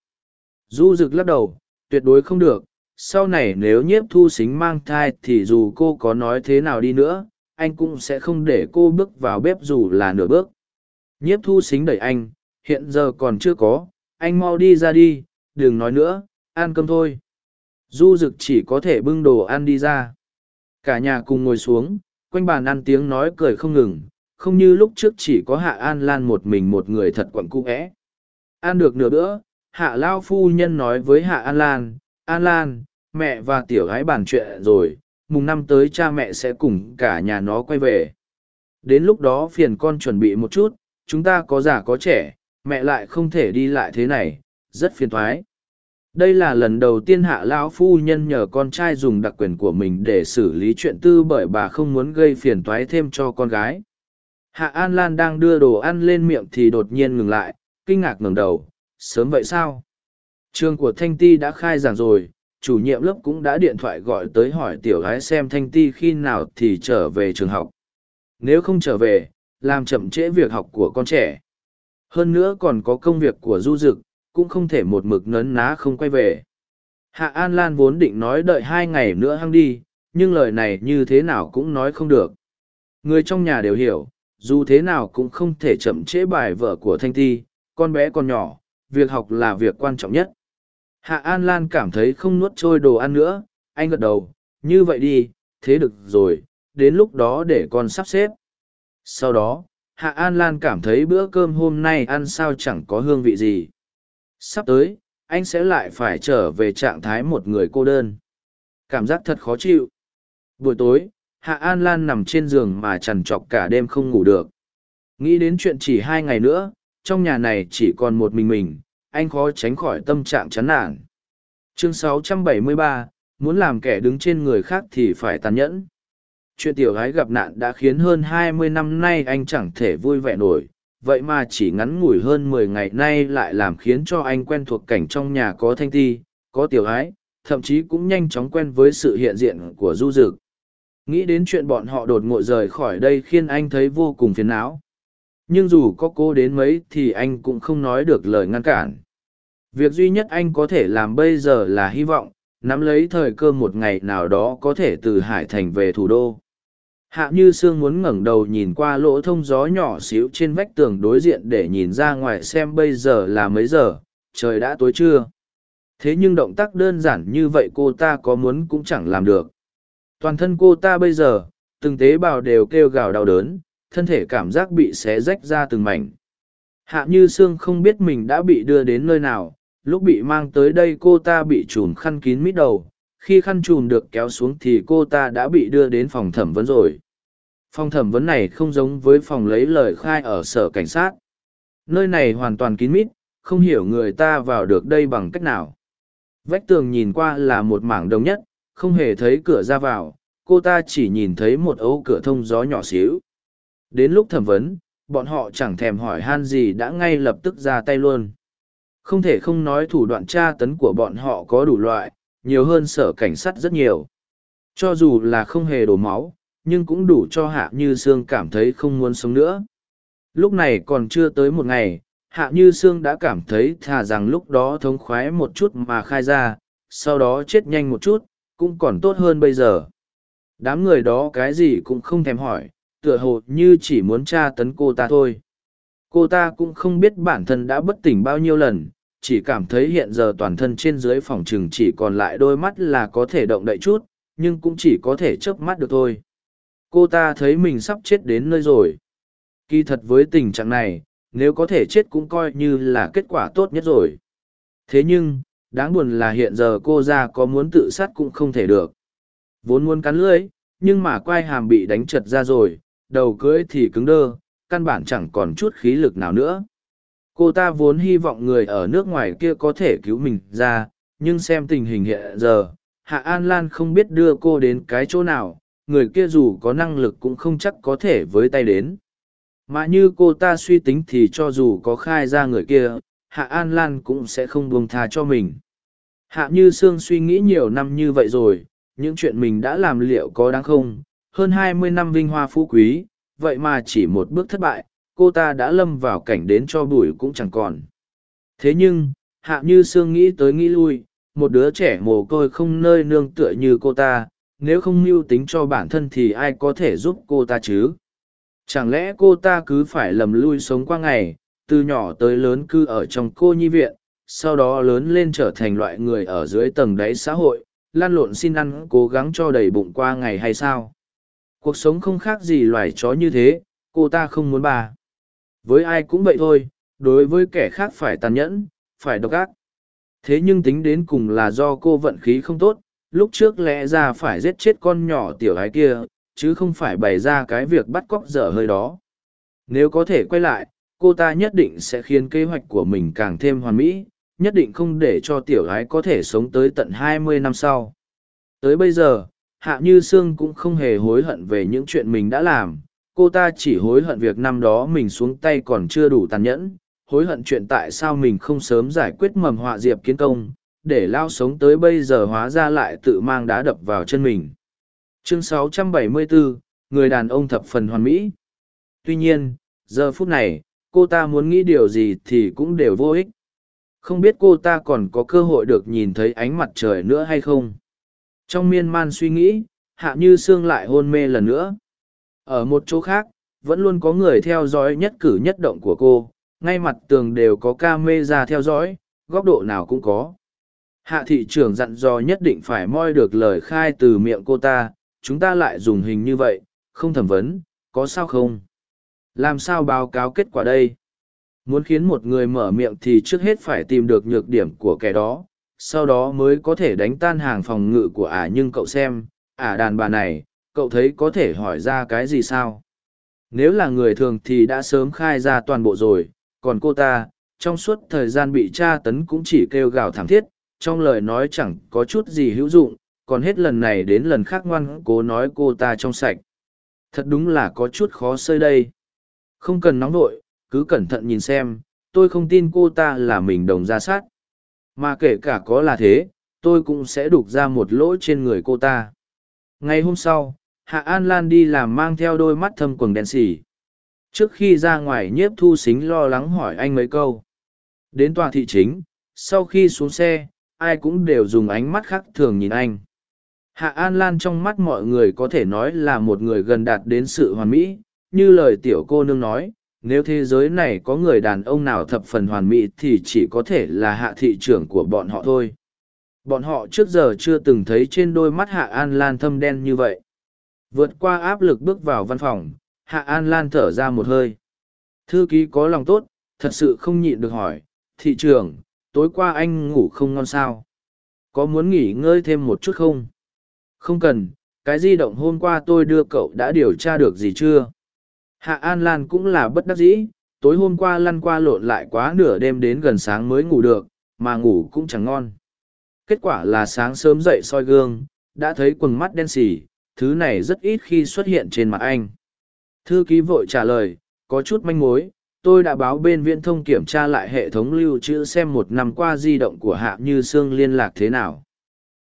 Du rực lắc đầu, tuyệt đối không được. Sau này nếu nhiếp thu xính mang thai thì dù cô có nói thế nào đi nữa, anh cũng sẽ không để cô bước vào bếp dù là nửa bước. Nhiếp thu xính đẩy anh, hiện giờ còn chưa có, anh mau đi ra đi, đừng nói nữa, ăn cơm thôi. Du rực chỉ có thể bưng đồ ăn đi ra. Cả nhà cùng ngồi xuống, quanh bàn ăn tiếng nói cười không ngừng, không như lúc trước chỉ có Hạ An Lan một mình một người thật quặn cũ vẽ Ăn được nửa bữa, Hạ Lao Phu Nhân nói với Hạ An Lan, An Lan, mẹ và tiểu gái bàn chuyện rồi, mùng năm tới cha mẹ sẽ cùng cả nhà nó quay về. Đến lúc đó phiền con chuẩn bị một chút, chúng ta có già có trẻ, mẹ lại không thể đi lại thế này, rất phiền thoái. Đây là lần đầu tiên hạ lão phu nhân nhờ con trai dùng đặc quyền của mình để xử lý chuyện tư bởi bà không muốn gây phiền toái thêm cho con gái. Hạ an lan đang đưa đồ ăn lên miệng thì đột nhiên ngừng lại kinh ngạc ngẩng đầu sớm vậy sao? Trường của thanh ti đã khai giảng rồi chủ nhiệm lớp cũng đã điện thoại gọi tới hỏi tiểu gái xem thanh ti khi nào thì trở về trường học nếu không trở về làm chậm trễ việc học của con trẻ hơn nữa còn có công việc của du dực cũng không thể một mực nấn ná không quay về. Hạ An Lan vốn định nói đợi hai ngày nữa hăng đi, nhưng lời này như thế nào cũng nói không được. Người trong nhà đều hiểu, dù thế nào cũng không thể chậm trễ bài vợ của Thanh Ti, con bé còn nhỏ, việc học là việc quan trọng nhất. Hạ An Lan cảm thấy không nuốt trôi đồ ăn nữa, anh gật đầu, như vậy đi, thế được rồi, đến lúc đó để con sắp xếp. Sau đó, Hạ An Lan cảm thấy bữa cơm hôm nay ăn sao chẳng có hương vị gì. Sắp tới, anh sẽ lại phải trở về trạng thái một người cô đơn. Cảm giác thật khó chịu. Buổi tối, Hạ An Lan nằm trên giường mà trằn trọc cả đêm không ngủ được. Nghĩ đến chuyện chỉ hai ngày nữa, trong nhà này chỉ còn một mình mình, anh khó tránh khỏi tâm trạng chán nản. Chương 673, muốn làm kẻ đứng trên người khác thì phải tàn nhẫn. Chuyện tiểu gái gặp nạn đã khiến hơn hai mươi năm nay anh chẳng thể vui vẻ nổi, vậy mà chỉ ngắn ngủi hơn mười ngày nay lại làm khiến cho anh quen thuộc cảnh trong nhà có thanh ti, có tiểu gái, thậm chí cũng nhanh chóng quen với sự hiện diện của du dực. Nghĩ đến chuyện bọn họ đột ngột rời khỏi đây khiến anh thấy vô cùng phiền não. Nhưng dù có cô đến mấy thì anh cũng không nói được lời ngăn cản. Việc duy nhất anh có thể làm bây giờ là hy vọng, nắm lấy thời cơ một ngày nào đó có thể từ Hải Thành về thủ đô. Hạ Như Sương muốn ngẩng đầu nhìn qua lỗ thông gió nhỏ xíu trên vách tường đối diện để nhìn ra ngoài xem bây giờ là mấy giờ, trời đã tối chưa. Thế nhưng động tác đơn giản như vậy cô ta có muốn cũng chẳng làm được. Toàn thân cô ta bây giờ, từng tế bào đều kêu gào đau đớn, thân thể cảm giác bị xé rách ra từng mảnh. Hạ Như Sương không biết mình đã bị đưa đến nơi nào, lúc bị mang tới đây cô ta bị trùn khăn kín mít đầu, khi khăn trùn được kéo xuống thì cô ta đã bị đưa đến phòng thẩm vấn rồi. Phòng thẩm vấn này không giống với phòng lấy lời khai ở sở cảnh sát. Nơi này hoàn toàn kín mít, không hiểu người ta vào được đây bằng cách nào. Vách tường nhìn qua là một mảng đồng nhất, không hề thấy cửa ra vào, cô ta chỉ nhìn thấy một ấu cửa thông gió nhỏ xíu. Đến lúc thẩm vấn, bọn họ chẳng thèm hỏi han gì đã ngay lập tức ra tay luôn không thể không nói thủ đoạn tra tấn của bọn họ có đủ loại, nhiều hơn sở cảnh sát rất nhiều. Cho dù là không hề đổ máu, nhưng cũng đủ cho Hạ Như Sương cảm thấy không muốn sống nữa. Lúc này còn chưa tới một ngày, Hạ Như Sương đã cảm thấy thà rằng lúc đó thống khoái một chút mà khai ra, sau đó chết nhanh một chút, cũng còn tốt hơn bây giờ. Đám người đó cái gì cũng không thèm hỏi, tựa hồ như chỉ muốn tra tấn cô ta thôi cô ta cũng không biết bản thân đã bất tỉnh bao nhiêu lần, chỉ cảm thấy hiện giờ toàn thân trên dưới phòng chừng chỉ còn lại đôi mắt là có thể động đậy chút, nhưng cũng chỉ có thể chớp mắt được thôi. Cô ta thấy mình sắp chết đến nơi rồi. Kỳ thật với tình trạng này, nếu có thể chết cũng coi như là kết quả tốt nhất rồi. Thế nhưng, đáng buồn là hiện giờ cô ra có muốn tự sát cũng không thể được. Vốn muốn cắn lưỡi nhưng mà quai hàm bị đánh chật ra rồi, đầu cưỡi thì cứng đơ căn bản chẳng còn chút khí lực nào nữa. Cô ta vốn hy vọng người ở nước ngoài kia có thể cứu mình ra, nhưng xem tình hình hiện giờ, Hạ An Lan không biết đưa cô đến cái chỗ nào, người kia dù có năng lực cũng không chắc có thể với tay đến. Mà như cô ta suy tính thì cho dù có khai ra người kia, Hạ An Lan cũng sẽ không buông tha cho mình. Hạ Như Sương suy nghĩ nhiều năm như vậy rồi, những chuyện mình đã làm liệu có đáng không, hơn hai mươi năm vinh hoa phú quý, vậy mà chỉ một bước thất bại, cô ta đã lâm vào cảnh đến cho bùi cũng chẳng còn. Thế nhưng, hạ như sương nghĩ tới nghĩ lui, một đứa trẻ mồ côi không nơi nương tựa như cô ta, nếu không mưu tính cho bản thân thì ai có thể giúp cô ta chứ? Chẳng lẽ cô ta cứ phải lầm lui sống qua ngày, từ nhỏ tới lớn cư ở trong cô nhi viện, sau đó lớn lên trở thành loại người ở dưới tầng đáy xã hội, lan lộn xin ăn cố gắng cho đầy bụng qua ngày hay sao? Cuộc sống không khác gì loài chó như thế, cô ta không muốn bà. Với ai cũng vậy thôi, đối với kẻ khác phải tàn nhẫn, phải độc ác. Thế nhưng tính đến cùng là do cô vận khí không tốt, lúc trước lẽ ra phải giết chết con nhỏ tiểu ái kia, chứ không phải bày ra cái việc bắt cóc dở hơi đó. Nếu có thể quay lại, cô ta nhất định sẽ khiến kế hoạch của mình càng thêm hoàn mỹ, nhất định không để cho tiểu ái có thể sống tới tận hai mươi năm sau. Tới bây giờ Hạ Như Sương cũng không hề hối hận về những chuyện mình đã làm, cô ta chỉ hối hận việc năm đó mình xuống tay còn chưa đủ tàn nhẫn, hối hận chuyện tại sao mình không sớm giải quyết mầm họa diệp kiến công, để lao sống tới bây giờ hóa ra lại tự mang đá đập vào chân mình. Chương 674, Người đàn ông thập phần hoàn mỹ. Tuy nhiên, giờ phút này, cô ta muốn nghĩ điều gì thì cũng đều vô ích. Không biết cô ta còn có cơ hội được nhìn thấy ánh mặt trời nữa hay không? Trong miên man suy nghĩ, Hạ Như Sương lại hôn mê lần nữa. Ở một chỗ khác, vẫn luôn có người theo dõi nhất cử nhất động của cô, ngay mặt tường đều có ca mê ra theo dõi, góc độ nào cũng có. Hạ thị trưởng dặn dò nhất định phải moi được lời khai từ miệng cô ta, chúng ta lại dùng hình như vậy, không thẩm vấn, có sao không? Làm sao báo cáo kết quả đây? Muốn khiến một người mở miệng thì trước hết phải tìm được nhược điểm của kẻ đó, sau đó mới có thể đánh tan hàng phòng ngự của ả nhưng cậu xem, ả đàn bà này, cậu thấy có thể hỏi ra cái gì sao? Nếu là người thường thì đã sớm khai ra toàn bộ rồi, còn cô ta, trong suốt thời gian bị tra tấn cũng chỉ kêu gào thảm thiết, trong lời nói chẳng có chút gì hữu dụng, còn hết lần này đến lần khác ngoan cố nói cô ta trong sạch. Thật đúng là có chút khó xơi đây. Không cần nóng vội, cứ cẩn thận nhìn xem, tôi không tin cô ta là mình đồng ra sát. Mà kể cả có là thế, tôi cũng sẽ đục ra một lỗ trên người cô ta. Ngày hôm sau, Hạ An Lan đi làm mang theo đôi mắt thâm quầng đen xỉ. Trước khi ra ngoài nhiếp thu xính lo lắng hỏi anh mấy câu. Đến tòa thị chính, sau khi xuống xe, ai cũng đều dùng ánh mắt khác thường nhìn anh. Hạ An Lan trong mắt mọi người có thể nói là một người gần đạt đến sự hoàn mỹ, như lời tiểu cô nương nói, nếu thế giới này có người đàn ông nào thập phần hoàn mỹ thì chỉ có thể là hạ thị trưởng của bọn họ thôi. Bọn họ trước giờ chưa từng thấy trên đôi mắt Hạ An Lan thâm đen như vậy. Vượt qua áp lực bước vào văn phòng, Hạ An Lan thở ra một hơi. Thư ký có lòng tốt, thật sự không nhịn được hỏi, thị trưởng, tối qua anh ngủ không ngon sao? Có muốn nghỉ ngơi thêm một chút không? Không cần, cái di động hôm qua tôi đưa cậu đã điều tra được gì chưa? Hạ An Lan cũng là bất đắc dĩ, tối hôm qua lăn qua lộn lại quá nửa đêm đến gần sáng mới ngủ được, mà ngủ cũng chẳng ngon. Kết quả là sáng sớm dậy soi gương, đã thấy quần mắt đen xỉ, thứ này rất ít khi xuất hiện trên mặt anh. Thư ký vội trả lời, có chút manh mối, tôi đã báo bên viễn thông kiểm tra lại hệ thống lưu trữ xem một năm qua di động của Hạ Như Sương liên lạc thế nào.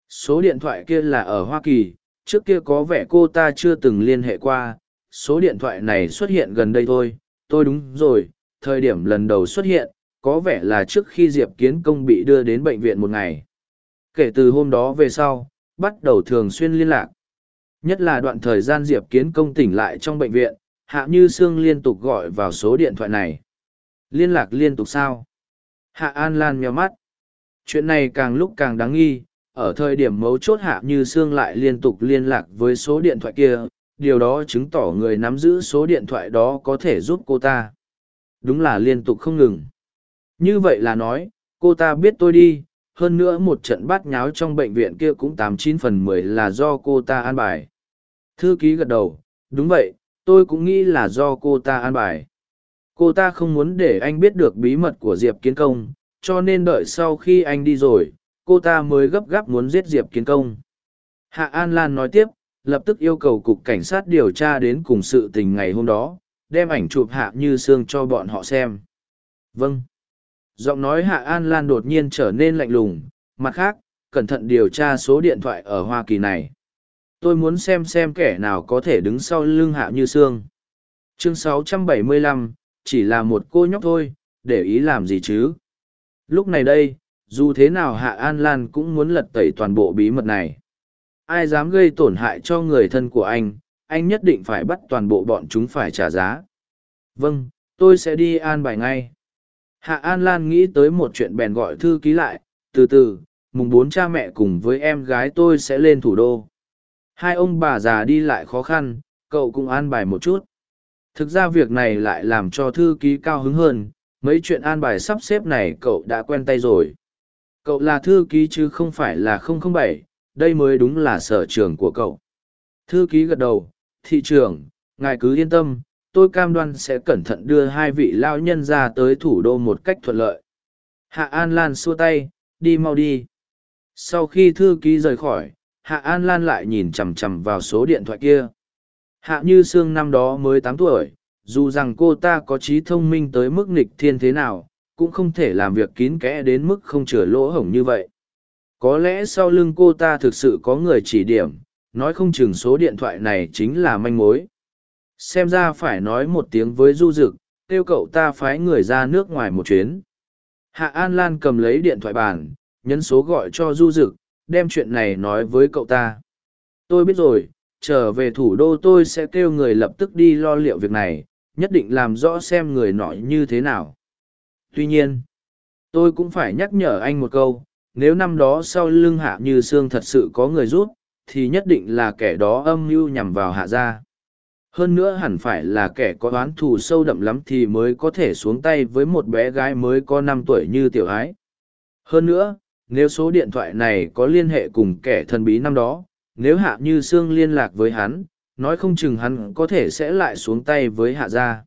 Số điện thoại kia là ở Hoa Kỳ, trước kia có vẻ cô ta chưa từng liên hệ qua, số điện thoại này xuất hiện gần đây thôi, tôi đúng rồi, thời điểm lần đầu xuất hiện, có vẻ là trước khi Diệp Kiến Công bị đưa đến bệnh viện một ngày. Kể từ hôm đó về sau, bắt đầu thường xuyên liên lạc. Nhất là đoạn thời gian Diệp Kiến Công tỉnh lại trong bệnh viện, Hạ Như Sương liên tục gọi vào số điện thoại này. Liên lạc liên tục sao? Hạ An Lan mèo mắt. Chuyện này càng lúc càng đáng nghi, ở thời điểm mấu chốt Hạ Như Sương lại liên tục liên lạc với số điện thoại kia, điều đó chứng tỏ người nắm giữ số điện thoại đó có thể giúp cô ta. Đúng là liên tục không ngừng. Như vậy là nói, cô ta biết tôi đi, hơn nữa một trận bát nháo trong bệnh viện kia cũng tám chín phần mười là do cô ta an bài. Thư ký gật đầu, đúng vậy, tôi cũng nghĩ là do cô ta an bài. Cô ta không muốn để anh biết được bí mật của Diệp Kiến Công, cho nên đợi sau khi anh đi rồi, cô ta mới gấp gáp muốn giết Diệp Kiến Công. Hạ An Lan nói tiếp, lập tức yêu cầu cục cảnh sát điều tra đến cùng sự tình ngày hôm đó, đem ảnh chụp Hạ Như Sương cho bọn họ xem. Vâng. Giọng nói Hạ An Lan đột nhiên trở nên lạnh lùng, mặt khác, cẩn thận điều tra số điện thoại ở Hoa Kỳ này. Tôi muốn xem xem kẻ nào có thể đứng sau lưng Hạ Như Sương. Chương 675, chỉ là một cô nhóc thôi, để ý làm gì chứ? Lúc này đây, dù thế nào Hạ An Lan cũng muốn lật tẩy toàn bộ bí mật này. Ai dám gây tổn hại cho người thân của anh, anh nhất định phải bắt toàn bộ bọn chúng phải trả giá. Vâng, tôi sẽ đi an bài ngay. Hạ An Lan nghĩ tới một chuyện bèn gọi thư ký lại, từ từ, mùng bốn cha mẹ cùng với em gái tôi sẽ lên thủ đô. Hai ông bà già đi lại khó khăn, cậu cũng an bài một chút. Thực ra việc này lại làm cho thư ký cao hứng hơn, mấy chuyện an bài sắp xếp này cậu đã quen tay rồi. Cậu là thư ký chứ không phải là 007, đây mới đúng là sở trường của cậu. Thư ký gật đầu, thị trưởng, ngài cứ yên tâm, tôi cam đoan sẽ cẩn thận đưa hai vị lao nhân ra tới thủ đô một cách thuận lợi. Hạ An Lan xua tay, đi mau đi. Sau khi thư ký rời khỏi, Hạ An Lan lại nhìn chằm chằm vào số điện thoại kia. Hạ Như Sương năm đó mới tám tuổi, dù rằng cô ta có trí thông minh tới mức nghịch thiên thế nào, cũng không thể làm việc kín kẽ đến mức không chừa lỗ hổng như vậy. Có lẽ sau lưng cô ta thực sự có người chỉ điểm, nói không chừng số điện thoại này chính là manh mối. Xem ra phải nói một tiếng với Du Dực, kêu cậu ta phái người ra nước ngoài một chuyến. Hạ An Lan cầm lấy điện thoại bàn, nhấn số gọi cho Du Dực, đem chuyện này nói với cậu ta. Tôi biết rồi, trở về thủ đô tôi sẽ kêu người lập tức đi lo liệu việc này, nhất định làm rõ xem người nọ như thế nào. Tuy nhiên, tôi cũng phải nhắc nhở anh một câu, nếu năm đó sau lưng hạ như xương thật sự có người rút, thì nhất định là kẻ đó âm mưu nhằm vào hạ gia. Hơn nữa hẳn phải là kẻ có oán thù sâu đậm lắm thì mới có thể xuống tay với một bé gái mới có năm tuổi như tiểu ái. Hơn nữa, nếu số điện thoại này có liên hệ cùng kẻ thần bí năm đó, nếu hạ như sương liên lạc với hắn, nói không chừng hắn có thể sẽ lại xuống tay với hạ gia.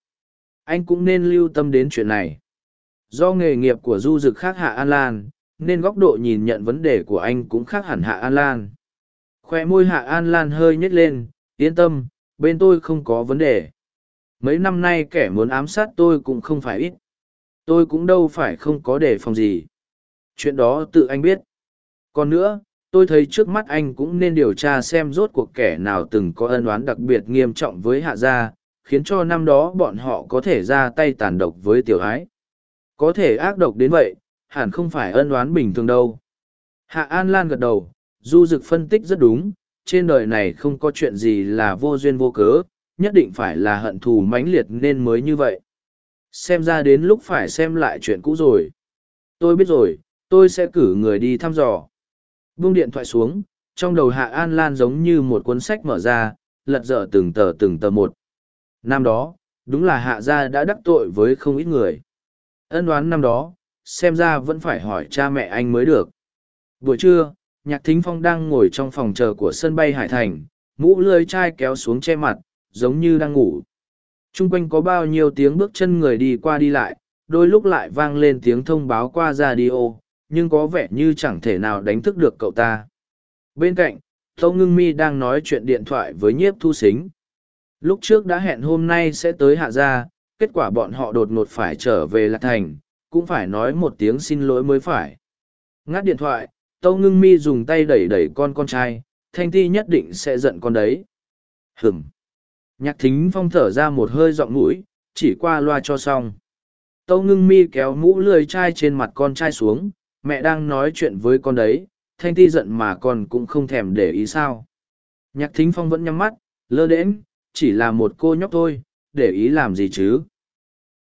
Anh cũng nên lưu tâm đến chuyện này. Do nghề nghiệp của du dực khác hạ An Lan, nên góc độ nhìn nhận vấn đề của anh cũng khác hẳn hạ An Lan. Khoe môi hạ An Lan hơi nhếch lên, yên tâm, bên tôi không có vấn đề. Mấy năm nay kẻ muốn ám sát tôi cũng không phải ít. Tôi cũng đâu phải không có đề phòng gì. Chuyện đó tự anh biết. Còn nữa, tôi thấy trước mắt anh cũng nên điều tra xem rốt cuộc kẻ nào từng có ân oán đặc biệt nghiêm trọng với hạ gia, khiến cho năm đó bọn họ có thể ra tay tàn độc với tiểu ái. Có thể ác độc đến vậy, hẳn không phải ân oán bình thường đâu. Hạ An Lan gật đầu, Du Dực phân tích rất đúng, trên đời này không có chuyện gì là vô duyên vô cớ, nhất định phải là hận thù mãnh liệt nên mới như vậy. Xem ra đến lúc phải xem lại chuyện cũ rồi. Tôi biết rồi, tôi sẽ cử người đi thăm dò. Buông điện thoại xuống, trong đầu Hạ An Lan giống như một cuốn sách mở ra, lật dở từng tờ từng tờ một. Năm đó, đúng là Hạ gia đã đắc tội với không ít người. Ân đoán năm đó, xem ra vẫn phải hỏi cha mẹ anh mới được. Buổi trưa, Nhạc Thính Phong đang ngồi trong phòng chờ của sân bay Hải Thành, mũ lưới chai kéo xuống che mặt, giống như đang ngủ. Trung quanh có bao nhiêu tiếng bước chân người đi qua đi lại, đôi lúc lại vang lên tiếng thông báo qua radio, nhưng có vẻ như chẳng thể nào đánh thức được cậu ta. Bên cạnh, Tâu Ngưng Mi đang nói chuyện điện thoại với nhiếp thu xính. Lúc trước đã hẹn hôm nay sẽ tới hạ gia, kết quả bọn họ đột ngột phải trở về Lạc Thành, cũng phải nói một tiếng xin lỗi mới phải. Ngắt điện thoại, Tâu Ngưng Mi dùng tay đẩy đẩy con con trai, Thanh Ti nhất định sẽ giận con đấy. Hửm. Nhạc thính phong thở ra một hơi giọng mũi, chỉ qua loa cho xong. Tâu ngưng mi kéo mũ lười trai trên mặt con trai xuống, mẹ đang nói chuyện với con đấy, thanh ti giận mà con cũng không thèm để ý sao. Nhạc thính phong vẫn nhắm mắt, lơ đễnh, chỉ là một cô nhóc thôi, để ý làm gì chứ.